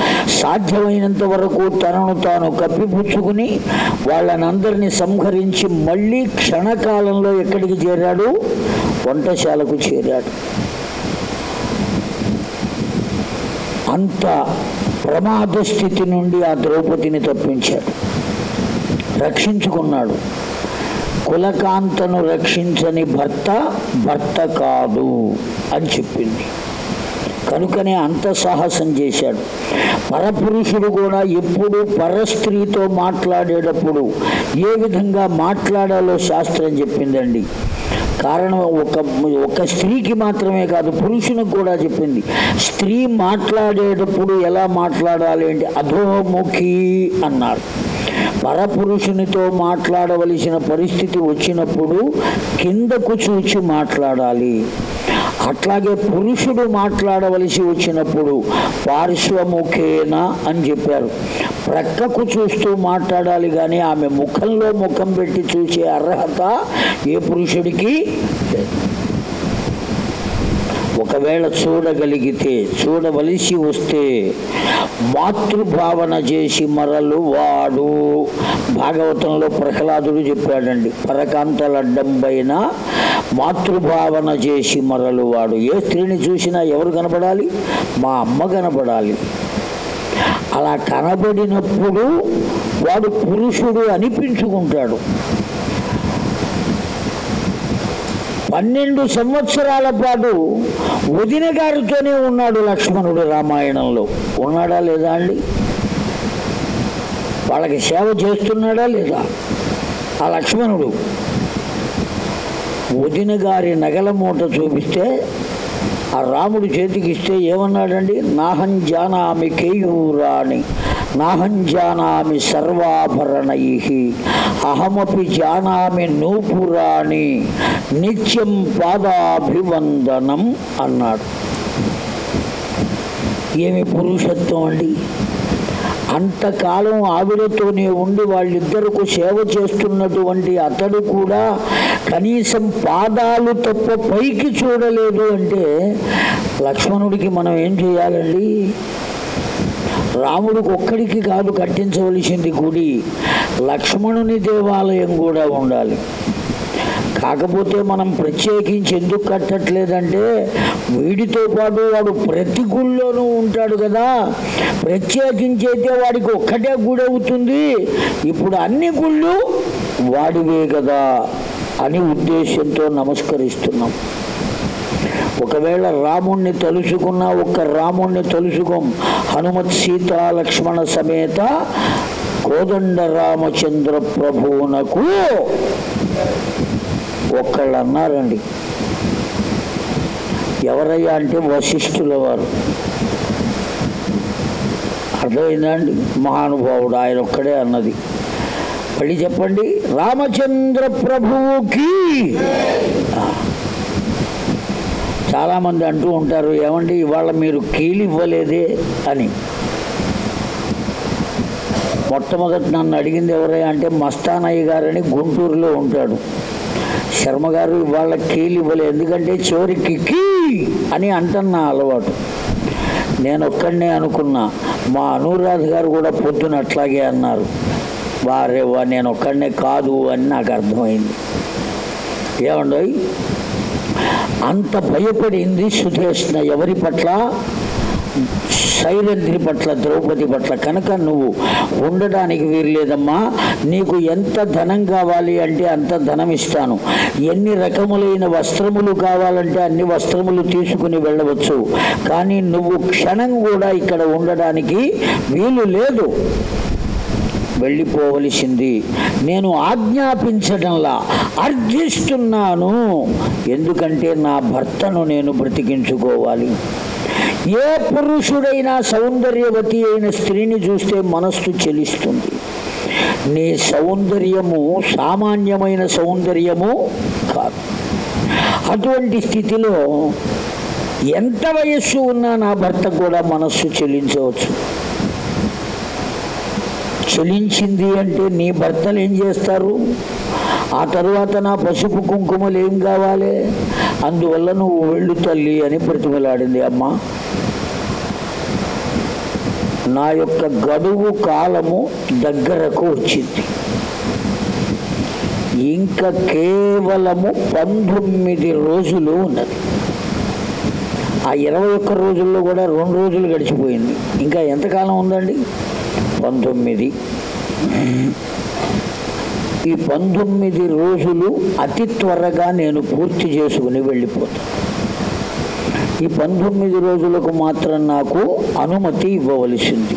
సాధ్యమైనంత వరకు తనను తాను కప్పిపుచ్చుకుని వాళ్ళనందరినీ సంహరించి మళ్ళీ క్షణకాలంలో ఎక్కడికి చేరాడు? వంటశాలకు చేరాడు. అంత ప్రమాద స్థితి నుండి ఆ ద్రౌపదిని తప్పించాడు. రక్షించుకున్నాడు. కులకాంతను రక్షించని భర్త భర్త కాదు అని చెప్పింది. కనుకనే అంత సాహసం చేశాడు. పరపురుషుడు కూడా ఎప్పుడు పరస్త్రీతో మాట్లాడేటప్పుడు ఏ విధంగా మాట్లాడాలో శాస్త్రం చెప్పిందండి. కారణం ఒక ఒక స్త్రీకి మాత్రమే కాదు పురుషునికి కూడా చెప్పింది. స్త్రీ మాట్లాడేటప్పుడు ఎలా మాట్లాడాలి అంటే అధోముఖి అన్నారు. పరపురుషునితో మాట్లాడవలసిన పరిస్థితి వచ్చినప్పుడు కిందకు చూచి మాట్లాడాలి. అట్లాగే పురుషుడు మాట్లాడవలసి వచ్చినప్పుడు పార్శ్వముఖేన అని చెప్పారు. ప్రక్కకు చూస్తూ మాట్లాడాలి కానీ ఆమె ముఖంలో ముఖం పెట్టి చూసే అర్హత ఏ పురుషుడికి ఒకవేళ చూడగలిగితే చూడవలసి వస్తే మాతృభావన చేసి మరలు వాడు భాగవతంలో ప్రహ్లాదుడు చెప్పాడండి పరకాంతలడ్డం పైన మాతృభావన చేసి మరలు వాడు ఏ స్త్రీని చూసినా ఎవరు కనపడాలి? మా అమ్మ కనపడాలి. అలా కనబడినప్పుడు వాడు పురుషుడు అనిపించుకుంటాడు. పన్నెండు సంవత్సరాల పాటు వదిన గారితోనే ఉన్నాడు లక్ష్మణుడు రామాయణంలో. ఉన్నాడా లేదా అండి? వాళ్ళకి సేవ చేస్తున్నాడా లేదా? ఆ లక్ష్మణుడు వదిన గారి నగల మూట చూపిస్తే ఆ రాముడు చేతికి ఇస్తే ఏమన్నాడండి? నాహం జానామి కేయూరాణి నాహం జానామి సర్వాభరణై అహమపి జానామి నూపురాణి నిత్యం పాదాభివందనం అన్నాడు. ఏమి పురుషత్వం అండి? అంతకాలం ఆవిడతోనే ఉండి వాళ్ళిద్దరకు సేవ చేస్తున్నటువంటి అతడు కూడా కనీసం పాదాలు తప్ప పైకి చూడలేదు అంటే లక్ష్మణుడికి మనం ఏం చేయాలండి? రాముడికి ఒక్కడికి కాదు కట్టించవలసింది గుడి. లక్ష్మణుని దేవాలయం కూడా ఉండాలి. కాకపోతే మనం ప్రత్యేకించి ఎందుకు కట్టట్లేదంటే వీడితో పాటు వాడు ప్రతి గుళ్ళోనూ ఉంటాడు కదా. ప్రత్యేకించి అయితే వాడికి ఒక్కటే గుడి అవుతుంది. ఇప్పుడు అన్ని గుళ్ళు వాడివే కదా అని ఉద్దేశంతో నమస్కరిస్తున్నాం. ఒకవేళ రాముణ్ణి తలుచుకున్నా ఒక్క రాముణ్ణి తలుచుకోం. హనుమత్ సీతా లక్ష్మణ సమేత కోదండ రామచంద్ర ప్రభువునకు ఒక్కళ్ళు అన్నారండి ఎవరయ్యా అంటే వశిష్ఠుల వారు. అర్థమైందండి? మహానుభావుడు ఆయన ఒక్కడే అన్నది. మళ్ళీ చెప్పండి రామచంద్ర ప్రభువుకి. చాలామంది అంటూ ఉంటారు ఏమండి ఇవాళ మీరు కీలు ఇవ్వలేదే? అని. మొట్టమొదటి నన్ను అడిగింది ఎవరయ్యా అంటే మస్తానయ్య గారని గుంటూరులో ఉంటాడు. శర్మ గారు ఇవాళ కీలు ఇవ్వలేదు. ఎందుకంటే చివరికి కీ అని అంటున్న అలవాటు. నేను ఒక్కడనే అనుకున్నా. మా అనురాధ గారు కూడా పొద్దున అట్లాగే అన్నారు. వారేవా నేను ఒక్కడనే కాదు అని నాకు అర్థమైంది. ఏమండోయ్? అంత భయపడింది సుధేష్ణ ఎవరి పట్ల? శైలంద్రి పట్ల ద్రౌపది పట్ల కనుక నువ్వు ఉండడానికి వీల్లేదమ్మా. నీకు ఎంత ధనం కావాలి అంటే అంత ధనం ఇస్తాను. ఎన్ని రకములైన వస్త్రములు కావాలంటే అన్ని వస్త్రములు తీసుకుని వెళ్ళవచ్చు. కానీ నువ్వు క్షణం కూడా ఇక్కడ ఉండడానికి వీలు లేదు. వెళ్ళిపోవలసింది. నేను ఆజ్ఞాపించడంలా అర్థిస్తున్నాను ఎందుకంటే నా భర్తను నేను బ్రతికించుకోవాలి. ఏ పురుషుడైనా సౌందర్యవతి అయిన స్త్రీని చూస్తే మనస్సు చెలిస్తుంది. నీ సౌందర్యము సామాన్యమైన సౌందర్యము కాదు. అటువంటి స్థితిలో ఎంత వయస్సు ఉన్నా నా భర్త కూడా మనస్సు చెల్లించవచ్చు చెలించింది అంటే నీ భర్తలు ఏం చేస్తారు? ఆ తర్వాత నా పసుపు కుంకుమలు ఏం కావాలి? అందువల్ల నువ్వు వెళ్ళు తల్లి అని ప్రతిమలాడింది అమ్మ నా యొక్క గడువు కాలము దగ్గరకు వచ్చింది. ఇంకా కేవలము పంతొమ్మిది రోజులు ఉన్నది. ఆ ఇరవై ఒక్క రోజుల్లో కూడా రెండు రోజులు గడిచిపోయింది. ఇంకా ఎంతకాలం ఉందండి? పంతొమ్మిది. ఈ పంతొమ్మిది రోజులు అతి త్వరగా నేను పూర్తి చేసుకుని వెళ్ళిపోతాను ఈ పంతొమ్మిది రోజులకు మాత్రం నాకు అనుమతి ఇవ్వవలసింది.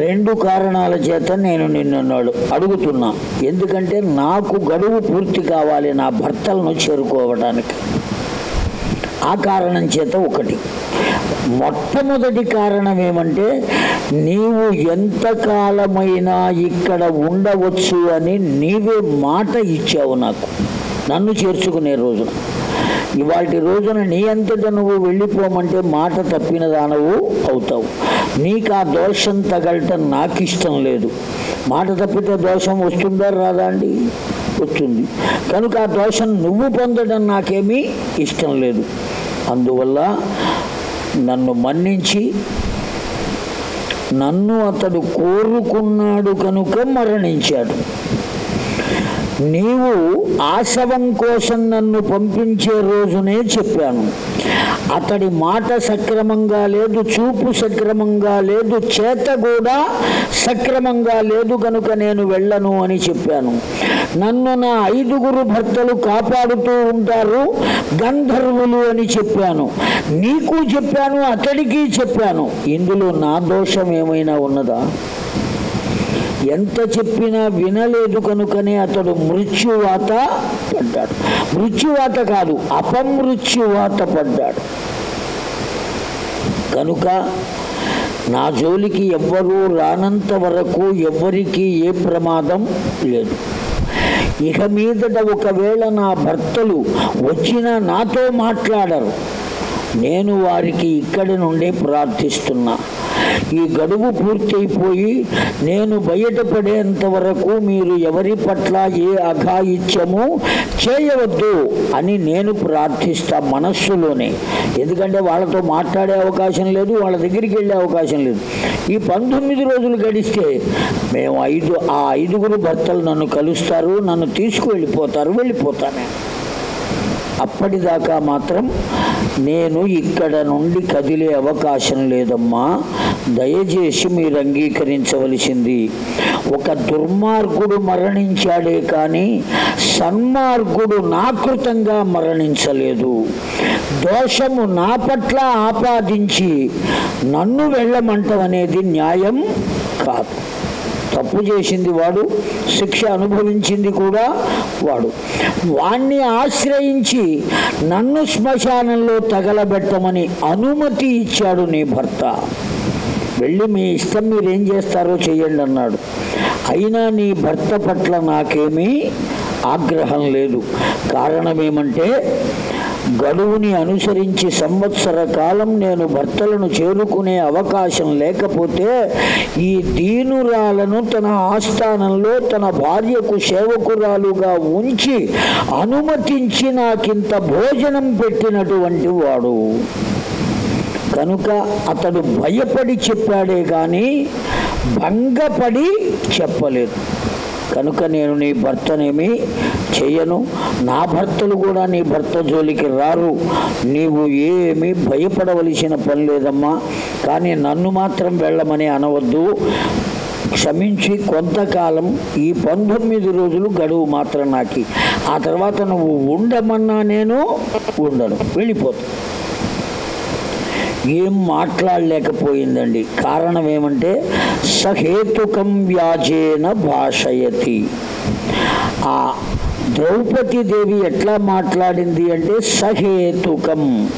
రెండు కారణాల చేత నేను నిన్నున్నాడు అడుగుతున్నా. ఎందుకంటే నాకు గడువు పూర్తి కావాలి నా భర్తలను చేరుకోవడానికి ఆ కారణం చేత ఒకటి. మొట్టమొదటి కారణం ఏమంటే నీవు ఎంతకాలమైనా ఇక్కడ ఉండవచ్చు అని నీవే మాట ఇచ్చావు నాకు. నన్ను చేర్చుకునే రోజున. ఇవాటి రోజున నీ అంతట నువ్వు వెళ్ళిపోమంటే మాట తప్పిన దానవు అవుతావు. నీకు ఆ దోషం తగలటం నాకు ఇష్టం లేదు. మాట తప్పితే దోషం వస్తుందా రాదా అండి? వస్తుంది. కనుక ఆ దోషం నువ్వు పొందడం నాకేమీ ఇష్టం లేదు. అందువల్ల నన్ను మన్నించి నన్ను అతడు కోరుకున్నాడు కనుక మరణించాడు. నీవు ఆశవం కోసం నన్ను పంపించే రోజునే చెప్పాను. అతడి మాట సక్రమంగా లేదు చూపు సక్రమంగా లేదు చేత కూడా సక్రమంగా లేదు కనుక నేను వెళ్ళను అని చెప్పాను. నన్ను నా ఐదుగురు భర్తలు కాపాడుతూ ఉంటారు గంధర్వులు అని చెప్పాను. నీకు చెప్పాను అతడికి చెప్పాను. ఇందులో నా దోషం ఏమైనా ఉన్నదా? ఎంత చెప్పినా వినలేదు కనుకనే అతడు మృత్యువాత పడ్డాడు. మృత్యువాత కాదు అపమృత్యువాత పడ్డాడు. కనుక నా జోలికి ఎవ్వరూ రానంత వరకు ఎవ్వరికీ ఏ ప్రమాదం లేదు. ఇక మీదట ఒకవేళ నా భర్తలు వచ్చినా నాతో మాట్లాడరు. నేను వారికి ఇక్కడి నుండే ప్రార్థిస్తున్నా. ఈ గడువు పూర్తయిపోయి నేను బయటపడేంత వరకు మీరు ఎవరి పట్ల ఏ అఘాయిత్యము చేయవద్దు అని నేను ప్రార్థిస్తా మనస్సులోనే. ఎందుకంటే వాళ్ళతో మాట్లాడే అవకాశం లేదు వాళ్ళ దగ్గరికి వెళ్ళే అవకాశం లేదు. ఈ పంతొమ్మిది రోజులు గడిస్తే మేము ఐదు ఆ ఐదుగురు భర్తలు నన్ను కలుస్తారు నన్ను తీసుకువెళ్ళిపోతారు వెళ్ళిపోతాను అప్పటిదాకా మాత్రం నేను ఇక్కడ నుండి కదిలే అవకాశం లేదమ్మా. దయచేసి మీరు అంగీకరించవలసింది. ఒక దుర్మార్గుడు మరణించాడే కానీ సన్మార్గుడు నాకృతంగా మరణించలేదు. దోషము నా పట్ల ఆపాదించి నన్ను వెళ్ళమంటం అనేది న్యాయం కాదు. తప్పు చేసింది వాడు శిక్ష అనుభవించింది కూడా వాడు. వాణ్ణి ఆశ్రయించి నన్ను శ్మశానంలో తగలబెట్టమని అనుమతి ఇచ్చాడు నీ భర్త. వెళ్ళి మీ ఇష్టం మీరు ఏం చేస్తారో చెయ్యండి అన్నాడు. అయినా నీ భర్త పట్ల నాకేమీ ఆగ్రహం లేదు. కారణం ఏమంటే గడువుని అనుసరించి సంవత్సర కాలం నేను భర్తలను చేరుకునే అవకాశం లేకపోతే ఈ దీనురాలను తన ఆస్థానంలో తన భార్యకు సేవకురాలుగా ఉంచి అనుమతించి నాకింత భోజనం పెట్టినటువంటి వాడు. కనుక అతడు భయపడి చెప్పాడే కానీ భంగపడి చెప్పలేదు. కనుక నేను నీ భర్తనేమి చేయను నా భర్తలు కూడా నీ భర్త జోలికి రారు. నీవు ఏమీ భయపడవలసిన పని లేదమ్మా. కానీ నన్ను మాత్రం వెళ్ళమని అనవద్దు. క్షమించి కొంతకాలం ఈ పంతొమ్మిది రోజులు గడువు మాత్రం నాకి. ఆ తర్వాత నువ్వు ఉండమన్నా నేను ఉండను. వెళ్ళిపోతాను ఏం మాట్లాడలేకపోయిందండి. కారణం ఏమంటే సహేతుకం వ్యాజేన భాషయతి. ఆ ద్రౌపది దేవి ఎట్లా మాట్లాడింది అంటే సహేతుకం.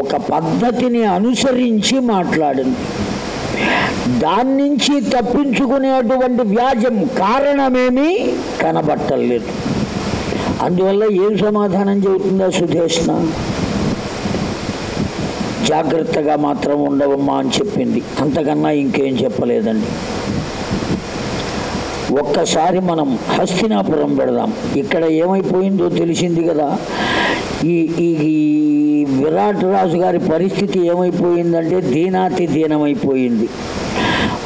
ఒక పద్ధతిని అనుసరించి మాట్లాడింది. దాని నుంచి తప్పించుకునేటువంటి వ్యాజం కారణమేమీ కనబట్టలేదు. అందువల్ల ఏం సమాధానం చెబుతుందా సుధేష్ణ? జాగ్రత్తగా మాత్రం ఉండవమ్మా అని చెప్పింది. అంతకన్నా ఇంకేం చెప్పలేదండి. ఒక్కసారి మనం హస్తినాపురం పెడదాం ఇక్కడ ఏమైపోయిందో తెలిసింది కదా. ఈ ఈ విరాట్ రాజు గారి పరిస్థితి ఏమైపోయిందంటే దీనాతి దీనమైపోయింది.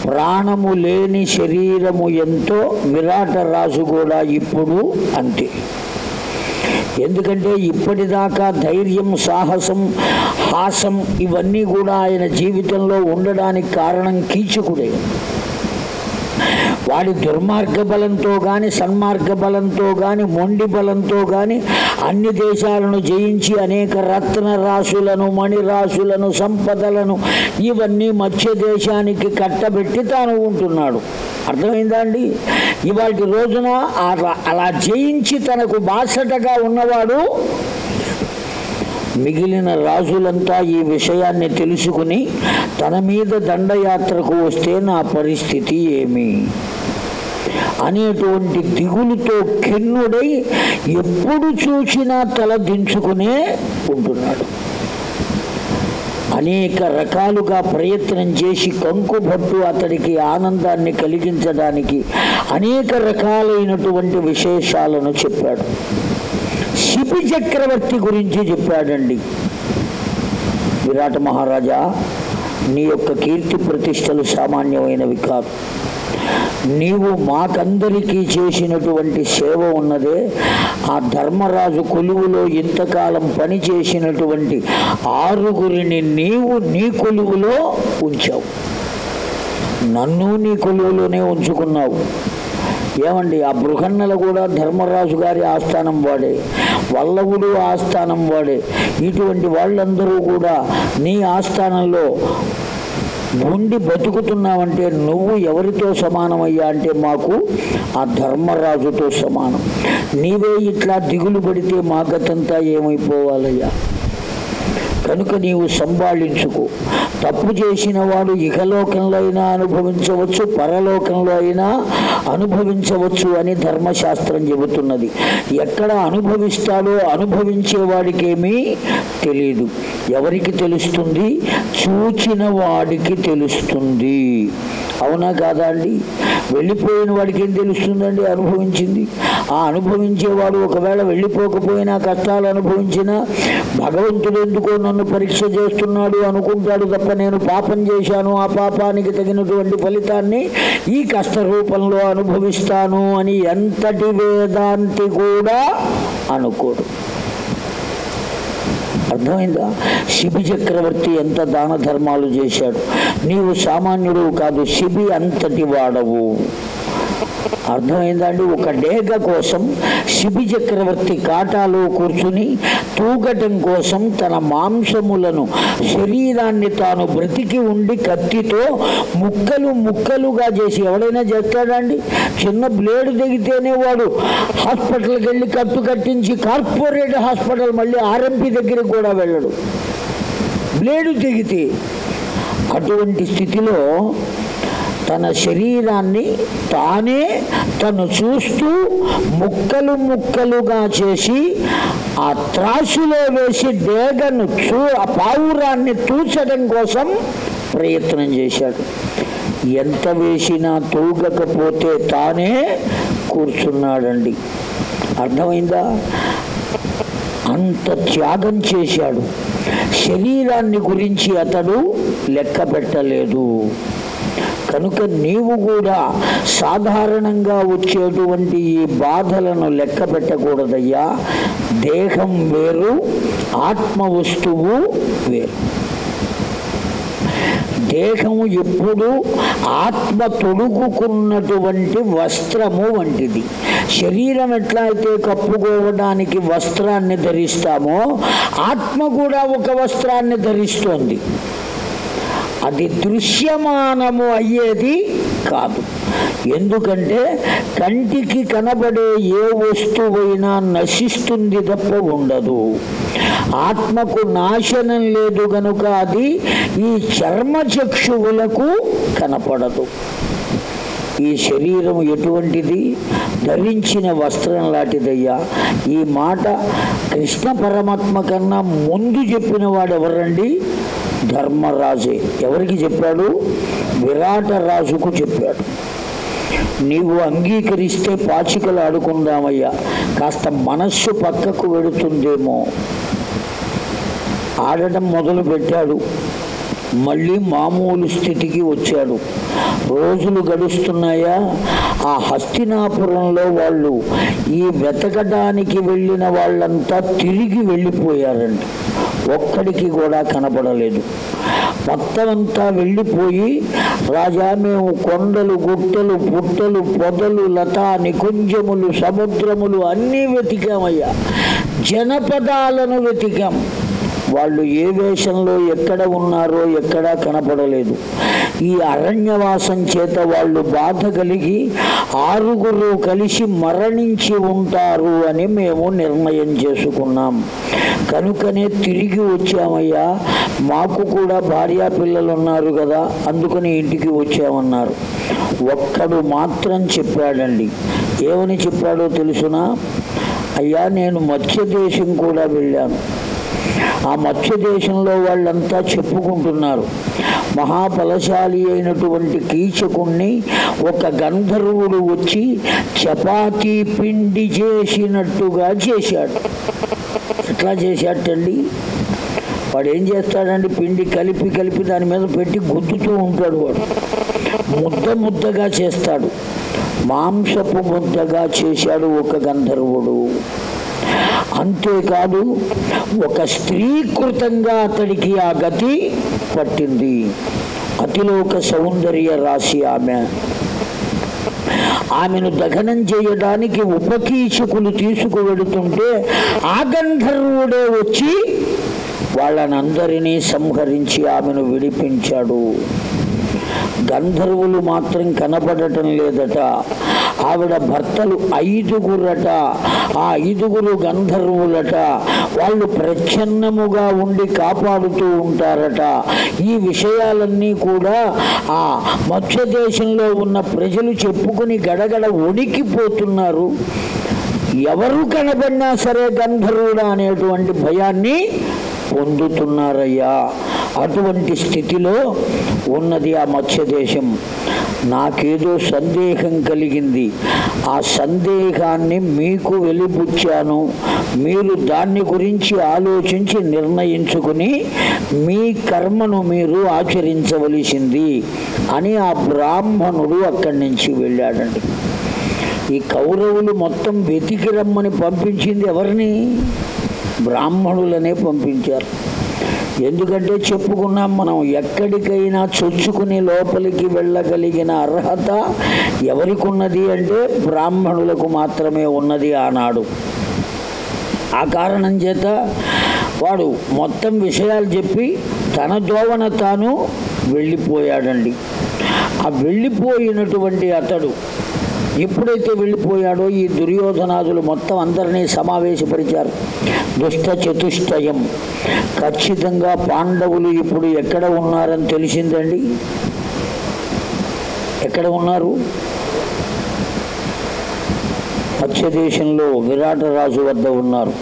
ప్రాణము లేని శరీరము ఎంతో విరాట రాజు కూడా ఇప్పుడు అంతే. ఎందుకంటే ఇప్పటిదాకా ధైర్యం సాహసం హాసం ఇవన్నీ కూడా ఆయన జీవితంలో ఉండడానికి కారణం కీచకుడే. వాడి దుర్మార్గ బలంతో కానీ సన్మార్గ బలంతో కానీ మొండి బలంతో కానీ అన్ని దేశాలను జయించి అనేక రత్న రాశులను మణిరాశులను సంపదలను ఇవన్నీ మత్స్య దేశానికి కట్టబెట్టి తాను ఉంటున్నాడు. అర్థమైందా అండి? ఇవాటి రోజున అలా అలా జయించి తనకు బాసటగా ఉన్నవాడు మిగిలిన రాజులంతా ఈ విషయాన్ని తెలుసుకుని తన మీద దండయాత్రకు వస్తే నా పరిస్థితి ఏమి? అనేటువంటి దిగులుతో కిన్నుడై ఎప్పుడు చూసినా తల దించుకునే ఉంటున్నాడు. అనేక రకాలుగా ప్రయత్నం చేసి కంకుభట్టు అతడికి ఆనందాన్ని కలిగించడానికి అనేక రకాలైనటువంటి విశేషాలను చెప్పాడు. శిపి చక్రవర్తి గురించి చెప్పాడండి. విరాట మహారాజా నీ యొక్క కీర్తి ప్రతిష్టలు సామాన్యమైనవి కాదు. నీవు మాకందరికీ చేసినటువంటి సేవ ఉన్నదే ఆ ధర్మరాజు కొలువులో ఇంతకాలం పని చేసినటువంటి ఆరుగురిని నీవు నీ కొలువులో ఉంచావు. నన్ను నీ కొలువులోనే ఉంచుకున్నావు. ఏమండి ఆ బృహన్నల కూడా ధర్మరాజు గారి ఆస్థానం వాడే వల్లవుడు ఆస్థానం వాడే ఇటువంటి వాళ్ళందరూ కూడా నీ ఆస్థానంలో ఉండి బతుకుతున్నావంటే నువ్వు ఎవరితో సమానమయ్యా అంటే మాకు ఆ ధర్మరాజుతో సమానం. నీవే ఇట్లా దిగులు పడితే మా గతంతా ఏమైపోవాలయ్యా? కనుక నీవు సంభాళించుకో. తప్పు చేసిన వాడు ఇహలోకంలో అయినా అనుభవించవచ్చు పరలోకంలో అయినా అనుభవించవచ్చు అని ధర్మశాస్త్రం చెబుతున్నది. ఎక్కడ అనుభవిస్తాడో అనుభవించే వాడికేమీ తెలియదు ఎవరికి తెలుస్తుంది? చూచిన వాడికి తెలుస్తుంది. అవునా కాదా అండి? వెళ్ళిపోయిన వాడికి ఏం తెలుస్తుందండి? అనుభవించింది. ఆ అనుభవించేవాడు ఒకవేళ వెళ్ళిపోకపోయినా కష్టాలు అనుభవించినా భగవంతుడు ఎందుకో నన్ను పరీక్ష చేస్తున్నాడు అనుకుంటాడు తప్ప నేను పాపం చేశాను ఆ పాపానికి తగినటువంటి ఫలితాన్ని ఈ కష్ట రూపంలో అనుభవిస్తాను అని ఎంతటి వేదాంతి కూడా అనుకోడు. అర్థమైందా? శిబి చక్రవర్తి ఎంత దాన ధర్మాలు చేశాడు. నీవు సామాన్యుడు కాదు శిబి అంతటి వాడవు. అర్థమైందండి? ఒక డేగ కోసం శిబి చక్రవర్తి కాటాలో కూర్చుని తూగటం కోసం తన మాంసములను శరీరాన్ని తాను బ్రతికి ఉండి కత్తితో ముక్కలు ముక్కలుగా చేసి ఎవడైనా చేస్తాడండి? చిన్న బ్లేడ్ దిగితేనే వాడు హాస్పిటల్కి వెళ్ళి కట్టు కట్టించి కార్పొరేట్ హాస్పిటల్ మళ్ళీ ఆర్ఎంపీ దగ్గరికి కూడా వెళ్ళడు. బ్లేడు తెగితే అటువంటి స్థితిలో తన శరీరాన్ని తానే తను చూస్తూ ముక్కలు ముక్కలుగా చేసి ఆ త్రాసులో వేసి డేగను చూ ఆ పావురాన్ని తూచడం కోసం ప్రయత్నం చేశాడు. ఎంత వేసినా తూగకపోతే తానే కూర్చున్నాడండి. అర్థమైందా? అంత త్యాగం చేశాడు. శరీరాన్ని గురించి అతడు లెక్క పెట్టలేదు. కనుక నీవు కూడా సాధారణంగా వచ్చేటువంటి ఈ బాధలను లెక్క పెట్టకూడదయ్యా. దేహం వేరు ఆత్మ వస్తువు వేరు. దేహము ఎప్పుడు ఆత్మ తొడుగుకున్నటువంటి వస్త్రము వంటిది. శరీరం ఎట్లా అయితే కప్పుకోవడానికి వస్త్రాన్ని ధరిస్తామో ఆత్మ కూడా ఒక వస్త్రాన్ని ధరిస్తోంది. అది దృశ్యమానము అయ్యేది కాదు. ఎందుకంటే కంటికి కనబడే ఏ వస్తువైనా నశిస్తుంది తప్ప ఉండదు. ఆత్మకు నాశనం లేదు గనుక అది ఈ చర్మచక్షువులకు కనపడదు. ఈ శరీరం ఎటువంటిది? ధరించిన వస్త్రం లాంటిదయ్యా. ఈ మాట కృష్ణ పరమాత్మ కన్నా ముందు చెప్పిన వాడు ఎవరండి ధర్మరాజే. ఎవరికి చెప్పాడు? విరాట రాజుకు చెప్పాడు. నీవు అంగీకరిస్తే పాచికలు ఆడుకుందామయ్యా. కాస్త మనస్సు పక్కకు వెడుతుందేమో ఆడటం మొదలు పెట్టాడు. మళ్ళీ మామూలు స్థితికి వచ్చాడు. రోజులు గడుస్తున్నాయా? ఆ హస్తినాపురంలో వాళ్ళు ఈ వెతకడానికి వెళ్ళిన వాళ్ళంతా తిరిగి వెళ్ళిపోయారండి ఒక్కడికి కూడా కనపడలేదు మొత్తం అంతా వెళ్ళిపోయి రాజా మేము కొండలు గుట్టలు పుట్టలు పొదలు లతా నికుంజములు సముద్రములు అన్నీ వెతికామయ్యా. జనపదాలను వెతికాం. వాళ్ళు ఏ వేషంలో ఎక్కడ ఉన్నారో ఎక్కడా కనపడలేదు. ఈ అరణ్యవాసం చేత వాళ్ళు బాధ కలిగి ఆరుగురు కలిసి మరణించి ఉంటారు అని మేము నిర్ణయం చేసుకున్నాం. కనుకనే తిరిగి వచ్చామయ్యా. మాకు కూడా భార్యా పిల్లలు ఉన్నారు కదా అందుకని ఇంటికి వచ్చామన్నారు. ఒక్కడు మాత్రం చెప్పాడండి. ఏమని చెప్పాడో తెలుసునా? అయ్యా నేను మత్స్య దేశం కూడా వెళ్ళాను. ఆ మత్స్య దేశంలో వాళ్ళంతా చెప్పుకుంటున్నారు. మహాబలశాలి అయినటువంటి కీచకుణ్ణి ఒక గంధర్వుడు వచ్చి చపాతీ పిండి చేసినట్టుగా చేశాడు. ఎట్లా చేశాటండి వాడు ఏం చేస్తాడండి? పిండి కలిపి కలిపి దాని మీద పెట్టి గుద్దుతూ ఉంటాడు వాడు. ముద్ద ముద్దగా చేస్తాడు. మాంసపు ముద్దగా చేశాడు ఒక గంధర్వుడు. అంతేకాదు ఒక స్త్రీకృతంగా అతడికి ఆ గతి పట్టింది. అతిలోక సౌందర్య రాశి ఆమె. ఆమెను దహనం చేయడానికి ఉపకీచకులు తీసుకువెడుతుంటే ఆ గంధర్వుడే వచ్చి వాళ్ళనందరినీ సంహరించి ఆమెను విడిపించాడు. గంధర్వులు మాత్రం కనపడటం లేదట. ఆవిడ భర్తలు ఐదుగురట. ఆ ఐదుగురు గంధర్వులట. వాళ్ళు ప్రచ్ఛన్నముగా ఉండి కాపాడుతూ ఉంటారట. ఈ విషయాలన్నీ కూడా ఆ మత్స్య దేశంలో ఉన్న ప్రజలు చెప్పుకుని గడగడ వణికిపోతున్నారు ఎవరు కనబడినా సరే గంధర్వుడా అనేటువంటి భయాన్ని పొందుతున్నారయ్యా. అటువంటి స్థితిలో ఉన్నది ఆ మత్స్యదేశం. నాకేదో సందేహం కలిగింది. ఆ సందేహాన్ని మీకు వెలిబుచ్చాను. మీరు దాన్ని గురించి ఆలోచించి నిర్ణయించుకుని మీ కర్మను మీరు ఆచరించవలసింది అని ఆ బ్రాహ్మణుడు అక్కడి నుంచి వెళ్ళాడండి. ఈ కౌరవులు మొత్తం వెతికి రమ్మని పంపించింది ఎవరిని? బ్రాహ్మణులనే పంపించారు. ఎందుకంటే చెప్పుకున్నాం మనం ఎక్కడికైనా చొచ్చుకుని లోపలికి వెళ్ళగలిగిన అర్హత ఎవరికి ఉన్నది అంటే బ్రాహ్మణులకు మాత్రమే ఉన్నది ఆనాడు. ఆ కారణం చేత వాడు మొత్తం విషయాలు చెప్పి తన దోవన తాను వెళ్ళిపోయాడండి. ఆ వెళ్ళిపోయినటువంటి అతడు ఎప్పుడైతే వెళ్ళిపోయాడో ఈ దుర్యోధనాదులు మొత్తం అందరినీ సమావేశపరిచారు. దుష్ట చతుష్టయం. ఖచ్చితంగా పాండవులు ఇప్పుడు ఎక్కడ ఉన్నారని తెలిసిందండి? ఎక్కడ ఉన్నారు? మత్స్యదేశంలో విరాటరాజు వద్ద ఉన్నారు.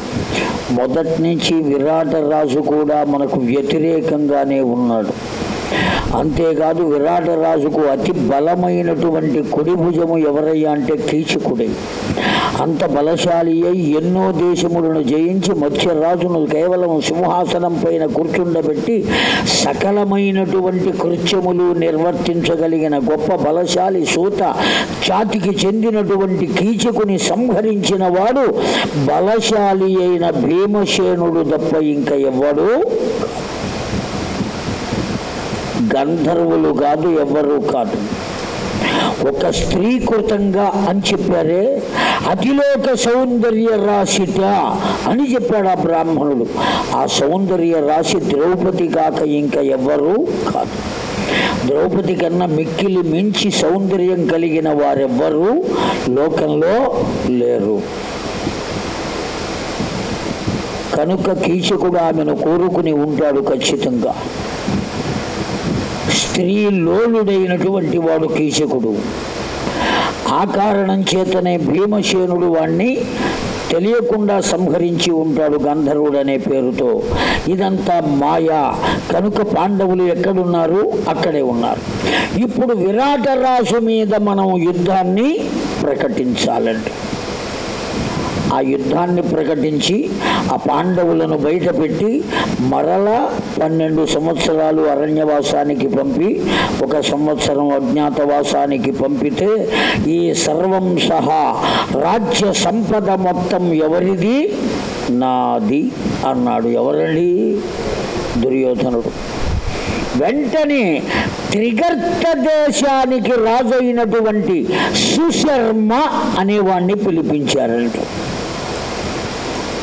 మొదటి నుంచి విరాటరాజు కూడా మనకు వ్యతిరేకంగానే ఉన్నాడు. అంతేకాదు విరాట రాజుకు అతి బలమైనటువంటి కుడి భుజము ఎవరయ్యా అంటే కీచకుడే. అంత బలశాలి అయి ఎన్నో దేశములను జయించి మత్స్యరాజును కేవలం సింహాసనం పైన కూర్చుండబెట్టి సకలమైనటువంటి కృత్యములు నిర్వర్తించగలిగిన గొప్ప బలశాలి సూత జాతికి చెందినటువంటి కీచకుని సంహరించిన వాడు బలశాలి అయిన భీమసేనుడు తప్ప ఇంకా ఎవ్వడు గంధర్వులు కాదు ఎవ్వరూ కాదు. ఒక స్త్రీకృతంగా అని చెప్పారే అతిలోక సౌందర్య రాశిట అని చెప్పాడు ఆ బ్రాహ్మణుడు. ఆ సౌందర్య రాశి ద్రౌపది కాక ఇంకా ఎవ్వరూ కాదు. ద్రౌపది కన్నా మిక్కిలి మించి సౌందర్యం కలిగిన వారెవ్వరూ లోకంలో లేరు. కనుక కీచకుడు ఆమెను కోరుకుని ఉంటాడు ఖచ్చితంగా. స్త్రీ లోలుడైనటువంటి వాడు కీచకుడు. ఆ కారణం చేతనే భీమసేనుడు వాణ్ణి తెలియకుండా సంహరించి ఉంటాడు గంధర్వుడు అనే పేరుతో. ఇదంతా మాయా. కనుక పాండవులు ఎక్కడున్నారు? అక్కడే ఉన్నారు. ఇప్పుడు విరాట రాసు మీద మనం యుద్ధాన్ని ప్రకటించాలండి. ఆ యుద్ధాన్ని ప్రకటించి ఆ పాండవులను బయటపెట్టి మరల పన్నెండు సంవత్సరాలు అరణ్యవాసానికి పంపి ఒక సంవత్సరం అజ్ఞాతవాసానికి పంపితే ఈ సర్వం సహా రాజ్య సంపద మొత్తం ఎవరిది? నాది అన్నాడు ఎవరండి? దుర్యోధనుడు. వెంటనే త్రిగర్త దేశానికి రాజైనటువంటి సుశర్మ అనేవాణ్ణి పిలిపించారంట.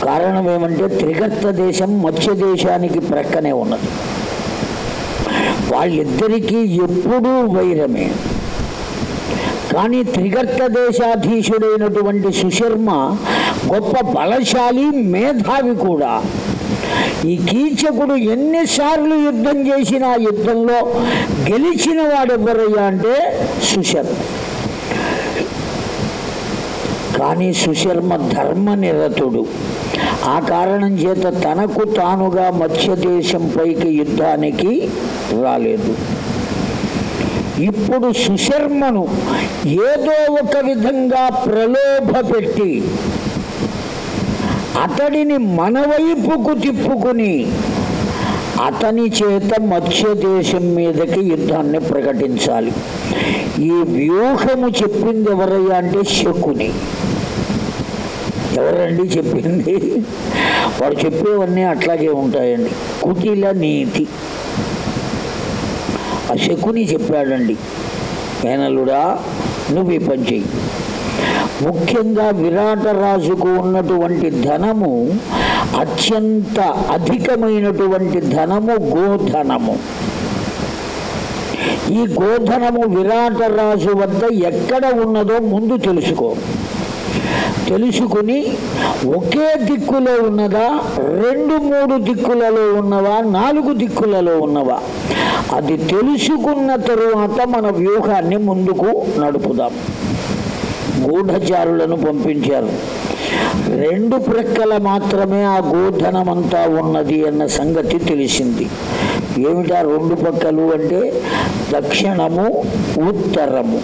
కారణం ఏమంటే త్రిగర్త దేశం మత్స్య దేశానికి ప్రక్కనే ఉన్నది. వాళ్ళిద్దరికీ ఎప్పుడూ వైరమే. కానీ త్రిగర్త దేశాధీశుడైనటువంటి సుశర్మ గొప్ప బలశాలి మేధావి కూడా. ఈ కీచకుడు ఎన్నిసార్లు యుద్ధం చేసిన యుద్ధంలో గెలిచిన వాడెవరయ్యా అంటే సుశర్మ. కానీ సుశర్మ ధర్మనిరతుడు. ఆ కారణం చేత తనకు తానుగా మత్స్యదేశం పైకి యుద్ధానికి రాలేదు. ఇప్పుడు సుశర్మను ఏదో ఒక విధంగా ప్రలోభ పెట్టి అతడిని మన వైపుకు తిప్పుకుని అతని చేత మత్స్య దేశం మీదకి యుద్ధాన్ని ప్రకటించాలి. ఈ వ్యూహము చెప్పింది ఎవరయ్యా అంటే శకుని. ఎవరండి చెప్పింది? వాడు చెప్పేవన్నీ అట్లాగే ఉంటాయండి. కుటిల నీతి. ఆ శకుని చెప్పాడండి మేనలుడా నువ్వు ఈ పని చెయ్యి. ముఖ్యంగా విరాట రాజుకు ఉన్నటువంటి ధనము అత్యంత అధికమైనటువంటి ధనము గోధనము. ఈ గోధనము విరాట రాజు వద్ద ఎక్కడ ఉన్నదో ముందు తెలుసుకో. తెలుసుకుని ఒకే దిక్కులో ఉన్నదా రెండు మూడు దిక్కులలో ఉన్నవా నాలుగు దిక్కులలో ఉన్నవా? అది తెలుసుకున్న తరువాత మన వ్యూహాన్ని ముందుకు నడుపుదాం. గూఢచారులను పంపించారు. రెండు ప్రక్కల మాత్రమే ఆ గోధనమంతా ఉన్నది అన్న సంగతి తెలిసింది. ఏమిటా రెండు పక్కలు అంటే దక్షిణము ఉత్తరము.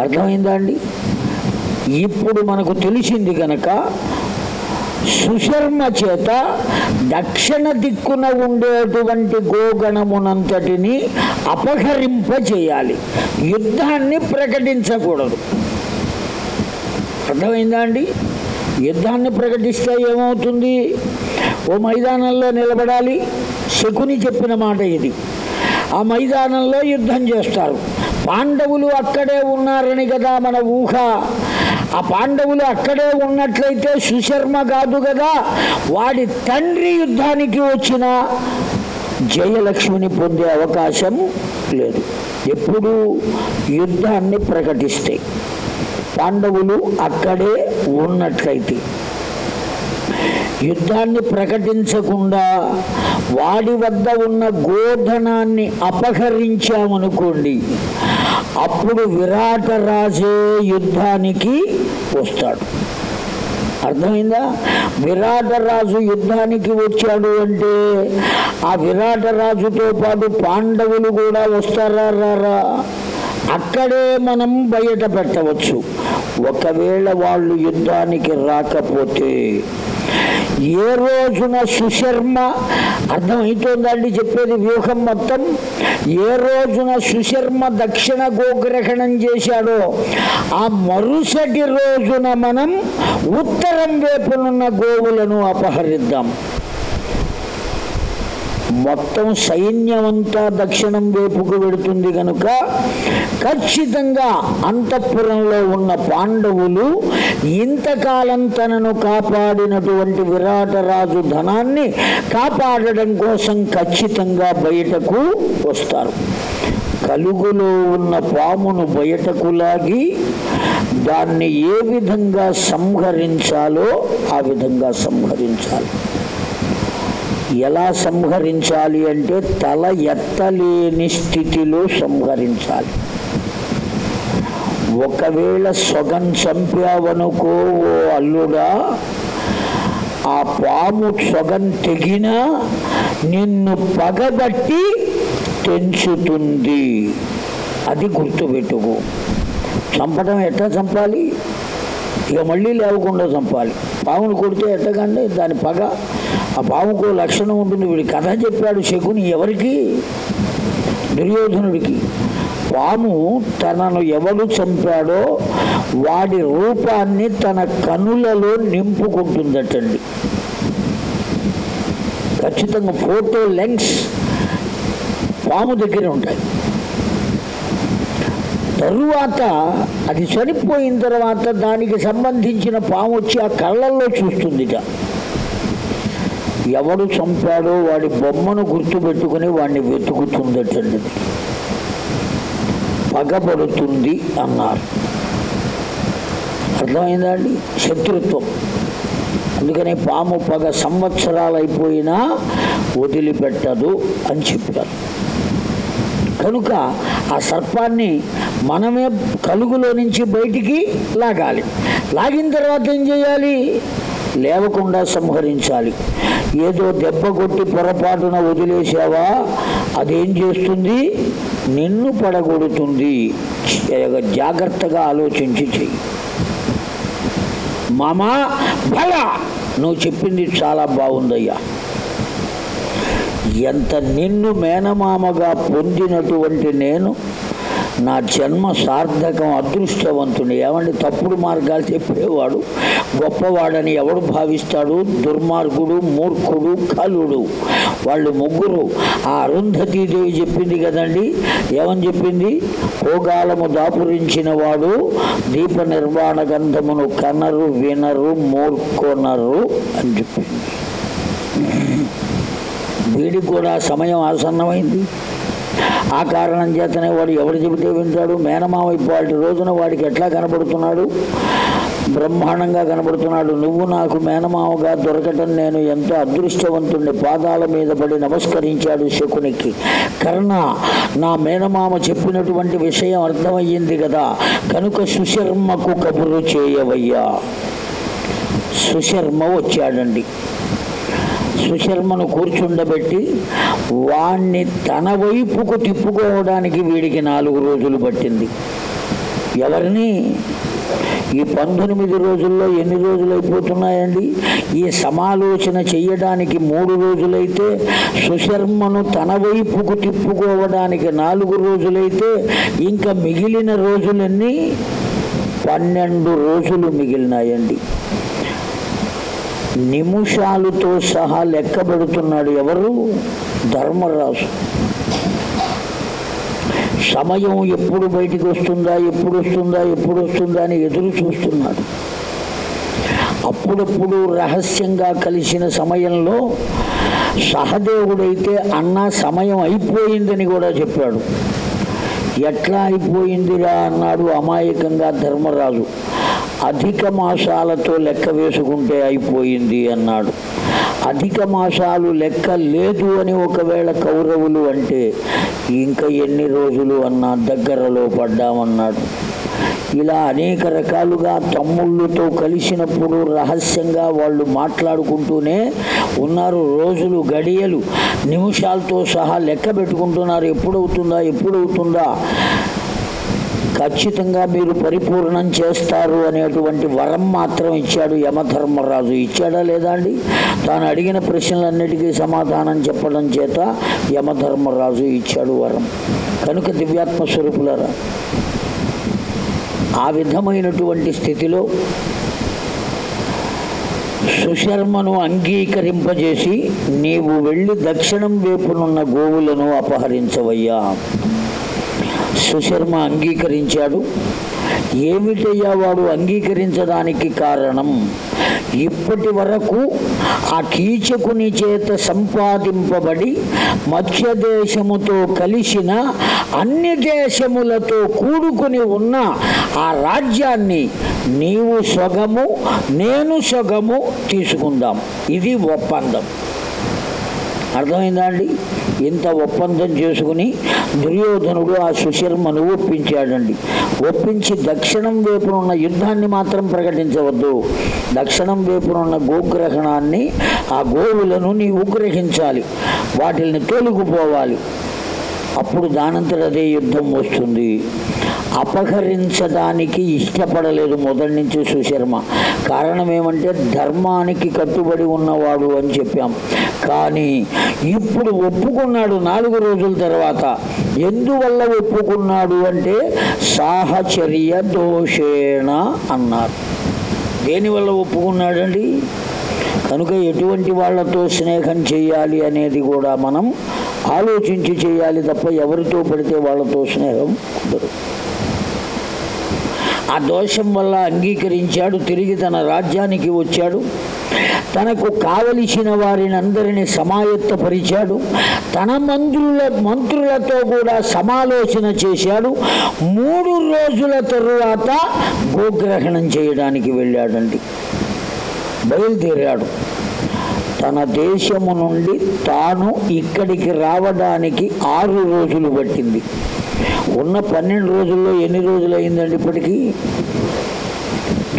అర్థమైందా అండి? ఇప్పుడు మనకు తెలిసింది కనుక సుశర్మ చేత దక్షిణ దిక్కున ఉండేటువంటి గోగణమునంతటిని అపహరింప చేయాలి. యుద్ధాన్ని ప్రకటించకూడదు. అర్థమైందా అండి? యుద్ధాన్ని ప్రకటిస్తే ఏమవుతుంది? ఓ మైదానంలో నిలబడాలి. శకుని చెప్పిన మాట ఇది. ఆ మైదానంలో యుద్ధం చేస్తారు. పాండవులు అక్కడే ఉన్నారని కదా మన ఊహ. ఆ పాండవులు అక్కడే ఉన్నట్లయితే సుశర్మ కాదు కదా. వాడి తండ్రి యుద్ధానికి వచ్చిన జయలక్ష్మిని పొందే అవకాశం లేదు. ఎప్పుడు యుద్ధాన్ని ప్రకటిస్తే పాండవులు అక్కడే ఉన్నట్లయితే యుద్ధాన్ని ప్రకటించకుండా వాడి వద్ద ఉన్న గోధనాన్ని అపహరించామనుకోండి అప్పుడు విరాట రాజే యుద్ధానికి వస్తాడు. అర్థమైందా? విరాట రాజు యుద్ధానికి వచ్చాడు అంటే ఆ విరాట రాజుతో పాటు పాండవులు కూడా వస్తారా రారా? అక్కడే మనం బయట పెట్టవచ్చు. ఒకవేళ వాళ్ళు యుద్ధానికి రాకపోతే ఏ రోజున సుశర్మ అర్థమవుతోందండి చెప్పేది వ్యూహం మొత్తం? ఏ రోజున సుశర్మ దక్షిణ గోగ్రహణం చేశాడో ఆ మరుసటి రోజున మనం ఉత్తరం వైపునున్న గోవులను అపహరిద్దాం. మొత్తం సైన్యం అంతా దక్షిణం వైపుకు వెడుతుంది కనుక ఖచ్చితంగా అంతఃపురంలో ఉన్న పాండవులు ఇంతకాలం తనను కాపాడినటువంటి విరాటరాజు ధనాన్ని కాపాడడం కోసం ఖచ్చితంగా బయటకు వస్తారు. కలుగులో ఉన్న పామును బయటకు లాగి దాన్ని ఏ విధంగా సంహరించాలో ఆ విధంగా సంహరించాలి. ఎలా సంహరించాలి అంటే తల ఎత్తలేని స్థితిలో సంహరించాలి. ఒకవేళ సొగం చంపావనుకో ఓ అల్లుడా ఆ పాము సొగం తెగినా నిన్ను పగబట్టి తెంచుతుంది. అది గుర్తుపెట్టుకో. చంపడం ఎట్లా చంపాలి? ఇక మళ్ళీ లేవకుండా చంపాలి. పామును కొడితే ఎట్టకండి దాని పగ. ఆ పాముకు లక్షణం ఉంటుంది. వీడి కథ చెప్పాడు శకుని ఎవరికి? దుర్యోధనుడికి. పాము తనను ఎవడు చంపాడో వాడి రూపాన్ని తన కనులలో నింపుకుంటుందటండి. ఖచ్చితంగా ఫోటో లెన్స్ పాము దగ్గర ఉంటాయి. తరువాత అది చనిపోయిన తర్వాత దానికి సంబంధించిన పాము వచ్చి ఆ కళ్ళల్లో చూస్తుందిట. ఎవడు చంపాడో వాడి బొమ్మను గుర్తుపెట్టుకుని వాడిని వెతుకుతుందటండి పగబడుతుంది అన్నారు. అర్థమైందా అండి శత్రుత్వం. అందుకనే పాము పగ సంవత్సరాలు అయిపోయినా వదిలిపెట్టదు అని చెప్పారు. కనుక ఆ సర్పాన్ని మనమే కలుగులో నుంచి బయటికి లాగాలి. లాగిన తర్వాత ఏం చేయాలి? లేవకుండా సంహరించాలి. ఏదో దెబ్బ కొట్టి పొరపాటున వదిలేసావా? అదేం చేస్తుంది? నిన్ను పడగొడుతుంది. జాగ్రత్తగా ఆలోచించి చెయ్యి. మామా భయ! నువ్వు చెప్పింది చాలా బాగుందయ్యా. ఎంత నిన్ను మేనమామగా పొందినటువంటి నేను నా జన్మ సార్థకం అదృష్టవంతుని. ఏమంటే తప్పుడు మార్గాలు చెప్పేవాడు గొప్పవాడని ఎవడు భావిస్తాడు? దుర్మార్గుడు మూర్ఖుడు కలుడు. వాళ్ళు ముగ్గురు. ఆ అరుంధతీదేవి చెప్పింది కదండి? ఏమని చెప్పింది? పోగాలము దాపురించిన వాడు దీప నిర్మాణ గంధమును కనరు వినరు మూర్ఖొనరు అని చెప్పింది. వీడికి కూడా సమయం ఆసన్నమైంది. ఆ కారణం చేతనే వాడు ఎవరు చెబితే వింటాడు. మేనమామ ఇప్పటి రోజున వాడికి ఎట్లా కనబడుతున్నాడు? బ్రహ్మాండంగా కనబడుతున్నాడు. నువ్వు నాకు మేనమామగా దొరకటం నేను ఎంతో అదృష్టవంతుణ్ణి. పాదాల మీద పడి నమస్కరించాడు శకునికి. కర్ణ నా మేనమామ చెప్పినటువంటి విషయం అర్థమయ్యింది కదా. కనుక సుశర్మకు కబురు చేయవయ్యా. సుశర్మ వచ్చాడండి. సుశర్మను కూర్చుండబెట్టి వాణ్ణి తన వైపుకు తిప్పుకోవడానికి వీడికి నాలుగు రోజులు పట్టింది. ఎవరిని? ఈ పంతొమ్మిది రోజుల్లో ఎన్ని రోజులు అయిపోతున్నాయండి ఈ సమాలోచన చెయ్యడానికి మూడు రోజులైతే సుశర్మను తన వైపుకు తిప్పుకోవడానికి నాలుగు రోజులైతే ఇంకా మిగిలిన రోజులన్నీ పన్నెండు రోజులు మిగిలినాయండి. నిమిషాలతో సహా లెక్కబెడుతున్నాడు ఎవరు? ధర్మరాజు. సమయం ఎప్పుడు బయటికి వస్తుందా ఎప్పుడు వస్తుందా ఎప్పుడు వస్తుందా అని ఎదురు చూస్తున్నాడు. అప్పుడప్పుడు రహస్యంగా కలిసిన సమయంలో సహదేవుడైతే అన్న సమయం అయిపోయిందని కూడా చెప్పాడు. ఎట్లా అయిపోయిందిరా అన్నాడు అమాయకంగా ధర్మరాజు. అధిక మాసాలతో లెక్క వేసుకుంటే అయిపోయింది అన్నాడు. అధిక మాసాలు లెక్క లేదు అని ఒకవేళ కౌరవులు అంటే ఇంకా ఎన్ని రోజులు అన్నా దగ్గరలో పడ్డామన్నాడు. ఇలా అనేక రకాలుగా తమ్ముళ్ళతో కలిసినప్పుడు రహస్యంగా వాళ్ళు మాట్లాడుకుంటూనే ఉన్నారు. రోజులు గడియలు నిమిషాలతో సహా లెక్క పెట్టుకుంటున్నారు. ఎప్పుడవుతుందా ఎప్పుడవుతుందా? ఖచ్చితంగా మీరు పరిపూర్ణం చేస్తారు అనేటువంటి వరం మాత్రం ఇచ్చాడు యమధర్మరాజు. ఇచ్చాడా లేదా అండి? తాను అడిగిన ప్రశ్నలన్నిటికీ సమాధానం చెప్పడం చేత యమధర్మరాజు ఇచ్చాడు వరం. కనుక దివ్యాత్మ స్వరూపులరా ఆ విధమైనటువంటి స్థితిలో సుశర్మను అంగీకరింపజేసి నీవు వెళ్ళి దక్షిణం వైపునున్న గోవులను అపహరించవయ్యా. సుశర్మ అంగీకరించాడు. ఏమిటయ్యా వాడు అంగీకరించడానికి కారణం? ఇప్పటి వరకు ఆ కీచకుని చేత సంపాదింపబడి మత్స్య దేశముతో కలిసిన అన్ని దేశములతో కూడుకుని ఉన్న ఆ రాజ్యాన్ని నీవు సొగము నేను సొగము తీసుకుందాం. ఇది ఒప్పందం. అర్థమైందా అండి? ఇంత ఒప్పందం చేసుకుని దుర్యోధనుడు ఆ సుశర్మను ఒప్పించాడండి. ఒప్పించి దక్షిణం వైపునున్న యుద్ధాన్ని మాత్రం ప్రకటించవద్దు. దక్షిణం వైపునున్న గోగ్రహణాన్ని ఆ గోవులను నీవు గ్రహించాలి. వాటిని తోలుకుపోవాలి అప్పుడు దానంతట అదే యుద్ధం వస్తుంది. అపహరించడానికి ఇష్టపడలేదు మొదటి నుంచి సుశర్మ. కారణం ఏమంటే ధర్మానికి కట్టుబడి ఉన్నవాడు అని చెప్పాం. కానీ ఇప్పుడు ఒప్పుకున్నాడు నాలుగు రోజుల తర్వాత. ఎందువల్ల ఒప్పుకున్నాడు అంటే సాహచర్య దోషేణ అన్నారు. దేనివల్ల ఒప్పుకున్నాడండి? కనుక ఎటువంటి వాళ్ళతో స్నేహం చేయాలి అనేది కూడా మనం ఆలోచించి చేయాలి తప్ప ఎవరితో పడితే వాళ్ళతో స్నేహం కుదరదు ఆ దోషం వల్ల అంగీకరించాడు తిరిగి తన రాజ్యానికి వచ్చాడు. తనకు కావలసిన వారిని అందరినీ సమాయత్తపరిచాడు. తన మంత్రుల మంత్రులతో కూడా సమాలోచన చేశాడు. మూడు రోజుల తరువాత గోగ్రహణం చేయడానికి వెళ్ళాడండి. బయలుదేరాడు. తన దేశము నుండి తాను ఇక్కడికి రావడానికి ఆరు రోజులు పట్టింది. ఉన్న పన్నెండు రోజుల్లో ఎన్ని రోజులు అయిందండి ఇప్పటికీ?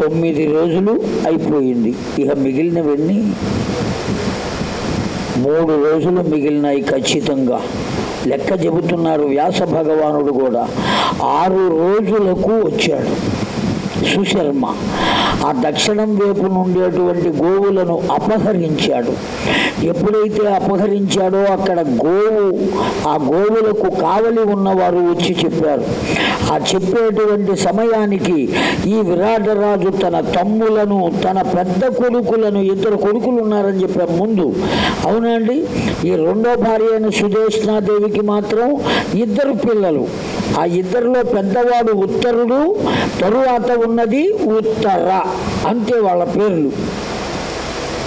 తొమ్మిది రోజులు అయిపోయింది. ఇక మిగిలినవన్నీ మూడు రోజులు మిగిలినాయి ఖచ్చితంగా. లెక్క చెబుతున్నారు వ్యాస భగవానుడు కూడా. ఆరు రోజులకు వచ్చాడు సుశర్మ. ఆ దక్షిణం వైపు నుండేటువంటి గోవులను అపహరించాడు. ఎప్పుడైతే అపహరించాడో అక్కడ గోవు ఆ గోవులకు కావలి ఉన్నవారు వచ్చి చెప్పారు. ఆ చెప్పేటువంటి సమయానికి ఈ విరాటరాజు తన తమ్ములను తన పెద్ద కొడుకులను ఇద్దరు కొడుకులు ఉన్నారని చెప్పారు. ముందు అవునండి ఈ రెండో భార్య అయిన సుదేష్ణాదేవికి మాత్రం ఇద్దరు పిల్లలు. ఆ ఇద్దరిలో పెద్దవాడు ఉత్తరుడు తరువాత ఉన్నది ఉత్తర. అంతే వాళ్ళ పేర్లు.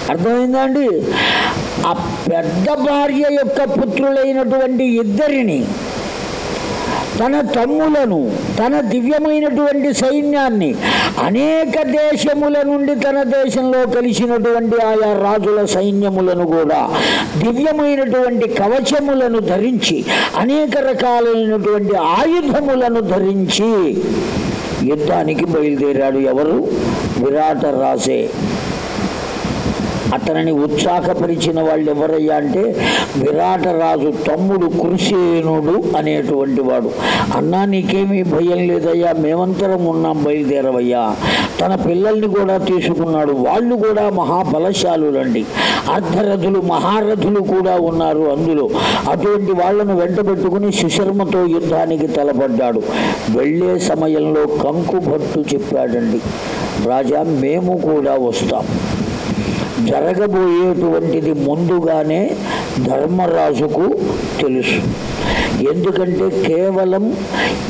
అర్థమైందా అండి ఆ పెద్ద భార్య యొక్క పుత్రులైనటువంటి ఇద్దరిని తన తమ్ములను తన దివ్యమైనటువంటి సైన్యాన్ని అనేక దేశముల నుండి తన దేశంలో కలిసినటువంటి ఆయా రాజుల సైన్యములను కూడా దివ్యమైనటువంటి కవచములను ధరించి అనేక రకాలైనటువంటి ఆయుధములను ధరించి యుద్ధానికి బయలుదేరాడు ఎవరు? విరాట రాసే అతనిని ఉత్సాహపరిచిన వాళ్ళు ఎవరయ్యా అంటే విరాట రాజు తమ్ముడు కృషేనుడు అనేటువంటి వాడు. అన్నా నీకేమీ భయం లేదయ్యా మేమంతరం ఉన్నాం బయలుదేరవయ్యా. తన పిల్లల్ని కూడా తీసుకున్నాడు వాళ్ళు కూడా మహాబలశాలులండి. అర్ధరథులు మహారథులు కూడా ఉన్నారు అందులో. అటువంటి వాళ్ళను వెంటబెట్టుకుని సుశర్మతో యుద్ధానికి తలపడ్డాడు. వెళ్ళే సమయంలో కంకుభట్టు చెప్పాడండి రాజా మేము కూడా వస్తాం. జరగబోయేటువంటిది ముందుగానే ధర్మరాజుకు తెలుసు. ఎందుకంటే కేవలం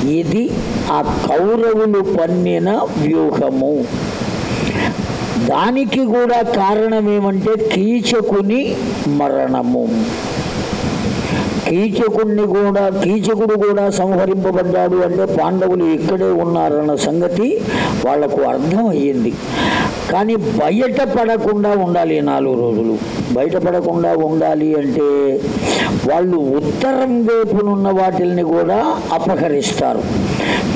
ఇది ఆ కౌరవులు పన్నిన వ్యూహము. దానికి కూడా కారణం ఏమంటే కీచకుని మరణము. కీచకుడిని కూడా కీచకుడు కూడా సంహరింపబడ్డాడు అంటే పాండవులు ఇక్కడే ఉన్నారన్న సంగతి వాళ్ళకు అర్థమయ్యింది. కానీ బయట పడకుండా ఉండాలి నాలుగు రోజులు. బయటపడకుండా ఉండాలి అంటే వాళ్ళు ఉత్తరం వైపునున్న వాటిల్ని కూడా అపహరిస్తారు.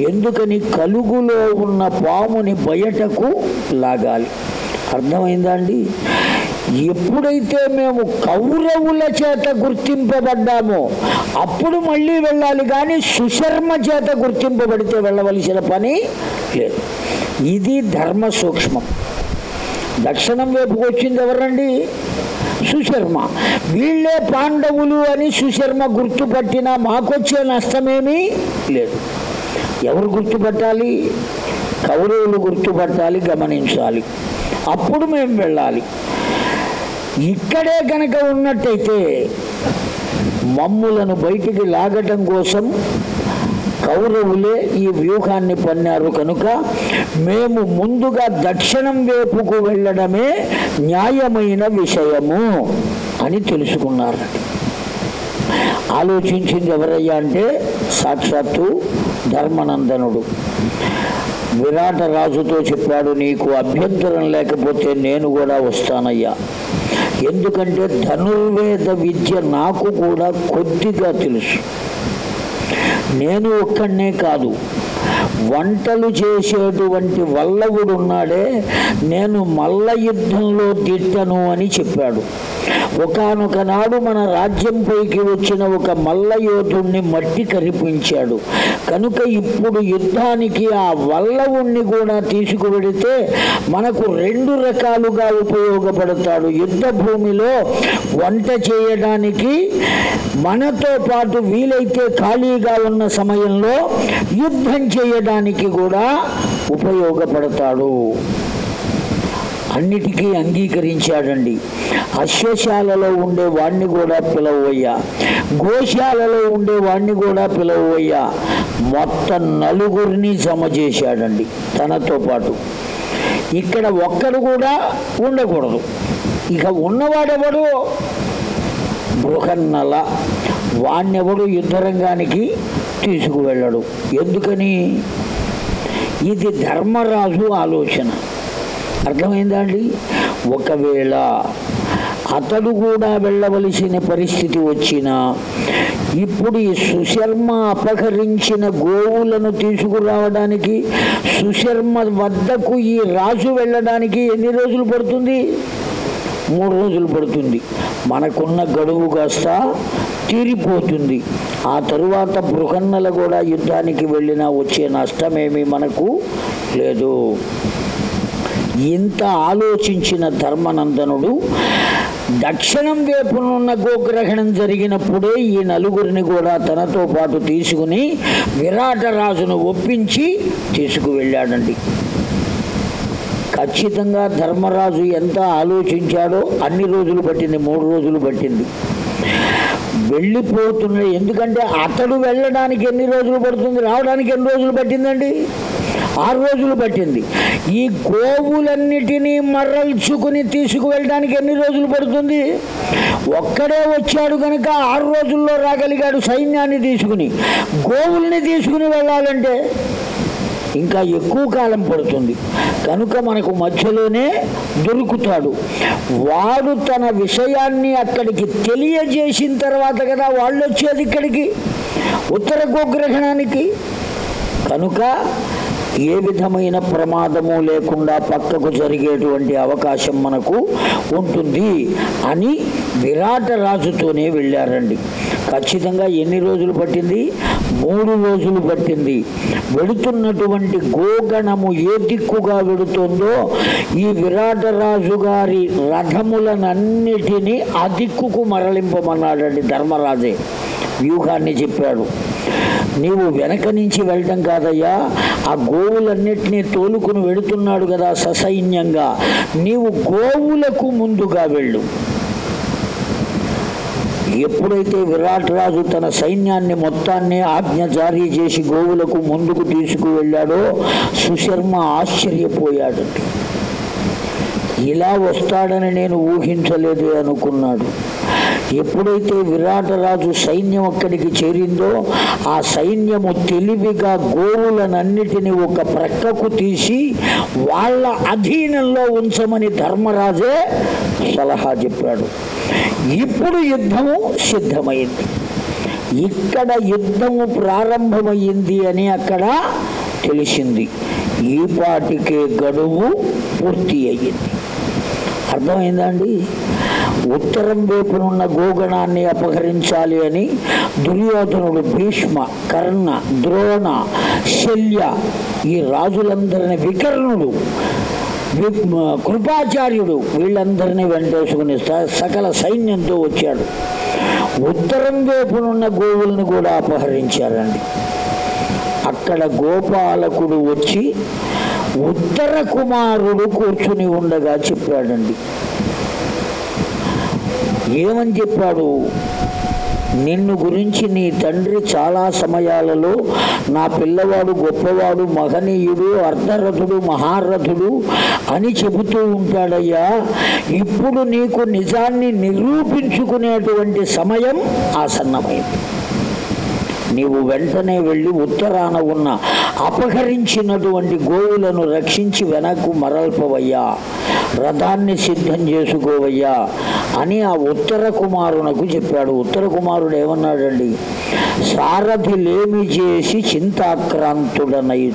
ఎందుకని కలుగులో ఉన్న పాముని బయటకు లాగాలి. అర్థమైందా అండి? ఎప్పుడైతే మేము కౌరవుల చేత గుర్తింపబడ్డామో అప్పుడు మళ్ళీ వెళ్ళాలి కానీ సుశర్మ చేత గుర్తింపబడితే వెళ్ళవలసిన పని లేదు. ఇది ధర్మ సూక్ష్మం. దక్షిణం వైపుకి వచ్చింది ఎవరండి? సుశర్మ. వీళ్ళే పాండవులు అని సుశర్మ గుర్తుపట్టినా మాకొచ్చే నష్టమేమీ లేదు. ఎవరు గుర్తుపట్టాలి? కౌరవులు గుర్తుపట్టాలి గమనించాలి. అప్పుడు మేము వెళ్ళాలి. ఇక్కడే కనుక ఉన్నట్టయితే మమ్ములను బయటికి లాగటం కోసం కౌరవులే ఈ వ్యూహాన్ని పన్నారు కనుక మేము ముందుగా దక్షిణం వైపుకు వెళ్ళడమే న్యాయమైన విషయము అని తెలుసుకున్నారు. ఆలోచించింది ఎవరయ్యా అంటే సాక్షాత్తు ధర్మనందనుడు. విరాట రాజుతో చెప్పాడు నీకు అభ్యంతరం లేకపోతే నేను కూడా వస్తానయ్యా. ఎందుకంటే ధనుర్వేద విద్య నాకు కూడా కొద్దిగా తెలుసు. నేను ఒక్కడనే కాదు. వంటలు చేసేటువంటి వల్లవుడు ఉన్నాడే నేను మల్ల యుద్ధంలో దిట్టను అని చెప్పాడు. ఒకనొక నాడు మన రాజ్యంపైకి వచ్చిన ఒక మల్ల యోధుణ్ణి మట్టి కరిపించాడు. కనుక ఇప్పుడు యుద్ధానికి ఆ వల్లవుణ్ణి కూడా తీసుకువెడితే మనకు రెండు రకాలుగా ఉపయోగపడతాడు. యుద్ధ భూమిలో వంట చేయడానికి మనతో పాటు వీలైతే ఖాళీగా ఉన్న సమయంలో యుద్ధం చేయడానికి కూడా ఉపయోగపడతాడు. అన్నిటికీ అంగీకరించాడండి. అశ్వశాలలో ఉండే వాణ్ణి కూడా పిలవయ్యా. గోశాలలో ఉండే వాణ్ణి కూడా పిలవయ్యా. మొత్తం నలుగురిని జమ చేశాడండి తనతో పాటు. ఇక్కడ ఒక్కడు కూడా ఉండకూడదు. ఇక ఉన్నవాడెవడు? బృహన్నల. వాణ్ణెవడు యుద్ధరంగానికి తీసుకువెళ్ళడు ఎందుకని? ఇది ధర్మరాజు ఆలోచన. అర్థమైందా అండి? ఒకవేళ అతడు కూడా వెళ్ళవలసిన పరిస్థితి వచ్చినా ఇప్పుడు ఈ సుశర్మ అపహరించిన గోవులను తీసుకురావడానికి సుశర్మ వద్దకు ఈ రాజు వెళ్ళడానికి ఎన్ని రోజులు పడుతుంది? మూడు రోజులు పడుతుంది. మనకున్న గడువు కాస్త తీరిపోతుంది. ఆ తరువాత బృహన్నల కూడా యుద్ధానికి వెళ్ళినా వచ్చే నష్టమేమీ మనకు లేదు. ఇంత ఆలోచించిన ధర్మనందనుడు దక్షిణం వైపునున్న గోగ్రహణం జరిగినప్పుడే ఈ నలుగురిని కూడా తనతో పాటు తీసుకుని విరాటరాజును ఒప్పించి తీసుకువెళ్ళాడండి. ఖచ్చితంగా ధర్మరాజు ఎంత ఆలోచించాడో అన్ని రోజులు పట్టింది మూడు రోజులు పట్టింది. వెళ్ళిపోతున్నాయి. ఎందుకంటే అతడు వెళ్ళడానికి ఎన్ని రోజులు పడుతుంది? రావడానికి ఎన్ని రోజులు పట్టిందండి? ఆరు రోజులు పట్టింది. ఈ గోవులన్నిటినీ మరల్చుకుని తీసుకువెళ్ళడానికి ఎన్ని రోజులు పడుతుంది? ఒక్కడే వచ్చాడు కనుక ఆరు రోజుల్లో రాగలిగాడు సైన్యాన్ని తీసుకుని. గోవుల్ని తీసుకుని వెళ్ళాలంటే ఇంకా ఎక్కువ కాలం పడుతుంది. కనుక మనకు మధ్యలోనే దొరుకుతాడు. వాడు తన విషయాన్ని అక్కడికి తెలియజేసిన తర్వాత కదా వాళ్ళు వచ్చేది ఇక్కడికి. ఉత్తర గోగ్రహణానికి. కనుక ఏ విధమైన ప్రమాదము లేకుండా పక్కకు జరిగేటువంటి అవకాశం మనకు ఉంటుంది అని విరాట రాజుతోనే వెళ్ళారండి. ఖచ్చితంగా ఎన్ని రోజులు పట్టింది? మూడు రోజులు పట్టింది. వెడుతున్నటువంటి గోగణము ఏ దిక్కుగా వెడుతుందో ఈ విరాట రాజు గారి రథములనన్నిటినీ ఆ దిక్కుకు మరలింపమన్నాడండి ధర్మరాజే. వ్యూహాన్ని చెప్పాడు. నీవు వెనక నుంచి వెళ్ళటం కాదయ్యా. ఆ గోవులన్నిటినీ తోలుకుని వెడుతున్నాడు కదా ససైన్యంగా. నీవు గోవులకు ముందుగా వెళ్ళు. ఎప్పుడైతే విరాట్ రాజు తన సైన్యాన్ని మొత్తాన్ని ఆజ్ఞ జారీ చేసి గోవులకు ముందుకు తీసుకువెళ్ళాడో సుశర్మ ఆశ్చర్యపోయాడు. ఇలా వస్తాడని నేను ఊహించలేదు అనుకున్నాడు. ఎప్పుడైతే విరాటరాజు సైన్యం అక్కడికి చేరిందో ఆ సైన్యము తెలివిగా గోవులనన్నిటినీ ఒక ప్రక్కకు తీసి వాళ్ళ అధీనంలో ఉంచమని ధర్మరాజే సలహా చెప్పాడు. ఇప్పుడు యుద్ధము సిద్ధమైంది. ఇక్కడ యుద్ధము ప్రారంభమైంది అని అక్కడ తెలిసింది. ఈ పాటికే గడువు పూర్తి అయ్యింది. అర్థమైందా అండి? ఉత్తరం వైపునున్న గోగణాన్ని అపహరించాలి అని దుర్యోధనుడు భీష్మ కర్ణ ద్రోణ శల్య ఈ రాజులందరిని వికర్ణుడు కృపాచార్యుడు వీళ్ళందరినీ వెంటేసుకుని స- సకల సైన్యంతో వచ్చాడు. ఉత్తరం వైపునున్న గోవుల్ని కూడా అపహరించారండి. అక్కడ గోపాలకుడు వచ్చి ఉత్తర కుమారుడు కూర్చుని ఉండగా చెప్పాడండి. ఏమని చెప్పాడు? నిన్ను గురించి నీ తండ్రి చాలా సమయాలలో నా పిల్లవాడు గొప్పవాడు మహనీయుడు అర్ధరథుడు మహారథుడు అని చెబుతూ ఉంటాడయ్యా. ఇప్పుడు నీకు నిజాన్ని నిరూపించుకునేటువంటి సమయం ఆసన్నమైంది. నీవు వెంటనే వెళ్ళి ఉత్తరాన ఉన్న అపహరించినటువంటి గోవులను రక్షించి వెనక్కు మరల్పవయ్యా. రథాన్ని సిద్ధం చేసుకోవయ్యా అని ఆ ఉత్తర కుమారునకు చెప్పాడు. ఉత్తర కుమారుడు ఏమన్నాడండి? సారథి లేమి చేసి చింతాక్రాంతుడనై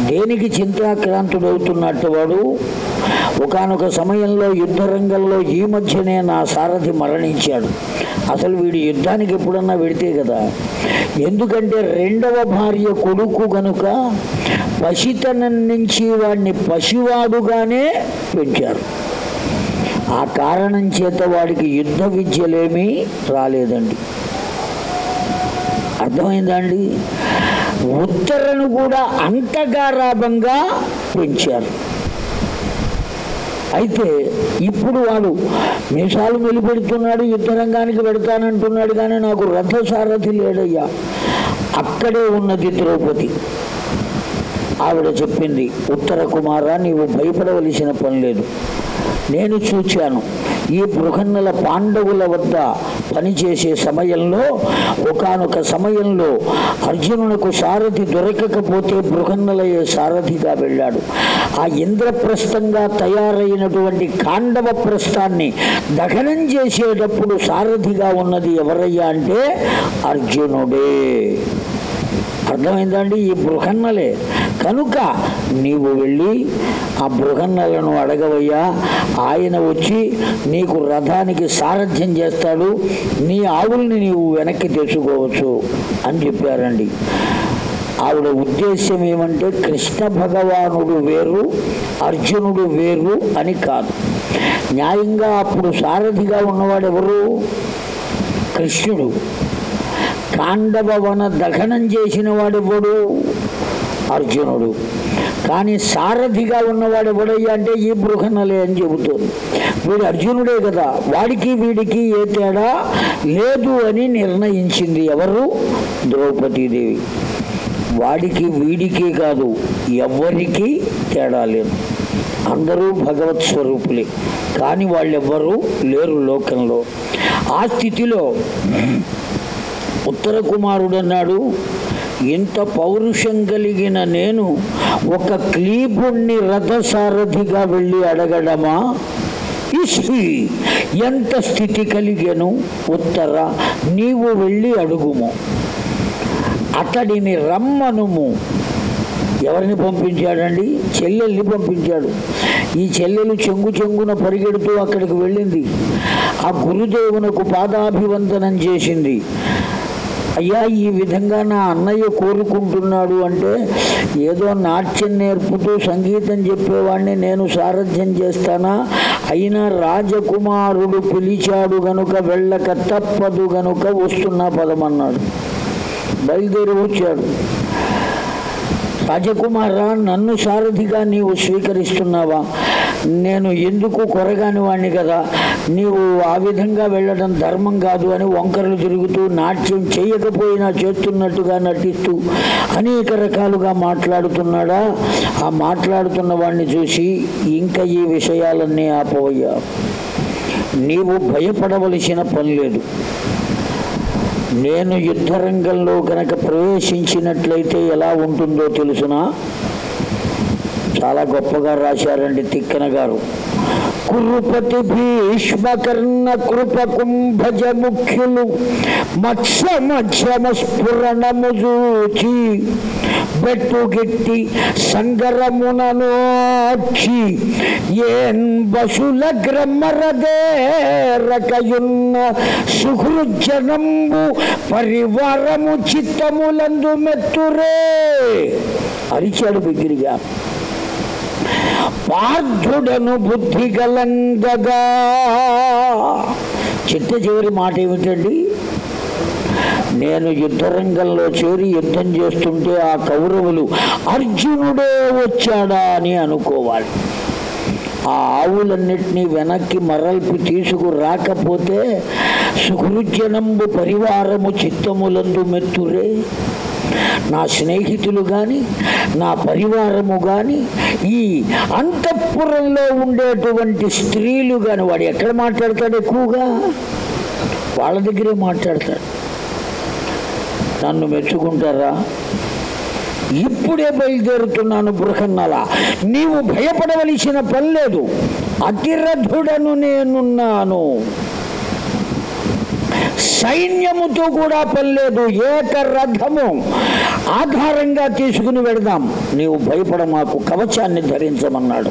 దేనికి చింతాక్రాంతుడవుతున్నట్టు వాడు? ఒకానొక సమయంలో యుద్ధ రంగంలో ఈ మధ్యనే నా సారథి మరణించాడు. అసలు వీడు యుద్ధానికి ఎప్పుడన్నా వెడితే కదా. ఎందుకంటే రెండవ భార్య కొడుకు గనుక పసితనం నుంచి వాడిని పసివాడుగానే పెంచారు. ఆ కారణం చేత వాడికి యుద్ధ విద్యలేమీ రాలేదండి. అర్థమైందా అండి? ఉత్తరను కూడా అంతగారాభంగా పెంచారు. అయితే ఇప్పుడు వాడు మీసాలు వెలిపెడుతున్నాడు యుద్ధరంగానికి పెడతానంటున్నాడు కానీ నాకు రథసారథి లేడయ్యా. అక్కడే ఉన్నది ద్రౌపది. ఆవిడ చెప్పింది ఉత్తర కుమార నీవు భయపడవలసిన పని లేదు. నేను చూచాను. ఈ బృహన్నల పాండవుల వద్ద పనిచేసే సమయంలో ఒకానొక సమయంలో అర్జునునకు సారథి దొరకకపోతే బృహన్నలయ్యే సారథిగా వెళ్ళాడు. ఆ ఇంద్రప్రస్థంగా తయారైనటువంటి కాండవ ప్రస్థాన్ని దహనం చేసేటప్పుడు సారథిగా ఉన్నది ఎవరయ్యా అంటే అర్జునుడే. అర్థమైందండి? ఈ బృహన్నలే. కనుక నీవు వెళ్ళి ఆ బృహన్నలను అడగవయ్యా. ఆయన వచ్చి నీకు రథానికి సారథ్యం చేస్తాడు. నీ ఆవుల్ని నీవు వెనక్కి తెచ్చుకోవచ్చు అని చెప్పారండి. ఆవిడ ఉద్దేశ్యం ఏమంటే కృష్ణ భగవానుడు వేరు అర్జునుడు వేరు అని కాదు. న్యాయంగా అప్పుడు సారథిగా ఉన్నవాడెవరు? కృష్ణుడు. కాండవ వన దహనం చేసిన వాడెవడు అర్జునుడు. కానీ సారథిగా ఉన్నవాడు ఎవడయ్యా అంటే ఈ బృహనలే అని చెబుతుంది. వీడు అర్జునుడే కదా. వాడికి వీడికి ఏ తేడా? లేదు అని నిర్ణయించింది ఎవరు? ద్రౌపదీదేవి. వాడికి వీడికి కాదు ఎవరికి తేడా లేదు. అందరూ భగవత్ స్వరూపులే. కానీ వాళ్ళెవ్వరూ లేరు లోకంలో. ఆ స్థితిలో ఉత్తర కుమారుడు అన్నాడు ఇంత పౌరుషం కలిగిన నేను ఒక క్లీబుణ్ణి రథసారథిగా వెళ్ళి అడగడమా? ఇస్వి ఎంత స్థితి కలిగెను? ఉత్తర నీవు వెళ్ళి అడుగుము. అతడిని రమ్మనుము. ఎవరిని పంపించాడండి? చెల్లెల్ని పంపించాడు. ఈ చెల్లెలు చెంగు చెంగున పరిగెడుతూ అక్కడికి వెళ్ళింది. ఆ గురుదేవునకు పాదాభివందనం చేసింది. అయ్యా ఈ విధంగా నా అన్నయ్య కోరుకుంటున్నాడు అంటే ఏదో నాట్యం నేర్పుతూ సంగీతం చెప్పేవాడిని నేను సారథ్యం చేస్తానా? అయినా రాజకుమారుడు పిలిచాడు గనుక వెళ్ళక తప్పదు గనుక వస్తున్నా పదమన్నాడు. బయలుదేరి వచ్చాడు. రాజకుమార నన్ను సారథిగా నీవు స్వీకరిస్తున్నావా? నేను ఎందుకు కొరగాని వాణ్ణి కదా? నీవు ఆ విధంగా వెళ్ళడం ధర్మం కాదు అని వంకరలు తిరుగుతూ నాట్యం చేయకపోయినా చేస్తున్నట్టుగా నటిస్తూ అనేక రకాలుగా మాట్లాడుతున్నాడా? ఆ మాట్లాడుతున్న వాడిని చూసి ఇంకా ఈ విషయాలన్నీ ఆపవయ్యా. నీవు భయపడవలసిన పని లేదు. నేను యుద్ధరంగంలో కనుక ప్రవేశించినట్లయితే ఎలా ఉంటుందో తెలుసునా? చాలా గొప్పగా రాశారండి తిక్కన గారు. కురుపతి భీష్మకర్ణ కృప కుంభజ ముఖ్యులు మత్స మధ్యమ స్ఫురణము చూచి బెట్టుగిట్టి సంగరముననోచి ఏన్ బసుల గ్రమ్మరదేరకయున్న సుహృజనంబు పరివారము చిత్తములందు మెత్తురే. అరిచాడు బిగిరిగా పార్థుడను బుద్ధి గలంగగా చిట్ట చివరి మాట ఏమిటండి? నేను యుద్ధరంగంలో చేరి యుద్ధం చేస్తుంటే ఆ కౌరవులు అర్జునుడే వచ్చాడా అని అనుకోవాలి. ఆ ఆవులన్నిటినీ వెనక్కి మరల్పి తీసుకురాకపోతే సుహృజనంబు పరివారము చిత్తములందు మెత్తురే. నా స్నేహితులు కానీ నా పరివారము కానీ ఈ అంతఃపురంలో ఉండేటువంటి స్త్రీలు కానీ వాడు ఎక్కడ మాట్లాడతాడు ఎక్కువగా? వాళ్ళ దగ్గరే మాట్లాడతాడు. నన్ను మెచ్చుకుంటారా? ఇప్పుడే బయలుదేరుతున్నాను బృహన్నల. నీవు భయపడవలసిన పని లేదు. అతిరథుడను నేనున్నాను. సైన్యముతో కూడా పని లేదు ఏక రథము ఆధారంగా తీసుకుని వెడదాం. నీవు భయపడ మాకు కవచాన్ని ధరించమన్నాడు.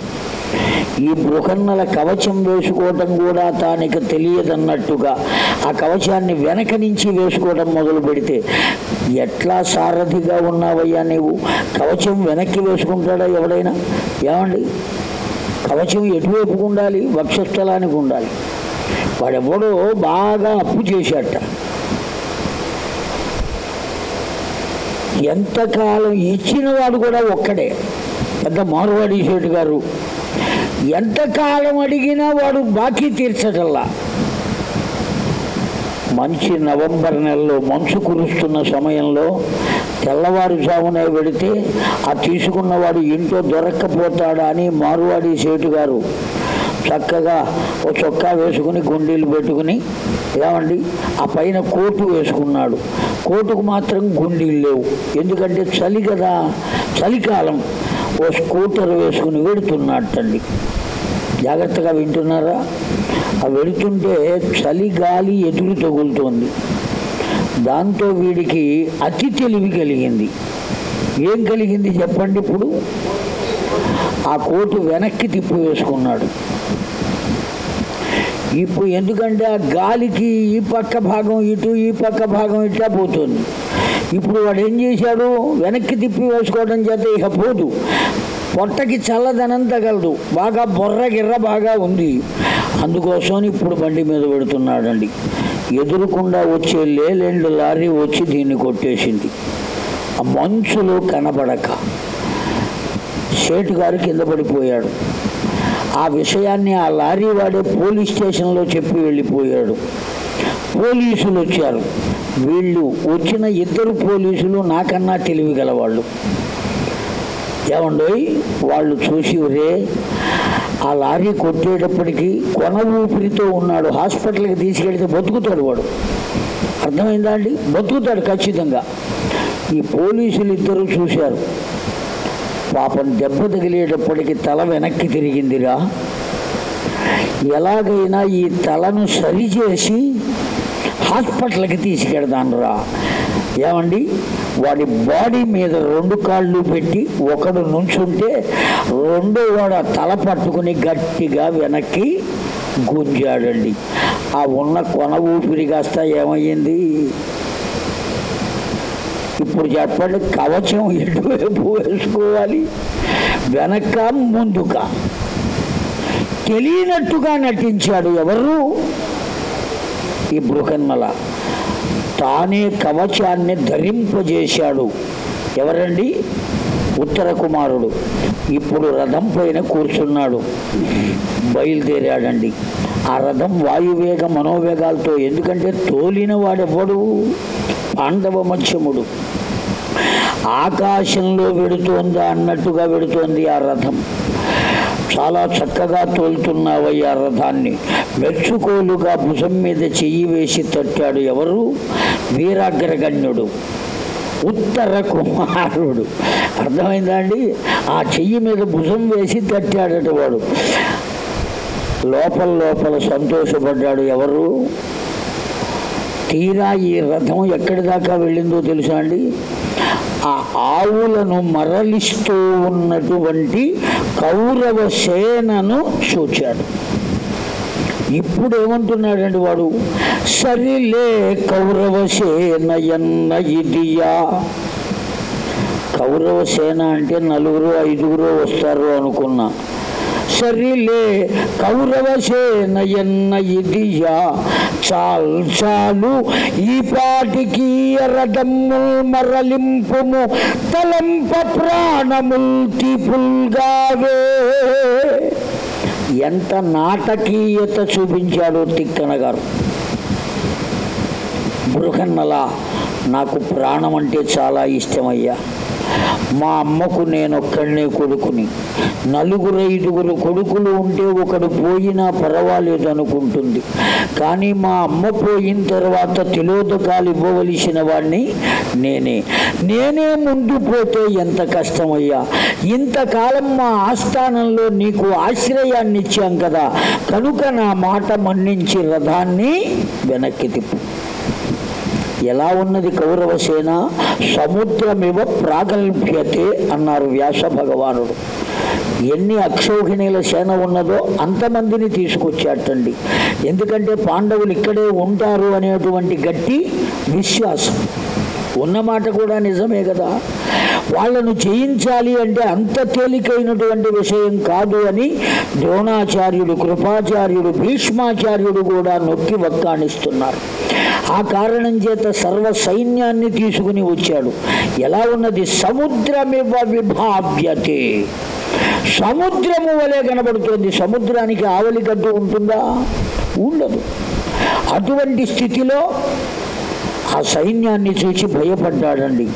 ఈ బృహన్నల కవచం వేసుకోవటం కూడా తానికి తెలియదన్నట్టుగా ఆ కవచాన్ని వెనక నుంచి వేసుకోవడం మొదలు పెడితే ఎట్లా సారథిగా ఉన్నావయ్యా నీవు? కవచం వెనక్కి వేసుకుంటాడా ఎవడైనా? ఏమండి? కవచం ఎటువైపుకు ఉండాలి? వక్షస్థలానికి ఉండాలి. వాడెవడో బాగా అప్పు చేశాట ఎంతకాలం ఇచ్చిన వాడు కూడా ఒక్కడే. పెద్ద మారువాడి శెట్టి గారు. ఎంతకాలం అడిగినా వాడు బాకీ తీర్చటల్లా. మంచి నవంబర్ నెలలో మంచు కురుస్తున్న సమయంలో తెల్లవారుజామునే వెడితే ఆ తీసుకున్నవాడు ఇంట్లో దొరక్కపోతాడా అని మారువాడి సేటు గారు చక్కగా ఓ చొక్కా వేసుకుని గుండీలు పెట్టుకుని ఏమండి? ఆ పైన కోటు వేసుకున్నాడు. కోటుకు మాత్రం గుండీలు లేవు. ఎందుకంటే చలి కదా చలికాలం. ఓ స్కూటర్ వేసుకుని వెడుతున్నట్టండి జాగ్రత్తగా వింటున్నారా? ఆ వెడుతుంటే చలి గాలి ఎదురు తగులుతోంది. దాంతో వీడికి అతి తెలివి కలిగింది. ఏం కలిగింది చెప్పండి ఇప్పుడు? ఆ కోటు వెనక్కి తిప్పి వేసుకున్నాడు. ఇప్పుడు ఎందుకంటే ఆ గాలికి ఈ పక్క భాగం ఇటు ఈ పక్క భాగం ఇట్లా పోతుంది. ఇప్పుడు వాడు ఏం చేశాడు? వెనక్కి తిప్పి వేసుకోవడం చేత ఇక పోదు. పొట్టకి చల్లదనం తగలదు. బాగా బొర్ర గిర్ర బాగా ఉంది. అందుకోసం ఇప్పుడు బండి మీద పెడుతున్నాడండి. ఎదురుకుండా వచ్చే లేలెండు లారీ వచ్చి దీన్ని కొట్టేసింది. ఆ మంచులో కనబడక. సేటు గారు కింద పడిపోయాడు. ఆ విషయాన్ని ఆ లారీ వాడే పోలీస్ స్టేషన్లో చెప్పి వెళ్ళిపోయాడు. పోలీసులు వచ్చారు. వీళ్ళు వచ్చిన ఇద్దరు పోలీసులు నాకన్నా తెలివి గలవాళ్ళు. ఏమండోయ్ వాళ్ళు చూసి రే ఆ లారీ కొట్టేటప్పటికి కొన ఊపిరితో ఉన్నాడు. హాస్పిటల్కి తీసుకెళ్తే బతుకుతాడు వాడు. అర్థమైందా అండి? బతుకుతాడు ఖచ్చితంగా. ఈ పోలీసులు ఇద్దరు చూశారు. పాపం దెబ్బ తగిలేటప్పటికి తల వెనక్కి తిరిగిందిరా. ఎలాగైనా ఈ తలను సరిచేసి హాస్పిటల్కి తీసుకెడదాను రా ఏమండి? వాడి బాడీ మీద రెండు కాళ్ళు పెట్టి ఒకడు నుంచుంటే రెండో వాడు తల పట్టుకుని గట్టిగా వెనక్కి గుంజాడండి. ఆ ఉన్న కొన ఊపిరి కాస్త ఏమయ్యింది? ఇప్పుడు చెప్పండి కవచం ఎటువైపు వేసుకోవాలి? వెనక ముందుక తెలియనట్టుగా నటించాడు ఎవరు? ఈ బృహన్మల. తానే కవచాన్ని ధరింపజేశాడు. ఎవరండి? ఉత్తర కుమారుడు. ఇప్పుడు రథం పైన కూర్చున్నాడు. బయలుదేరాడండి. ఆ రథం వాయువేగ మనోవేగాలతో ఎందుకంటే తోలిన వాడెవడు పాండవ మత్స్యముడు. ఆకాశంలో వెడుతోందా అన్నట్టుగా వెడుతోంది ఆ రథం. చాలా చక్కగా తోలుతున్నావయ్యా రథాన్ని. మెచ్చుకోలుగా భుజం మీద చెయ్యి వేసి తట్టాడు ఎవరు? వీరాగ్రగణ్యుడు. ఉత్తర కుమారుడు. అర్థమైందా అండి? ఆ చెయ్యి మీద భుజం వేసి తట్టాడట వాడు. లోపల లోపల సంతోషపడ్డాడు ఎవరు? తీరా ఈ రథం ఎక్కడి దాకా వెళ్ళిందో తెలుసా అండి? ఆ ఆవులను మరలిస్తూ ఉన్నటువంటి కౌరవ సేనను చూచాడు. ఇప్పుడు ఏమంటున్నాడండి వాడు? సరిలే కౌరవ సేన ఎన్న ఇదియా? కౌరవ సేన అంటే నలుగురు ఐదుగురు వస్తారు అనుకున్నా. సరిలే కౌరవ సేన ఎన్న చాల్ చాలు ఈ పాటికి రథముల్ మరలింపును తలంప ప్రాణముల్ తిపుల్గావే. ఎంత నాటకీయత చూపించాడో తిక్కన గారు బృహన్నల నాకు ప్రాణం అంటే చాలా ఇష్టమయ్యా. మా అమ్మకు నేను ఒక్కడనే కొడుకుని. నలుగురు ఐదుగురు కొడుకులు ఉంటే ఒకడు పోయినా పర్వాలేదు అనుకుంటుంది. కానీ మా అమ్మ పోయిన తర్వాత తిలోదకాలు ఇవ్వవలసిన వాడిని నేనే. నేనే ముందు పోతే ఎంత కష్టమయ్యా? ఇంతకాలం మా ఆస్థానంలో నీకు ఆశ్రయాన్ని ఇచ్చాం కదా. కనుక నా మాట మన్నించి రథాన్ని వెనక్కి తిప్పు. ఎలా ఉన్నది కౌరవ సేన సముద్రమివ ప్రాగల్భ్యతే అన్నారు వ్యాస భగవానుడు. ఎన్ని అక్షౌహిణీల సేన ఉన్నదో అంతమందిని తీసుకొచ్చాటండి ఎందుకంటే పాండవులు ఇక్కడే ఉంటారు అనేటువంటి గట్టి విశ్వాసం. ఉన్నమాట కూడా నిజమే కదా? వాళ్ళను జయించాలి అంటే అంత తేలికైనటువంటి విషయం కాదు అని ద్రోణాచార్యుడు కృపాచార్యుడు భీష్మాచార్యుడు కూడా నొక్కి వక్కాణిస్తున్నారు. ఆ కారణం చేత సర్వ సైన్యాన్ని తీసుకుని వచ్చాడు. ఎలా ఉన్నది? సముద్రమివ విభావ్యతే. సముద్రము వలె కనబడుతుంది. సముద్రానికి ఆవలి గడ్డ ఉంటుందా? ఉండదు. అటువంటి స్థితిలో ఆ సైన్యాన్ని చూసి భయపడ్డాడండి.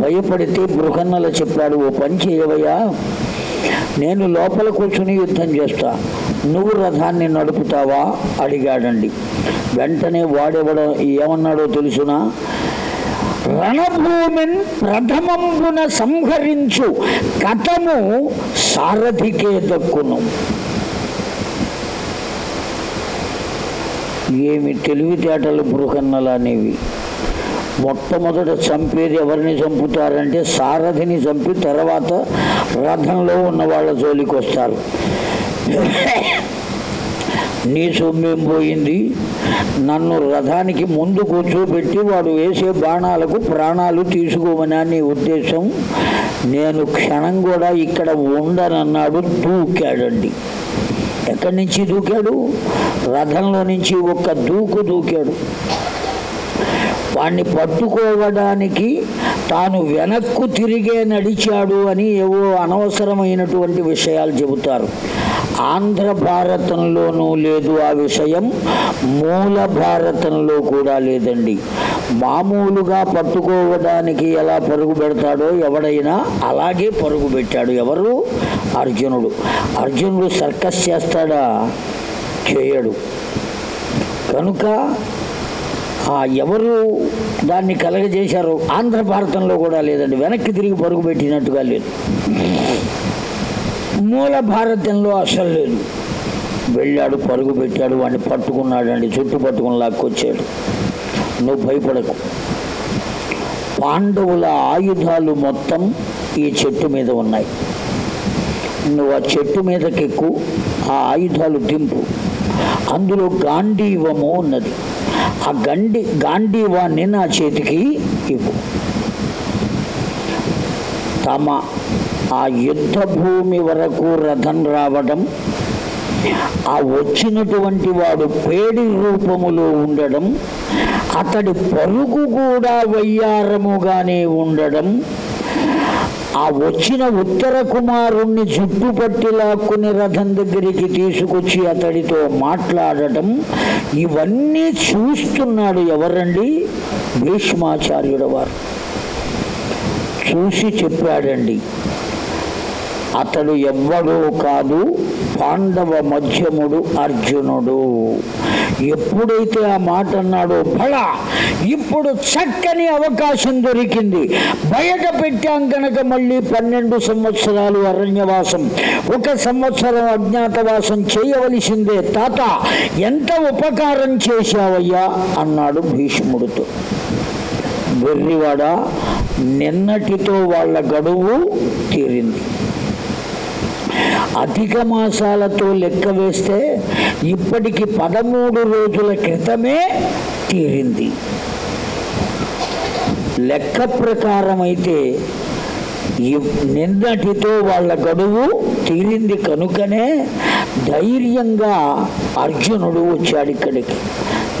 భయపడితే బృహన్నల చెప్పాడు ఓ పని చేయవయ్యా నేను లోపల కూర్చుని యుద్ధం చేస్తా నువ్వు రథాన్ని నడుపుతావా? అడిగాడండి. వెంటనే వాడెవడ ఏమన్నాడో తెలుసునా? రణభూమిన్ ప్రథమంబున సంహరించు కథము సారథికే దక్కును. ఏమి తెలివితేటలు బృహన్నలనేవి మొట్టమొదట చంపేది ఎవరిని చంపుతారంటే సారథిని చంపి తర్వాత రథంలో ఉన్న వాళ్ళ జోలికి వస్తారు. నీ సొమ్మేం పోయింది? నన్ను రథానికి ముందు కూర్చోబెట్టి వాడు వేసే బాణాలకు ప్రాణాలు తీసుకోమని నీ ఉద్దేశం నేను క్షణం కూడా ఇక్కడ ఉండనన్నాడు దూకాడండి. ఎక్కడి నుంచి దూకాడు? రథంలో నుంచి ఒక్క దూకు దూకాడు. వాణ్ణి పట్టుకోవడానికి తాను వెనక్కు తిరిగే నడిచాడు అని ఏవో అనవసరమైనటువంటి విషయాలు చెబుతారు. ఆంధ్ర భారతంలోనూ లేదు ఆ విషయం మూల భారతంలో కూడా లేదండి. మామూలుగా పట్టుకోవడానికి ఎలా పరుగు పెడతాడో ఎవడైనా అలాగే పరుగు పెట్టాడు. ఎవరు? అర్జునుడు. అర్జునుడు సర్కస్ చేస్తాడా? చేయడు. కనుక ఎవరు దాన్ని కలగజేశారు ఆంధ్ర భారతంలో కూడా లేదండి. వెనక్కి తిరిగి పరుగు పెట్టినట్టుగా లేదు. మూల భారతంలో అసలు లేదు. వెళ్ళాడు పరుగు పెట్టాడు వాడిని పట్టుకున్నాడండి. చుట్టు పట్టుకుని లాక్కొచ్చాడు. నువ్వు భయపడకు. పాండవుల ఆయుధాలు మొత్తం ఈ చెట్టు మీద ఉన్నాయి. నువ్వు ఆ చెట్టు మీదకెక్కు ఆ ఆయుధాలు దింపు. అందులో గాంధీవము ఉన్నది. ఆ గండి గాంధీవాన్ని నా చేతికి ఇవ్వు. తమ ఆ యుద్ధ భూమి వరకు రథం రావడం ఆ వచ్చినటువంటి వాడు పేడి రూపములో ఉండడం అతడి పరుగు కూడా వయ్యారముగానే ఉండడం ఆ వచ్చిన ఉత్తర కుమారుణ్ణి జుట్టుపట్టి లాక్కుని రథం దగ్గరికి తీసుకొచ్చి అతడితో మాట్లాడటం ఇవన్నీ చూస్తున్నాడు ఎవరండి? భీష్మాచార్యుడు వారు. చూసి చెప్పాడండి అతడు ఎవ్వడో కాదు పాండవ మధ్యముడు అర్జునుడు. ఎప్పుడైతే ఆ మాట అన్నాడో ఫల ఇప్పుడు చక్కని అవకాశం దొరికింది. బయట పెట్టాం కనుక మళ్ళీ పన్నెండు సంవత్సరాలు అరణ్యవాసం ఒక సంవత్సరం అజ్ఞాతవాసం చేయవలసిందే. తాత ఎంత ఉపకారం చేశావయ్యా? అన్నాడు భీష్ముడితో వెర్రివాడ నిన్నటితో వాళ్ళ గడువు తీరింది. అధిక మాసాలతో లెక్క వేస్తే ఇప్పటికి పదమూడు రోజుల క్రితమే తీరింది. లెక్క ప్రకారం అయితే నిన్నటితో వాళ్ళ గడువు తీరింది కనుకనే ధైర్యంగా అర్జునుడు వచ్చాడు ఇక్కడికి.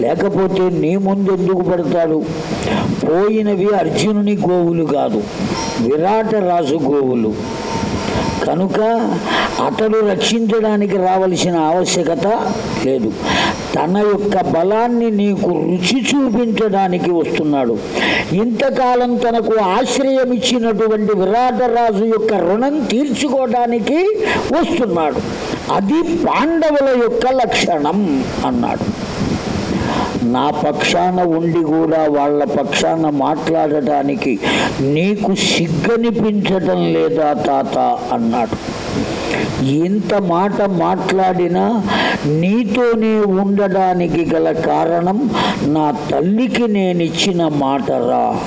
లేకపోతే నీ ముందు ఎందుకు పడతాడు? పోయినవి అర్జునుని గోవులు కాదు విరాట రాజు గోవులు. కనుక అతడు రక్షించడానికి రావలసిన ఆవశ్యకత లేదు. తన యొక్క బలాన్ని నీకు రుచి చూపించడానికి వస్తున్నాడు. ఇంతకాలం తనకు ఆశ్రయం ఇచ్చినటువంటి విరాటరాజు యొక్క రుణం తీర్చుకోవడానికి వస్తున్నాడు. అది పాండవుల యొక్క లక్షణం అన్నాడు. నా పక్షాన ఉండి కూడా వాళ్ళ పక్షాన మాట్లాడటానికి నీకు సిగ్గనిపించటం లేదా తాత అన్నాడు. ఇంత మాట మాట్లాడినా నీతోనే ఉండడానికి గల కారణం నా తల్లికి నేనిచ్చిన మాటరా.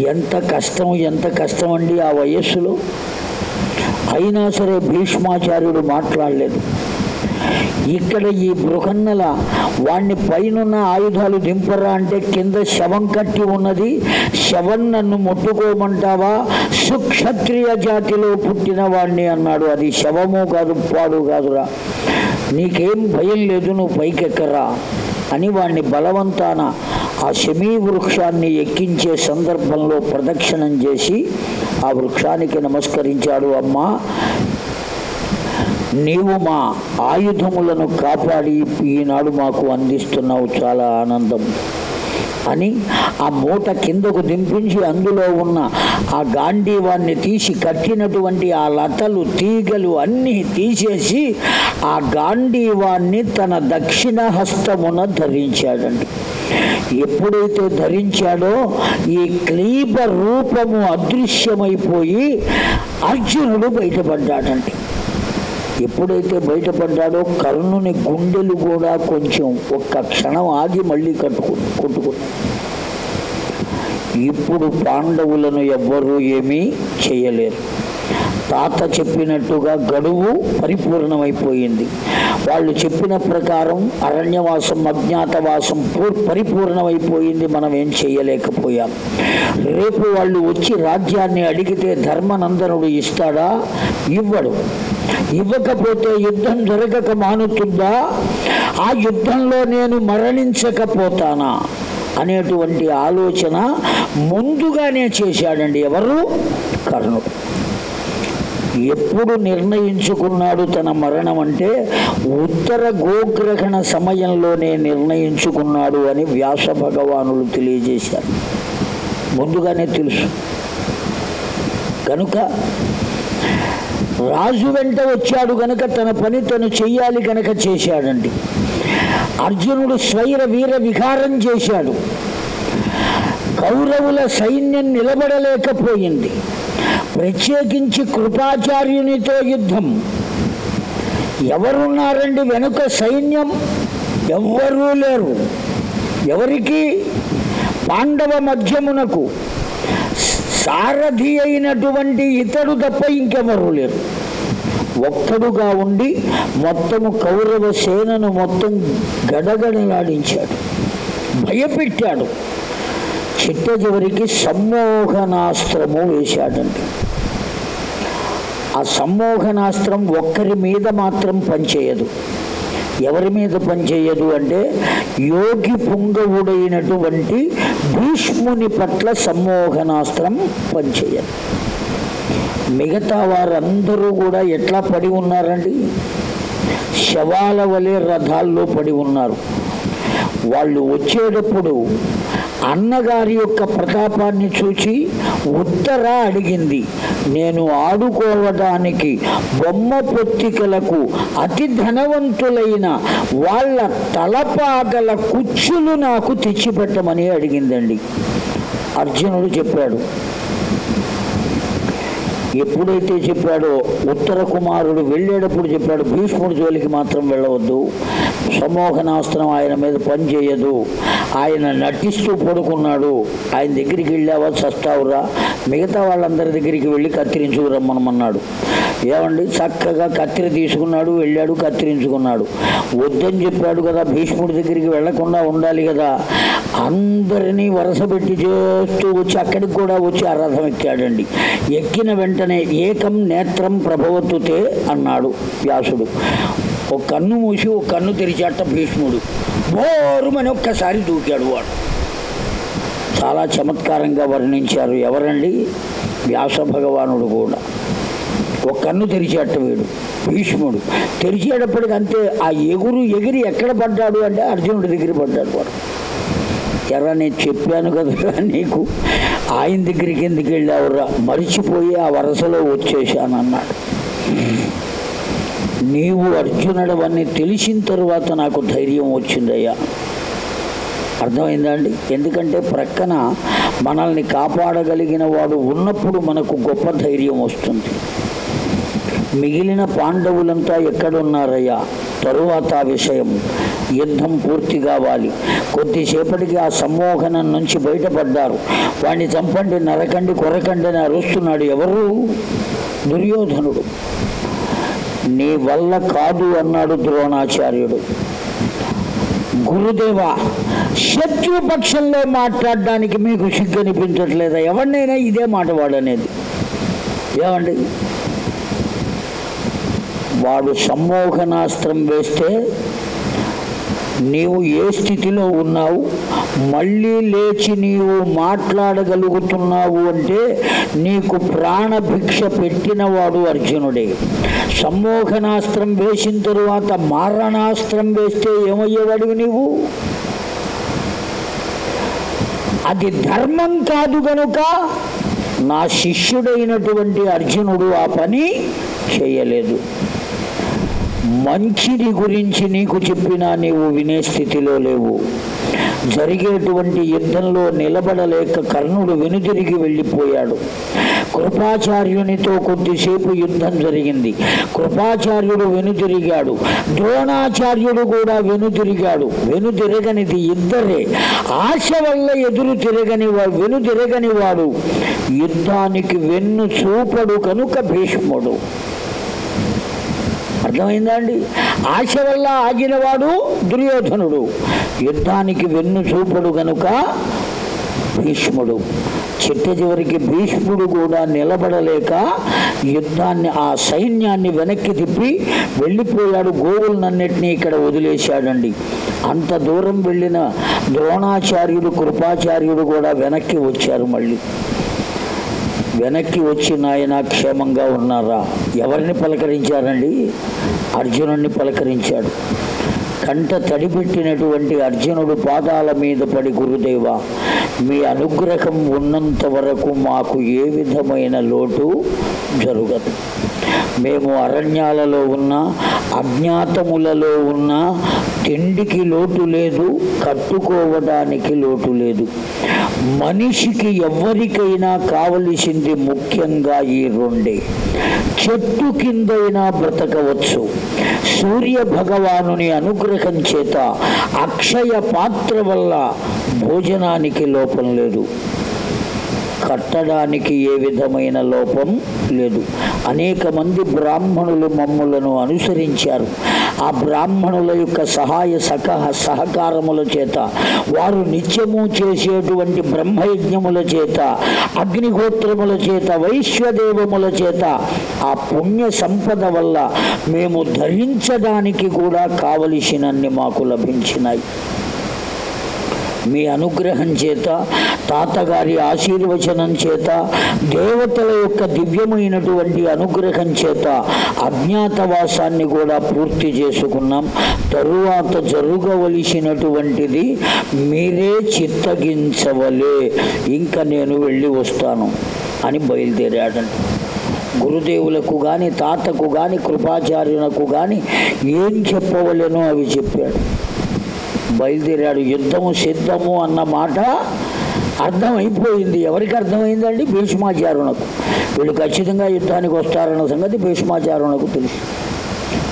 ఎంత కష్టం ఎంత కష్టం అండి ఆ వయస్సులో. అయినా సరే భీష్మాచార్యుడు మాట్లాడలేదు. ఇక్కడ ఈ బృహన్నల వాణ్ణి పైనున్న ఆయుధాలు దింపరా అంటే కింద శవం కట్టి ఉన్నది. శవం నన్ను ముట్టుకోమంటావా? సుక్షత్రియ జాతిలో పుట్టిన వాణ్ణి అన్నాడు. అది శవము కాదు పాడు కాదురా. నీకేం భయం లేదు నువ్వు పైకెక్కరా అని వాణ్ణి బలవంతాన ఆ శమీ వృక్షాన్ని ఎక్కించే సందర్భంలో ప్రదక్షిణం చేసి ఆ వృక్షానికి నమస్కరించాడు. అమ్మా నీవు మా ఆయుధములను కాపాడి ఈనాడు మాకు అందిస్తున్నావు. చాలా ఆనందం. అని ఆ మూట కిందకు దింపించి అందులో ఉన్న ఆ గాంధీవాన్ని తీసి కట్టినటువంటి ఆ లతలు తీగలు అన్నీ తీసేసి ఆ గాంధీవాన్ని తన దక్షిణ హస్తమున ధరించాడండి. ఎప్పుడైతే ధరించాడో ఈ క్లీబ రూపము అదృశ్యమైపోయి అర్జునుడు బయటపడ్డాడండి. ఎప్పుడైతే బయటపడ్డాడో కర్ణుని గుండెలు కూడా కొంచెం ఒక్క క్షణం ఆగి మళ్ళీ కట్టుకు కొట్టుకున్నాయి ఇప్పుడు పాండవులను ఎవ్వరూ ఏమీ చేయలేరు. తాత చెప్పినట్టుగా గడువు పరిపూర్ణమైపోయింది. వాళ్ళు చెప్పిన ప్రకారం అరణ్యవాసం అజ్ఞాతవాసం పరిపూర్ణమైపోయింది. మనం ఏం చేయలేకపోయాం. రేపు వాళ్ళు వచ్చి రాజ్యాన్ని అడిగితే ధర్మనందనుడు ఇస్తాడా? ఇవ్వడు. ఇవ్వకపోతే యుద్ధం జరగక మానుతుందా? ఆ యుద్ధంలో నేను మరణించకపోతానా? అనేటువంటి ఆలోచన ముందుగానే చేశాడండి ఎవరు? కర్ణుడు. ఎప్పుడు నిర్ణయించుకున్నాడు తన మరణం అంటే ఉత్తర గోగ్రహణ సమయంలోనే నిర్ణయించుకున్నాడు అని వ్యాస భగవానులు తెలియజేశారు. ముందుగానే తెలుసు. కనుక రాజు వెంట వచ్చాడు గనక తన పని తను చెయ్యాలి గనక చేశాడండి. అర్జునుడు స్వైర వీర విహారం చేశాడు. కౌరవుల సైన్యం నిలబడలేకపోయింది. ప్రత్యేకించి కృపాచార్యునితో యుద్ధం. ఎవరున్నారండి వెనుక సైన్యం? ఎవ్వరూ లేరు. ఎవరికి? పాండవ మధ్యమునకు. సారథి అయినటువంటి ఇతడు తప్ప ఇంకెవరూ లేరు. ఒక్కడుగా ఉండి మొత్తము కౌరవ సేనను మొత్తం గడగడలాడించాడు. భయపెట్టాడు. చిట్ట చివరికి సమ్మోహనాస్త్రము వేశాడండి. ఆ సమ్మోహనాస్త్రం ఒక్కరి మీద మాత్రం పనిచేయదు. ఎవరి మీద పనిచేయదు అంటే యోగి పుంగవుడైనటువంటి భీష్ముని పట్ల సమ్మోహనాస్త్రం పనిచేయదు. మిగతా వారందరూ కూడా ఎట్లా పడి ఉన్నారండి? శవాల వలె రథాల్లో పడి ఉన్నారు. వాళ్ళు వచ్చేటప్పుడు అన్నగారి యొక్క ప్రతాపాన్ని చూచి ఉత్తర అడిగింది. నేను ఆడుకోవడానికి బొమ్మ పొత్తికలకు అతి ధనవంతులైన వాళ్ళ తలపాగల కుచ్చులు నాకు తెచ్చిపెట్టమని అడిగిందండి. అర్జునుడు చెప్పాడు ఎప్పుడైతే చెప్పాడో ఉత్తర కుమారుడు వెళ్ళేటప్పుడు చెప్పాడు భీష్ముడి జోలికి మాత్రం వెళ్ళవద్దు సమోహనాస్త్రం ఆయన మీద పనిచేయదు ఆయన నటిస్తూ పడుకున్నాడు ఆయన దగ్గరికి వెళ్ళావా చస్తావురా మిగతా వాళ్ళందరి దగ్గరికి వెళ్ళి కత్తిరించుకురమ్మనమన్నాడు ఏమండి చక్కగా కత్తిరి తీసుకున్నాడు వెళ్ళాడు కత్తిరించుకున్నాడు. వద్దని చెప్పాడు కదా భీష్ముడి దగ్గరికి వెళ్ళకుండా ఉండాలి కదా అందరినీ వరుస పెట్టి చేస్తూ వచ్చి అక్కడికి కూడా వచ్చి ఆ రథం ఎక్కాడండి. ఎక్కిన వెంటనే ఏకం నేత్రం ప్రభవతుతే అన్నాడు వ్యాసుడు. ఒక కన్ను మూసి ఒక కన్ను తెరిచాట భీష్ముడు. బోరుమని ఒక్కసారి దూకాడు వాడు. చాలా చమత్కారంగా వర్ణించారు ఎవరండి? వ్యాస భగవానుడు కూడా. ఒక కన్ను తెరిచేట వీడు భీష్ముడు. తెరిచేటప్పటికంతే ఆ ఎగురు ఎగిరి ఎక్కడ పడ్డాడు అంటే అర్జునుడి దగ్గర పడ్డాడు వాడు. ఎర్ర నేను చెప్పాను కదరా నీకు. ఆయన దగ్గరికి ఎందుకు వెళ్ళావురా మరిచిపోయి ఆ వరసలో వచ్చేసాను అన్నాడు. నీవు అర్జునుడవన్నీ తెలిసిన తరువాత నాకు ధైర్యం వచ్చిందయ్యా. అర్థమైందండి? ఎందుకంటే ప్రక్కన మనల్ని కాపాడగలిగిన వాడు ఉన్నప్పుడు మనకు గొప్ప ధైర్యం వస్తుంది. మిగిలిన పాండవులంతా ఎక్కడున్నారయ్యా? తరువాత ఆ విషయం. యుద్ధం పూర్తి కావాలి. కొద్దిసేపటికి ఆ సమ్మోహనం నుంచి బయటపడ్డారు. వాడిని చంపండి నరకండి కొరకండి అని అరుస్తున్నాడు ఎవరు? దుర్యోధనుడు. నీ వల్ల కాదు అన్నాడు ద్రోణాచార్యుడు. గురుదేవ శత్రుపక్షంలో మాట్లాడడానికి మీకు సిగ్గనిపించట్లేదా? ఎవరినైనా ఇదే మాట వాడనేది. ఏమండి? వాడు సమ్మోహనాస్త్రం వేస్తే నీవు ఏ స్థితిలో ఉన్నావు? మళ్ళీ లేచి నీవు మాట్లాడగలుగుతున్నావు అంటే నీకు ప్రాణభిక్ష పెట్టినవాడు అర్జునుడే. సమ్మోహనాస్త్రం వేసిన తరువాత మారణాస్త్రం వేస్తే ఏమయ్యేవాడివి నీవు? అది ధర్మం కాదు గనుక నా శిష్యుడైనటువంటి అర్జునుడు ఆ పని చేయలేదు. మంచిని గురించి నీకు చెప్పినా నీవు వినే స్థితిలో లేవు. జరిగేటువంటి యుద్ధంలో నిలబడలేక కర్ణుడు వెనుదిరిగి వెళ్ళిపోయాడు. కృపాచార్యునితో కొద్దిసేపు యుద్ధం జరిగింది. కృపాచార్యుడు వెనుదిరిగాడు. ద్రోణాచార్యుడు కూడా వెనుదిరిగాడు. వెనుదిరగనిది ఇద్దరే. ఆశ వల్ల ఎదురు తిరగని వా వెనుదిరగని వాడు. యుద్ధానికి వెన్ను చూపడు కనుక భీష్ముడు. అర్థమైందా అండి ఆశ వల్ల ఆగినవాడు దుర్యోధనుడు. యుద్ధానికి వెన్ను చూపడు గనుక భీష్ముడు. చిట్ట చివరికి భీష్ముడు కూడా నిలబడలేక యుద్ధాన్ని ఆ సైన్యాన్ని వెనక్కి తిప్పి వెళ్ళిపోయాడు. గోవులనన్నిటినీ ఇక్కడ వదిలేశాడండి. అంత దూరం వెళ్ళిన ద్రోణాచార్యుడు కృపాచార్యుడు కూడా వెనక్కి వచ్చారు మళ్ళీ. వెనక్కి వచ్చి ఆయన క్షేమంగా ఉన్నారా? ఎవరిని పలకరించారండి? అర్జునుడిని పలకరించాడు. కంట తడిపెట్టినటువంటి అర్జునుడు పాదాల మీద పడి గురుదేవ మీ అనుగ్రహం ఉన్నంత వరకు మాకు ఏ విధమైన లోటు జరగదు. మేము అరణ్యాలలో ఉన్న అజ్ఞాతములలో ఉన్న తిండికి లోటు లేదు కట్టుకోవడానికి లోటు లేదు. మనిషికి ఎవరికైనా కావలసింది ముఖ్యంగా ఈ రెండే. చెట్టు కిందైనా బ్రతకవచ్చు. సూర్య భగవానుని అనుగ్రహం చేత అక్షయ పాత్ర వల్ల భోజనానికి లోపం లేదు. కట్టడానికి ఏ విధమైన లోపం లేదు. అనేక మంది బ్రాహ్మణులు మమ్ములను అనుసరించారు. ఆ బ్రాహ్మణుల యొక్క సహాయ సహ సహకారముల చేత వారు నిత్యము చేసేటువంటి బ్రహ్మయజ్ఞముల చేత అగ్నిహోత్రముల చేత వైశ్వదేవముల చేత ఆ పుణ్య సంపద వల్ల మేము ధరించడానికి కూడా కావలసినన్ని మాకు లభించినాయి. మీ అనుగ్రహం చేత తాతగారి ఆశీర్వచనం చేత దేవతల యొక్క దివ్యమైనటువంటి అనుగ్రహం చేత అజ్ఞాతవాసాన్ని కూడా పూర్తి చేసుకున్నాం. తరువాత జరుగవలసినటువంటిది మీరే చిత్తగించవలే. ఇంకా నేను వెళ్ళి వస్తాను అని బయలుదేరాడండి గురుదేవులకు కానీ తాతకు కానీ కృపాచార్యులకు కానీ ఏం చెప్పవలెనో అవి చెప్పాడు. బయలుదేరాడు. యుద్ధము సిద్ధము అన్న మాట అర్థమైపోయింది. ఎవరికి అర్థమైందండి? భీష్మాచారుణకు వీళ్ళు ఖచ్చితంగా యుద్ధానికి వస్తారన్న సంగతి భీష్మాచారుణకు తెలుసు.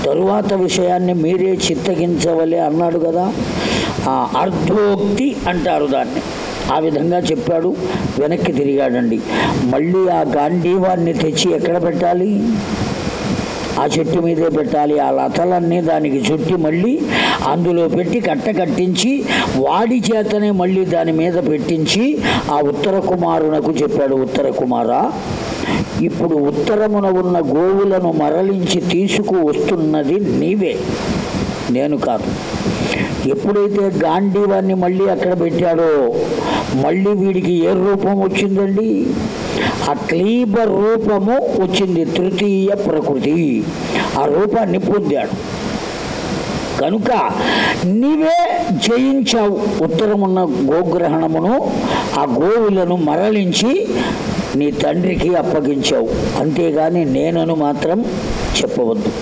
తరువాత విషయాన్ని మీరే చిత్తగించవలే అన్నాడు కదా. ఆ అర్ధోక్తి అంటారు దాన్ని. ఆ విధంగా చెప్పాడు. వెనక్కి తిరిగాడండి. మళ్ళీ ఆ గాంధీవాన్ని తెచ్చి ఎక్కడ పెట్టాలి? ఆ చెట్టు మీదే పెట్టాలి. ఆ లతలన్నీ దానికి చుట్టి మళ్ళీ అందులో పెట్టి కట్ట కట్టించి వాడి చేతనే మళ్ళీ దాని మీద పెట్టించి ఆ ఉత్తర కుమారునకు చెప్పాడు. ఉత్తర కుమారా ఇప్పుడు ఉత్తరమున ఉన్న గోవులను మరలించి తీసుకు వస్తున్నది నీవే. నేను కాదు. ఎప్పుడైతే గాంధీవాన్ని మళ్ళీ అక్కడ పెట్టాడో మళ్ళీ వీడికి ఏ రూపం వచ్చిందండి? ఆ క్లీబ రూపము వచ్చింది తృతీయ ప్రకృతి. ఆ రూపాన్ని పొందాడు. కనుక నీవే జయించావు ఉత్తరమున్న గోగ్రహణమును ఆ గోవులను మరలించి నీ తండ్రికి అప్పగించావు. అంతేగాని నేనను మాత్రం చెప్పవద్దు.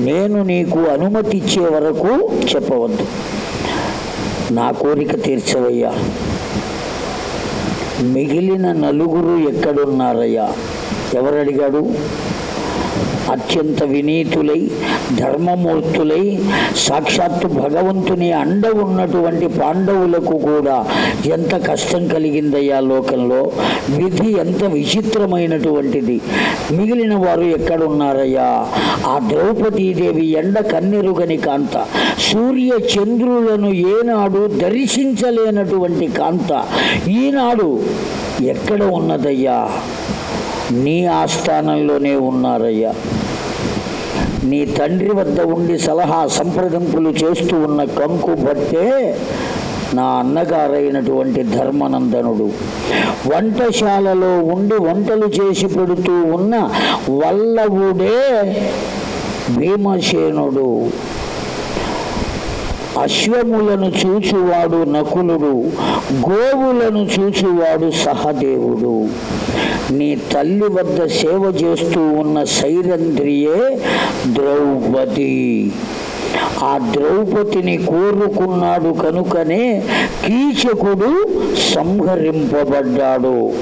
నేను నీకు అనుమతి ఇచ్చే వరకు చెప్పవద్దు. నా కోరిక తీర్చవయ్యా. మిగిలిన నలుగురు ఎక్కడున్నారయ్యా? ఎవరు అడిగాడు? అత్యంత వినీతులై ధర్మమూర్తులై సాక్షాత్తు భగవంతుని అండ ఉన్నటువంటి పాండవులకు కూడా ఎంత కష్టం కలిగిందయ్యా లోకంలో? విధి ఎంత విచిత్రమైనటువంటిది. మిగిలిన వారు ఎక్కడున్నారయ్యా? ఆ ద్రౌపదీదేవి ఎండ కన్నెరుగని కాంత సూర్య చంద్రులను ఏనాడు దర్శించలేనటువంటి కాంత ఈనాడు ఎక్కడ ఉన్నదయ్యా? నీ ఆస్థానంలోనే ఉన్నారయ్యా. నీ తండ్రి వద్ద ఉండి సలహా సంప్రదింపులు చేస్తూ ఉన్న కంకు బట్టే నా అన్నగారైనటువంటి ధర్మనందనుడు. వంటశాలలో ఉండి వంటలు చేసి పెడుతూ ఉన్న వల్లవుడే భీమసేనుడు. అశ్వములను చూచువాడు నకులుడు గోవులను చూచువాడు సహదేవుడు. నీ తల్లి వద్ద సేవ చేస్తూ ఉన్న సైరంధ్రియే ద్రౌపది. ఆ ద్రౌపదిని కోరుకున్నాడు కనుకనే కీచకుడు సంహరింపబడ్డాడు.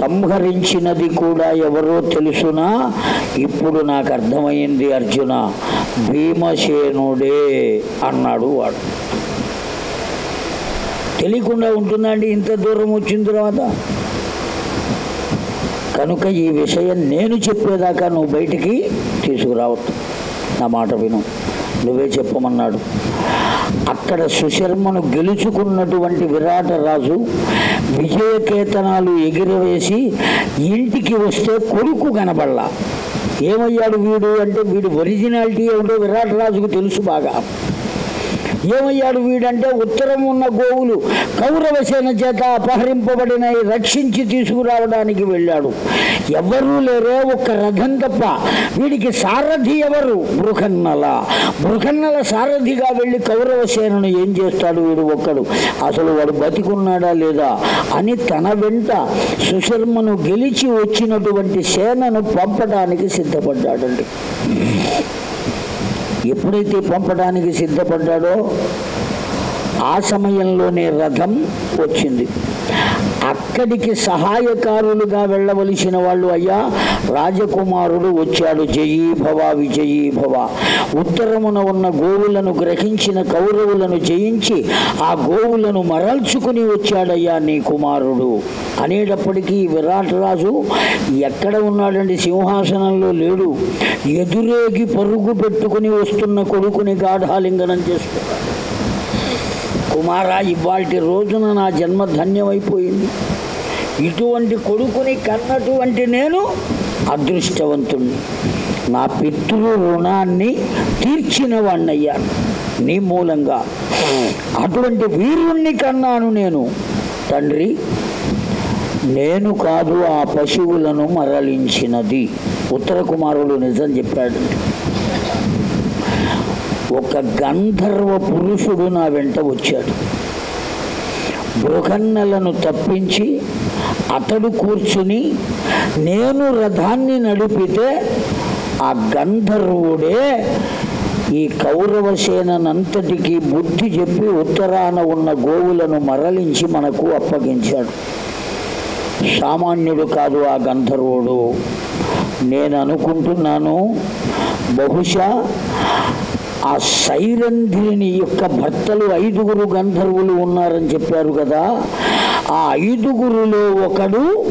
సంహరించినది కూడా ఎవరో తెలుసునా? ఇప్పుడు నాకు అర్థమైంది అర్జున. భీమసేనుడే అన్నాడు వాడు. తెలియకుండా ఉంటుందండి ఇంత దూరం వచ్చిన తర్వాత? కనుక ఈ విషయం నేను చెప్పేదాకా నువ్వు బయటికి తీసుకురావద్దు. నా మాట విను. నువ్వే చెప్పమన్నాడు. అక్కడ సుశర్మను గెలుచుకున్నటువంటి విరాట రాజు విజయకేతనాలు ఎగిరవేసి ఇంటికి వస్తే కొడుకు కనబడలా. ఏమయ్యాడు వీడు అంటే వీడు ఒరిజినాలిటీ ఏమిటో విరాట రాజుకు తెలుసు బాగా. ఏమయ్యాడు వీడంటే ఉత్తరం ఉన్న గోవులు కౌరవసేన చేత అపహరింపబడిన రక్షించి తీసుకురావడానికి వెళ్ళాడు. ఎవరూ లేరే ఒక్క రథం తప్ప వీడికి సారథి ఎవరు? బృహన్నల బృహన్నల సారథిగా వెళ్ళి కౌరవసేనను ఏం చేస్తాడు వీడు ఒక్కడు? అసలు వాడు బతికున్నాడా లేదా? అని తన వెంట సుశర్మను గెలిచి వచ్చినటువంటి సేనను పంపడానికి సిద్ధపడ్డాడండి. ఎప్పుడైతే పంపడానికి సిద్ధపడ్డాడో ఆ సమయంలోనే రథం వచ్చింది. అక్కడికి సహాయకారులుగా వెళ్ళవలసిన వాళ్ళు అయ్యా రాజకుమారుడు వచ్చాడు. జయీ భవ విజయీ భవ. ఉత్తరమున ఉన్న గోవులను గ్రహించిన కౌరవులను జయించి ఆ గోవులను మరల్చుకుని వచ్చాడయ్యా నీ కుమారుడు. అనేటప్పటికీ విరాట్ రాజు ఎక్కడ ఉన్నాడండి? సింహాసనంలో లేడు. ఎదురేగి పరుగు పెట్టుకుని వస్తున్న కొడుకుని గాఢాలింగనం చేస్తున్నాడు. కుమారా ఇవాటి రోజున నా జన్మ ధన్యమైపోయింది. ఇటువంటి కొడుకుని కన్నటువంటి నేను అదృష్టవంతుణ్ణి. నా పితృ రుణాన్ని తీర్చిన వాణ్ణయ్యాను నీ మూలంగా. అటువంటి వీరుణ్ణి కన్నాను నేను. తండ్రి నేను కాదు ఆ పశువులను మరలించినది. ఉత్తర కుమారుడు నిజం చెప్పాడండి ఒక గంధర్వ పురుషుడు నా వెంట వచ్చాడు. బృహన్నలను తప్పించి అతడు కూర్చుని నేను రథాన్ని నడిపితే ఆ గంధర్వుడే ఈ కౌరవ సేనంతటికి బుద్ధి చెప్పి ఉత్తరాన ఉన్న గోవులను మరలించి మనకు అప్పగించాడు. సామాన్యుడు కాదు ఆ గంధర్వుడు. నేను అనుకుంటున్నాను బహుశా ఆ శైలంధ్రిని యొక్క భర్తలు ఐదుగురు గంధర్వులు ఉన్నారని చెప్పారు కదా ఆ ఐదుగురులో ఒకడు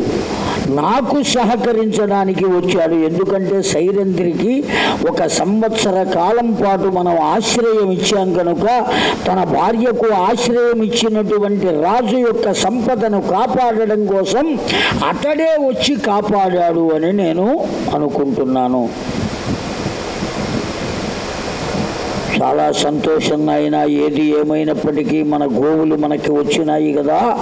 నాకు సహకరించడానికి వచ్చాడు. ఎందుకంటే సైరంధ్రికి ఒక సంవత్సర కాలం పాటు మనం ఆశ్రయం ఇచ్చాం కనుక తన భార్యకు ఆశ్రయం ఇచ్చినటువంటి రాజు యొక్క సంపదను కాపాడడం కోసం అతడే వచ్చి కాపాడాడు అని నేను అనుకుంటున్నాను. చాలా సంతోషం అయినా ఏది ఏమైనప్పటికీ మన గోవులు మనకి వచ్చినాయి కదా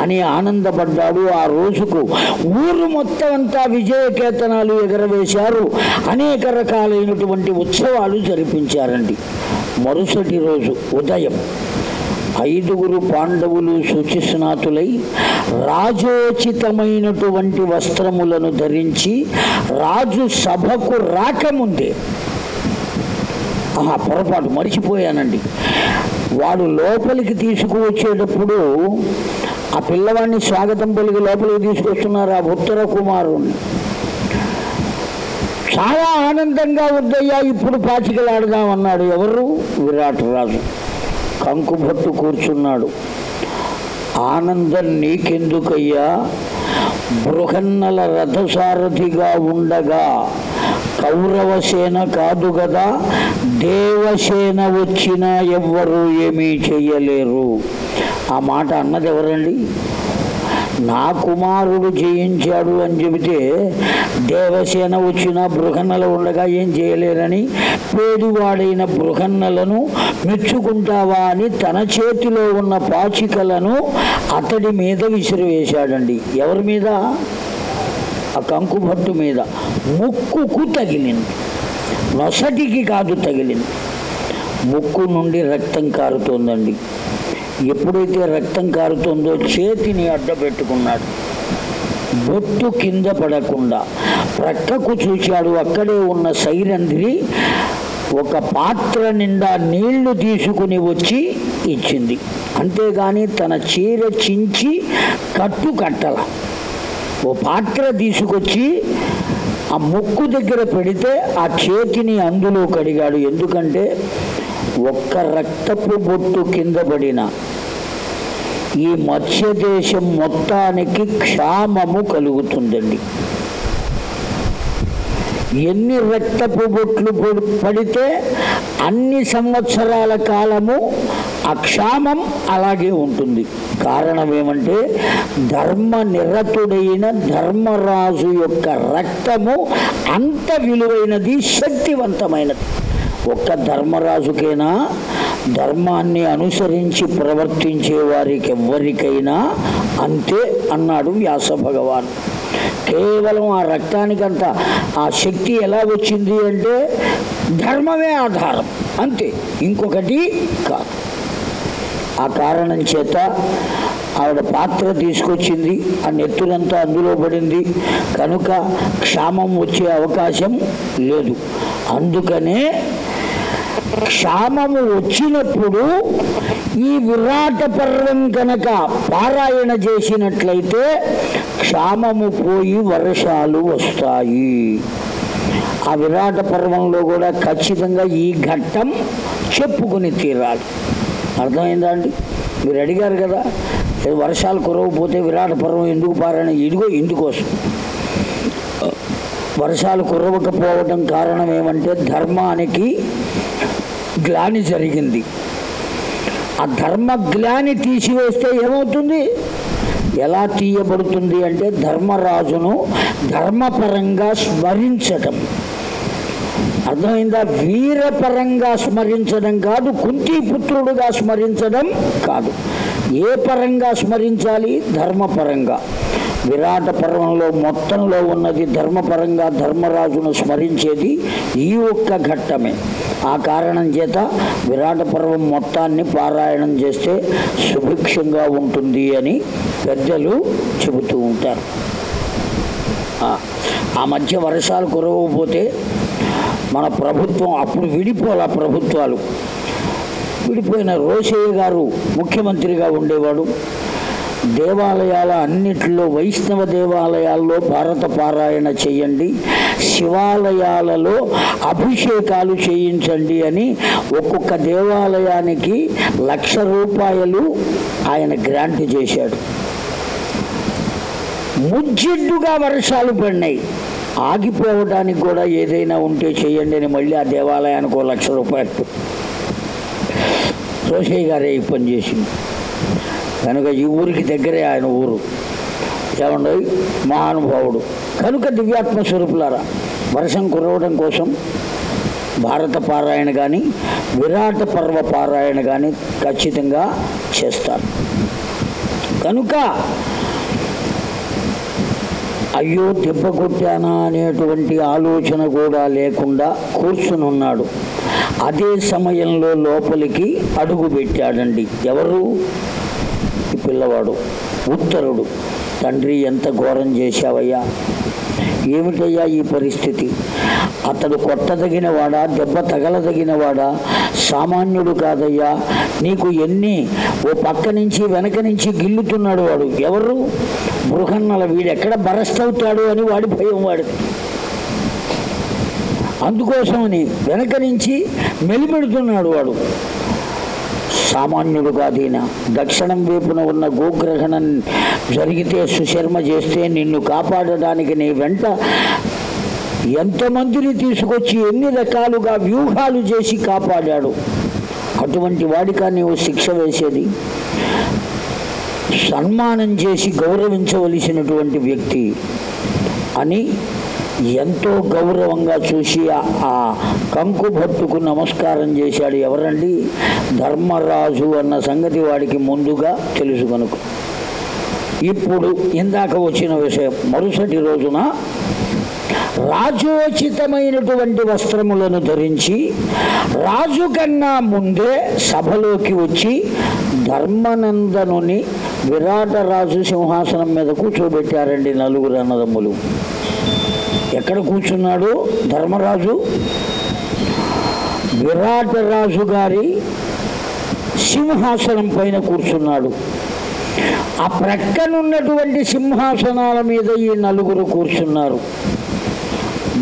అని ఆనందపడ్డాడు ఆ రోజుకు. ఊరు మొత్తం అంతా విజయకేతనాలు ఎగరవేశారు. అనేక రకాలైనటువంటి ఉత్సవాలు జరిపించారండి. మరుసటి రోజు ఉదయం ఐదుగురు పాండవులు శుచిస్నాతులై రాజోచితమైనటువంటి వస్త్రములను ధరించి రాజు సభకు రాకముందే ఆహా పొరపాటు మర్చిపోయానండి. వాడు లోపలికి తీసుకువచ్చేటప్పుడు ఆ పిల్లవాడిని స్వాగతం పలికి లోపలికి తీసుకొస్తున్నారు ఆ ఉత్తర కుమారుణ్ణి. చాలా ఆనందంగా వద్దయ్యా ఇప్పుడు పాచికలాడదామన్నాడు ఎవరు? విరాట్ రాజు. కంకుభట్టు కూర్చున్నాడు. ఆనందం నీకెందుకయ్యా? బృహన్నల రథసారథిగా ఉండగా కౌరవసేన కాదు కదా దేవసేన వచ్చినా ఎవ్వరూ ఏమీ చెయ్యలేరు. ఆ మాట అన్నది ఎవరండి నా కుమారుడు జయించాడు అని చెబితే దేవసేన వచ్చిన బృహన్నల ఉండగా ఏం చేయలేరని పేదివాడైన బృహన్నలను మెచ్చుకుంటావా అని తన చేతిలో ఉన్న పాచికలను అతడి మీద విసిరివేశాడండి. ఎవరి మీద? ఆ కంకుభట్టు మీద ముక్కుకు తగిలింది. నొసటికి కాదు తగిలింది. ముక్కు నుండి రక్తం కారుతోందండి. ఎప్పుడైతే రక్తం కారుతుందో చేతిని అడ్డపెట్టుకున్నాడు బొట్టు కింద పడకుండా ప్రక్కకు చూశాడు. అక్కడే ఉన్న సైరంధ్రి ఒక పాత్ర నిండా నీళ్ళు తీసుకుని వచ్చి ఇచ్చింది. అంతేగాని తన చీర చించి కట్టు కట్టల. ఓ పాత్ర తీసుకొచ్చి ఆ ముక్కు దగ్గర పెడితే ఆ చేతిని అందులో కడిగాడు. ఎందుకంటే ఒక్క రక్తపు బొట్టు కింద పడిన ఈ మత్స్య దేశం మొత్తానికి క్షామము కలుగుతుందండి. ఎన్ని రక్తపు బొట్లు పడితే అన్ని సంవత్సరాల కాలము అక్షామం అలాగే ఉంటుంది. కారణం ఏమంటే ధర్మ నిరతుడైన ధర్మరాజు యొక్క రక్తము అంత విలువైనది శక్తివంతమైనది. ఒక్క ధర్మరాజుకైనా ధర్మాన్ని అనుసరించి ప్రవర్తించే వారికి ఎవరికైనా అంతే అన్నాడు వ్యాస భగవాన్. కేవలం ఆ రక్తానికంత ఆ శక్తి ఎలా వచ్చింది అంటే ధర్మమే ఆధారం. అంతే. ఇంకొకటి కాదు. ఆ కారణం చేత ఆవిడ పాత్ర తీసుకొచ్చింది ఆ నెత్తులంతా అందులో పడింది. కనుక క్షామం వచ్చే అవకాశం లేదు. అందుకనే క్షామము వచ్చినప్పుడు ఈ విరాట పర్వం కనుక పారాయణ చేసినట్లయితే క్షామము పోయి వర్షాలు వస్తాయి. ఆ విరాట పర్వంలో కూడా ఖచ్చితంగా ఈ ఘట్టం చెప్పుకుని తీరాలి. అర్థమైందా అండి? మీరు అడిగారు కదా వర్షాలు కురవకపోతే విరాట పర్వం ఎందుకు పారని? ఇదిగో ఇందుకోసం వర్షాలు కురవకపోవడం కారణం ఏమంటే ధర్మానికి గ్లాని జరిగింది. ఆ ధర్మ గ్లాని తీసివేస్తే ఏమవుతుంది? ఎలా తీయబడుతుంది అంటే ధర్మరాజును ధర్మపరంగా స్మరించటం. అర్థమైందా? వీరపరంగా స్మరించడం కాదు కుంతిపుత్రుడుగా స్మరించడం కాదు. ఏ పరంగా స్మరించాలి? ధర్మపరంగా. విరాట పర్వంలో మొత్తంలో ఉన్నది ధర్మపరంగా ధర్మరాజును స్మరించేది ఈ ఒక్క ఘట్టమే. ఆ కారణం చేత విరాట పర్వం మొత్తాన్ని పారాయణం చేస్తే సుభిక్షంగా ఉంటుంది అని పెద్దలు చెబుతూ ఉంటారు. ఆ, మధ్య వర్షాలు కురవకపోతే మన ప్రభుత్వం అప్పుడు విడిపోలా ప్రభుత్వాలు. విడిపోయిన రోషయ్య గారు ముఖ్యమంత్రిగా ఉండేవాడు. దేవాలయాల అన్నిటిలో వైష్ణవ దేవాలయాల్లో భారత పారాయణ చేయండి శివాలయాలలో అభిషేకాలు చేయించండి అని ఒక్కొక్క దేవాలయానికి లక్ష రూపాయలు ఆయన గ్రాంట్ చేశాడు. ముజ్జిడ్డుగా వర్షాలు పడినాయి. ఆగిపోవడానికి కూడా ఏదైనా ఉంటే చేయండి అని మళ్ళీ ఆ దేవాలయానికి ఒక లక్ష రూపాయలు. రోషయ్య గారే ఈ పని చేసింది కనుక ఈ ఊరికి దగ్గరే ఆయన ఊరు. ఏమండి? మహానుభావుడు. కనుక దివ్యాత్మ స్వరూపులారా వర్షం కురవడం కోసం భారత పారాయణ కానీ విరాట పర్వ పారాయణ కానీ ఖచ్చితంగా చేస్తారు. కనుక అయ్యో దెబ్బ కొట్టానా అనేటువంటి ఆలోచన కూడా లేకుండా కూర్చునున్నాడు. అదే సమయంలో లోపలికి అడుగు పెట్టాడండి. ఎవరు? ఈ పిల్లవాడు ఉత్తరుడు తండ్రి ఎంత ఘోరం చేశావయ్యా? ఏమిటయ్యా ఈ పరిస్థితి? అతడు కొట్టదగిన వాడా దెబ్బ తగలదగిన వాడా సామాన్యుడు కాదయ్యా. నీకు ఎన్ని? ఓ పక్క నుంచి వెనక నుంచి గిల్లుతున్నాడు వాడు. ఎవరు? బృహన్నల వీడెక్కడ బరస్ట్ అవుతాడు అని వాడి భయం వాడు అందుకోసమని వెనక నుంచి మెలిపెడుతున్నాడు వాడు. సామాన్యుడు కాదీన దక్షిణం వైపున ఉన్న గోగ్రహణం జరిగితే సుశర్మ చేస్తే నిన్ను కాపాడడానికి నీ వెంట ఎంతమందిని తీసుకొచ్చి ఎన్ని రకాలుగా వ్యూహాలు చేసి కాపాడాడు. అటువంటి వాడికా నీవు శిక్ష వేసేది? సన్మానం చేసి గౌరవించవలసినటువంటి వ్యక్తి అని ఎంతో గౌరవంగా చూసి ఆ- ఆ కంకు భట్టుకు నమస్కారం చేశాడు ఎవరండి? ధర్మరాజు అన్న సంగతి వాడికి ముందుగా తెలుసు కనుక ఇప్పుడు ఇందాక వచ్చిన విషయం మరుసటి రోజున రాజోచితమైనటువంటి వస్త్రములను ధరించి రాజు కన్నా ముందే సభలోకి వచ్చి ధర్మనందనుని విరాట రాజు సింహాసనం మీద కూర్చోబెట్టారండి నలుగురు అన్నదమ్ములు. ఎక్కడ కూర్చున్నాడు? ధర్మరాజు? విరాట రాజు గారి సింహాసనం పైన కూర్చున్నాడు. ఆ ప్రక్కనున్నటువంటి సింహాసనాల మీద ఈ నలుగురు కూర్చున్నారు.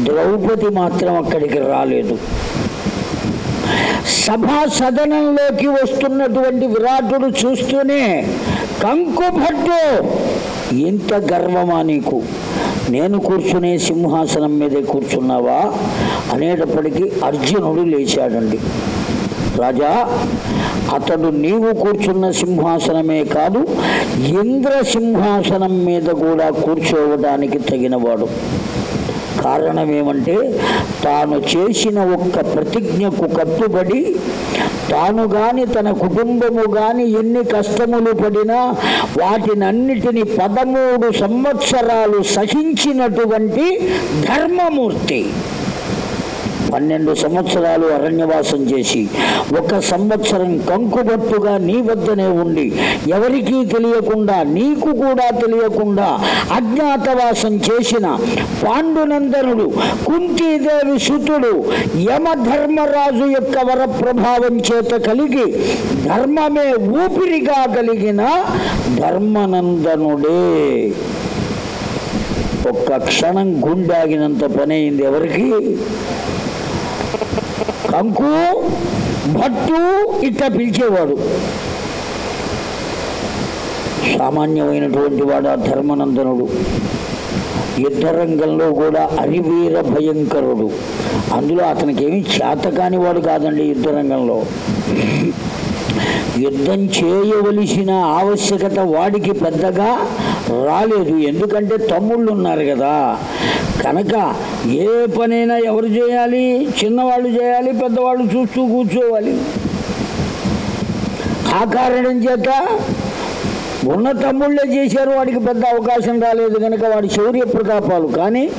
ద్రౌపది మాత్రం అక్కడికి రాలేదు. సభా సదనంలోకి వస్తున్నటువంటి విరాటుడు చూస్తూనే కంకుభట్టు ఇంత గర్వమా నీకు? నేను కూర్చునే సింహాసనం మీదే కూర్చున్నావా? అనేటప్పటికీ అర్జునుడు లేచాడండి. రాజా అతడు నీవు కూర్చున్న సింహాసనమే కాదు ఇంద్ర సింహాసనం మీద కూడా కూర్చోవడానికి తగినవాడు. కారణం ఏమంటే తాను చేసిన ఒక్క ప్రతిజ్ఞకు కట్టుబడి తాను గాని తన కుటుంబము గాని ఎన్ని కష్టములు పడినా వాటినన్నిటిని పదమూడు సంవత్సరాలు సహించినటువంటి ధర్మమూర్తి. పన్నెండు సంవత్సరాలు అరణ్యవాసం చేసి ఒక సంవత్సరం కంకుబట్టుగా నీ వద్దనే ఉండి ఎవరికీ తెలియకుండా నీకు కూడా తెలియకుండా అజ్ఞాతవాసం చేసిన పాండునందనుడు కుంతీదేవి సుతుడు యమధర్మరాజు యొక్క వర ప్రభావం చేత కలిగి ధర్మమే ఊపిరిగా కలిగిన ధర్మనందనుడే. ఒక్క క్షణం గుండాగినంత పని అయింది ఎవరికి? కంకు భట్టు ఇట్లా పిలిచేవాడు. సామాన్యమైనటువంటి వాడు ఆ ధర్మనందనుడు. యుద్ధ రంగంలో కూడా అరివీర భయంకరుడు. అందులో అతనికి ఏమి చేతకాని వాడు కాదండి యుద్ధ రంగంలో యుద్ధం చేయవలసిన ఆవశ్యకత వాడికి పెద్దగా రాలేదు. ఎందుకంటే తమ్ముళ్ళు ఉన్నారు కదా. కనుక ఏ పనైనా ఎవరు చేయాలి? చిన్నవాళ్ళు చేయాలి పెద్దవాళ్ళు చూస్తూ కూర్చోవాలి. ఆ కారణం చేత ఉన్న తమ్ముళ్ళే చేశారు వాడికి పెద్ద అవకాశం రాలేదు కనుక వాడి శౌర్య ప్రతాపాలు కానీ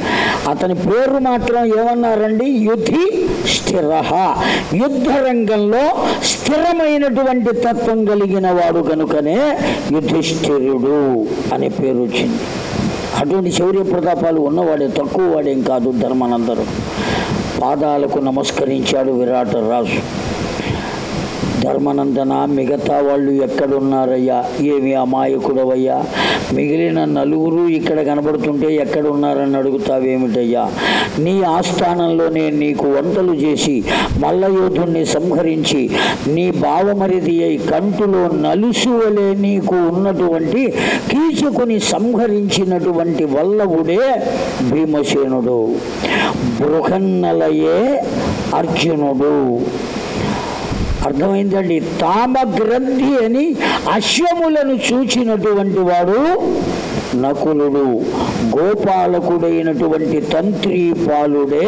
అతని పేరు మాత్రం ఏమన్నారండి? యుద్ధి స్థిర. యుద్ధ రంగంలో స్థిరమైనటువంటి తత్వం కలిగిన వాడు కనుకనే యుధిష్ఠిరుడు అనే పేరు వచ్చింది. అటువంటి శౌర్య ప్రతాపాలు ఉన్నవాడే తక్కువ వాడేం కాదు ధర్మనందరు. పాదాలకు నమస్కరించాడు విరాట రాజు. ధర్మనందన మిగతా వాళ్ళు ఎక్కడున్నారయ్యా? ఏమి అమాయకుడవయ్యా? మిగిలిన నలుగురు ఇక్కడ కనబడుతుంటే ఎక్కడున్నారని అడుగుతావేమిటయ్యా? నీ ఆస్థానంలోనే నీకు వంటలు చేసి మల్లయోధుణ్ణి సంహరించి నీ బావమరిది అయి కంటులో నలుసువలే నీకు ఉన్నటువంటి కీచకుని సంహరించినటువంటి వల్లవుడే భీమసేనుడు. బృహన్నలయే అర్జునుడు. అర్థమైందండి. తామ గ్రంథి అని అశ్వములను చూచినటువంటి వాడు నకులుడు గోపాలకుడైనటువంటి తంత్రి పాలుడే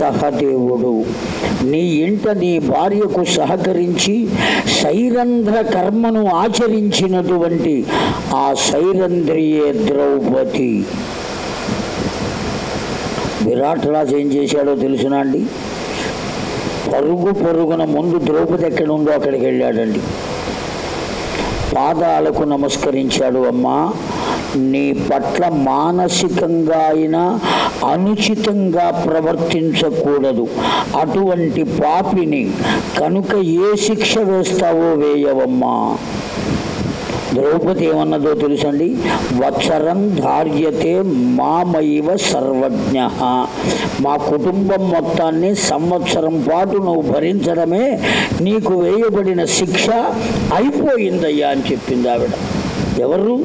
సహదేవుడు. నీ ఇంట నీ భార్యకు సహకరించి సైరంధ్ర కర్మను ఆచరించినటువంటి ఆ సైరంధ్రియే ద్రౌపది. విరాట్ రాజు ఏం చేశాడో తెలుసునా అండి? పరుగు పరుగున ముందు ద్రౌపది ఎక్కడ ఉందో అక్కడికి వెళ్ళాడండి. పాదాలకు నమస్కరించాడు అమ్మా నీ పట్ల మానసికంగా అయినా అనుచితంగా ప్రవర్తించకూడదు. అటువంటి పాపిని కనుక ఏ శిక్ష వేస్తావో వేయవమ్మా. ద్రౌపది ఏమన్నదో తెలుసండి? వత్సరం ధార్యతే మామైవ సర్వజ్ఞ. మా కుటుంబం మొత్తాన్ని సంవత్సరం పాటు నువ్వు భరించడమే నీకు వేయబడిన శిక్ష అయిపోయిందయ్యా అని చెప్పింది ఆవిడ. ఎవరు?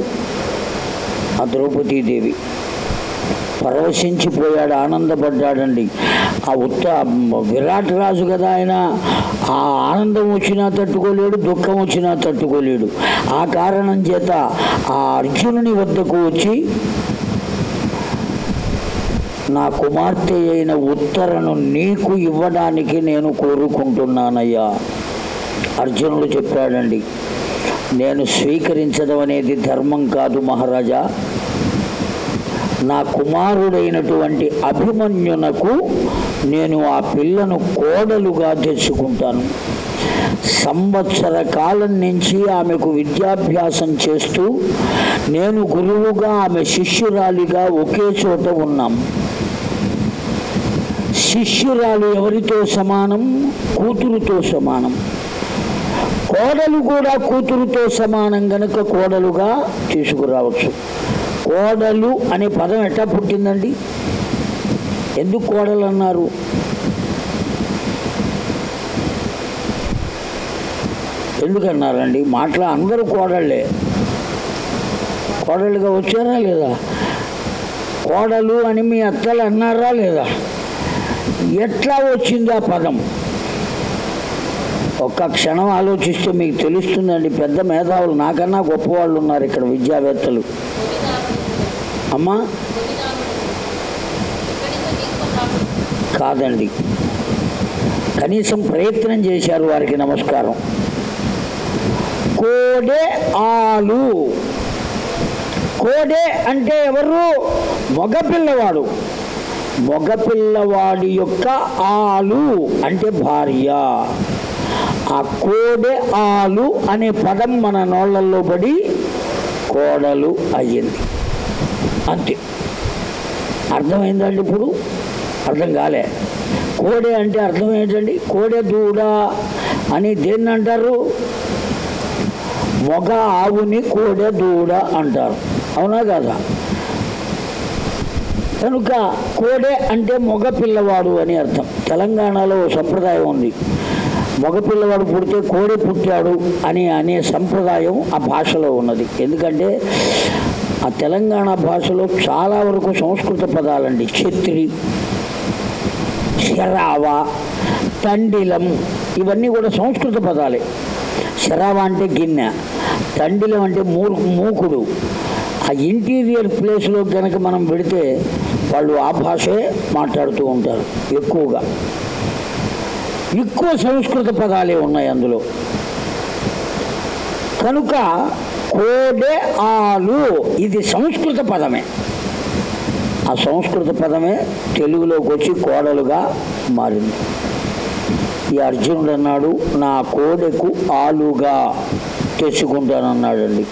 ఆ ద్రౌపదీదేవి. పరవశించిపోయాడు ఆనందపడ్డాడండి. ఆ ఉత్త విరాట్ రాజు కదా ఆయన. ఆ ఆనందం వచ్చినా తట్టుకోలేడు దుఃఖం వచ్చినా తట్టుకోలేడు. ఆ కారణం చేత ఆ అర్జునుని వద్దకు వచ్చి నా కుమార్తె అయిన ఉత్తరను నీకు ఇవ్వడానికి నేను కోరుకుంటున్నానయ్యా. అర్జునుడు చెప్పాడండి నేను స్వీకరించడం అనేది ధర్మం కాదు మహారాజా. నా కుమారుడైనటువంటి అభిమన్యునకు నేను ఆ పిల్లను కోడలుగా తెచ్చుకుంటాను. సంవత్సర కాలం నుంచి ఆమెకు విద్యాభ్యాసం చేస్తూ నేను గురువుగా ఆమె శిష్యురాలిగా ఒకే చోట ఉన్నాం. శిష్యురాలు ఎవరితో సమానం? కూతురుతో సమానం. కోడలు కూడా కూతురుతో సమానం గనుక కోడలుగా తీసుకురావచ్చు. కోడలు అనే పదం ఎట్లా పుట్టిందండి? ఎందుకు కోడలు అన్నారు ఎందుకన్నారండి? మాటలు అందరూ కోడళ్ళే. కోడలుగా వచ్చారా లేదా? కోడలు అని మీ అత్తలు అన్నారా లేదా? ఎట్లా వచ్చింది ఆ పదం? ఒక్క క్షణం ఆలోచిస్తే మీకు తెలుస్తుందండి పెద్ద మేధావులు నాకన్నా గొప్పవాళ్ళు ఉన్నారు ఇక్కడ విద్యావేత్తలు. అమ్మా? కాదండి. కనీసం ప్రయత్నం చేశారు వారికి నమస్కారం. కోడే ఆలు. కోడే అంటే ఎవరు? మగపిల్లవాడు. మగపిల్లవాడి యొక్క ఆలు అంటే భార్య. ఆ కోడె ఆలు అనే పదం మన నోళ్ళల్లో పడి కోడలు అయ్యింది. అంతే. అర్థమైందండి ఇప్పుడు? అర్థం కాలే. కోడె అంటే అర్థం ఏంటండి? కోడె దూడ అని దేన్ని అంటారు? మగ ఆవుని కోడె దూడ అంటారు. అవునా కదా? కనుక కోడె అంటే మగ పిల్లవాడు అని అర్థం. తెలంగాణలో సంప్రదాయం ఉంది. మగపిల్లవాడు పుడితే కోడె పుట్టాడు అని అనే సంప్రదాయం ఆ భాషలో ఉన్నది. ఎందుకంటే ఆ తెలంగాణ భాషలో చాలా వరకు సంస్కృత పదాలండి. ఛత్రి శరావ తండిలం ఇవన్నీ కూడా సంస్కృత పదాలే. శరావ అంటే గిన్నె తండిలం అంటే మూ మూకుడు. ఆ ఇంటీరియర్ ప్లేస్లో కనుక మనం పెడితే వాళ్ళు ఆ భాషే మాట్లాడుతూ ఉంటారు ఎక్కువగా. ఎక్కువ సంస్కృత పదాలే ఉన్నాయి అందులో. కనుక కోడె ఆలు ఇది సంస్కృత పదమే. ఆ సంస్కృత పదమే తెలుగులోకి వచ్చి కోడలుగా మారింది. ఈ అర్జునుడు అన్నాడు నా కోడెకు ఆలుగా తెచ్చుకుంటానన్నాడండి.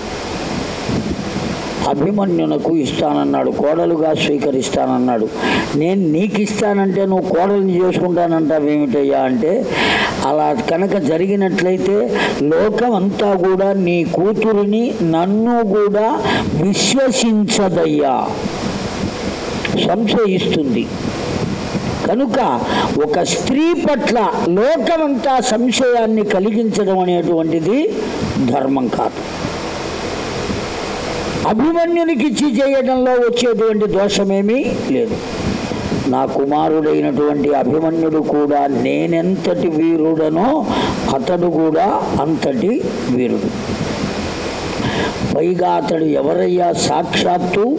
అభిమన్యునకు ఇస్తానన్నాడు కోడలుగా స్వీకరిస్తానన్నాడు. నేను నీకు ఇస్తానంటే నువ్వు కోడల్ని చేసుకుంటానంటావేమిటయ్యా అంటే అలా కనుక జరిగినట్లయితే లోకం అంతా కూడా నీ కూతురిని నన్ను కూడా విశ్వసించదయ్యా. సంశయిస్తుంది. కనుక ఒక స్త్రీ పట్ల లోకమంతా సంశయాన్ని కలిగించడం అనేటువంటిది ధర్మం కాదు. అభిమన్యునికి ఇచ్చి చేయడంలో వచ్చేటువంటి దోషమేమీ లేదు. నా కుమారుడైనటువంటి అభిమన్యుడు కూడా నేనెంతటి వీరుడనో అతడు కూడా అంతటి వీరుడు. పైగా అతడు ఎవరయ్యా? సాక్షాత్తు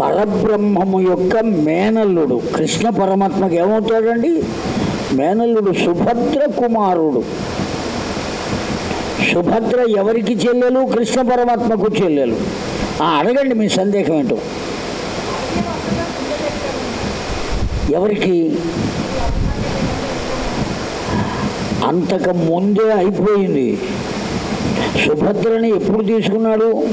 పరబ్రహ్మము యొక్క మేనల్లుడు. కృష్ణ పరమాత్మకి ఏమవుతాడండి? మేనల్లుడు సుభద్ర కుమారుడు. సుభద్ర ఎవరికి చెల్లెలు? కృష్ణ పరమాత్మకు చెల్లెలు. అడగండి మీ సందేహం ఏంటో. ఎవరికి? అంతకు ముందే అయిపోయింది. సుభద్రని ఎప్పుడు తీసుకున్నాడు?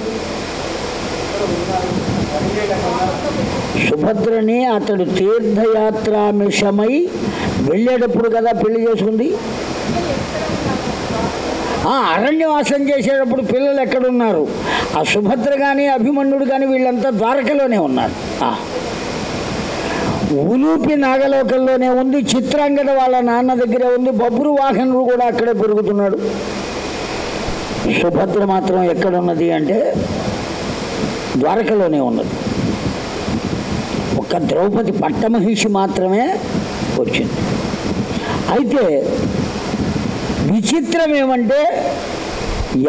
సుభద్రని అతడు తీర్థయాత్రామిషమై వెళ్ళేటప్పుడు కదా పెళ్ళి చేసుకుంది? ఆ అరణ్యవాసం చేసేటప్పుడు పిల్లలు ఎక్కడున్నారు? ఆ సుభద్ర కానీ అభిమన్యుడు కానీ వీళ్ళంతా ద్వారకలోనే ఉన్నారు. ఉలూపి నాగలోకంలోనే ఉంది చిత్రాంగద వాళ్ళ నాన్న దగ్గరే ఉంది బొబ్బురు వాహనుడు కూడా అక్కడే పెరుగుతున్నాడు. సుభద్ర మాత్రం ఎక్కడున్నది అంటే ద్వారకలోనే ఉన్నది. ఒక్క ద్రౌపది పట్టమహిషి మాత్రమే వచ్చింది. అయితే విచిత్రం ఏమంటే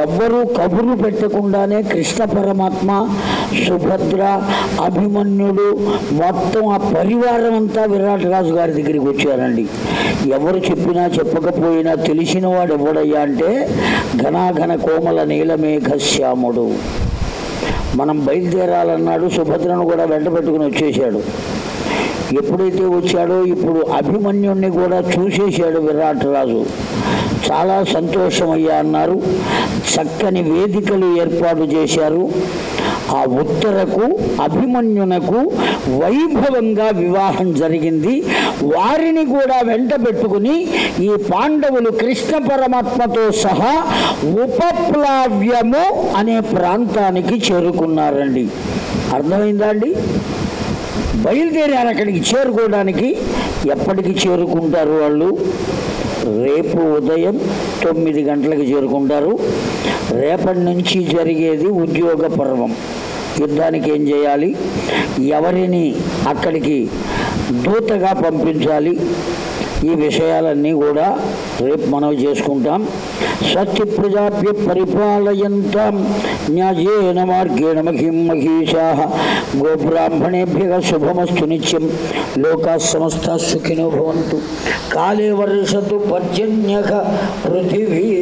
ఎవ్వరూ కబుర్లు పెట్టకుండానే కృష్ణ పరమాత్మ సుభద్ర అభిమన్యుడు మొత్తం ఆ పరివారం అంతా విరాట్ రాజు గారి దగ్గరికి వచ్చారండి. ఎవరు చెప్పినా చెప్పకపోయినా తెలిసిన వాడు ఎవడయ్యా అంటే ఘనాఘన కోమల నీలమేఘ శ్యాముడు. మనం బయలుదేరాలన్నాడు సుభద్రను కూడా వెంట పెట్టుకుని వచ్చేసాడు ఎప్పుడైతే వచ్చాడో ఇప్పుడు అభిమన్యుణ్ణి కూడా చూసేశాడు విరాట్ రాజు. చాలా సంతోషమయ్యా అన్నారు. చక్కని వేదికలు ఏర్పాటు చేశారు. ఆ ఉత్తరకు అభిమన్యునకు వైభవంగా వివాహం జరిగింది. వారిని కూడా వెంట పెట్టుకుని ఈ పాండవులు కృష్ణ పరమాత్మతో సహా ఉపప్లావ్యము అనే ప్రాంతానికి చేరుకున్నారండి. అర్థమైందా అండి? బయలుదేరారు అక్కడికి చేరుకోవడానికి ఎప్పటికి చేరుకుంటారు వాళ్ళు? రేపు ఉదయం తొమ్మిది గంటలకు చేరుకుంటారు. రేపటి నుంచి జరిగేది ఉద్యోగ పర్వం. యుద్ధానికి ఏం చేయాలి? ఎవరిని అక్కడికి దూతగా పంపించాలి? ఈ విషయాలన్నీ కూడా రేపు మనం చేసుకుంటాం. సత్య ప్రజాభ్య పరిపాలయంతాం. న్యాయేన మార్గేణ మహిం మహీషా. గోబ్రాహ్మణేభ్య శుభమస్తు నిత్యం. లోకా సమస్త సుఖినో భవంతు. కాళే వర్షతు పర్జన్యక పృథివీ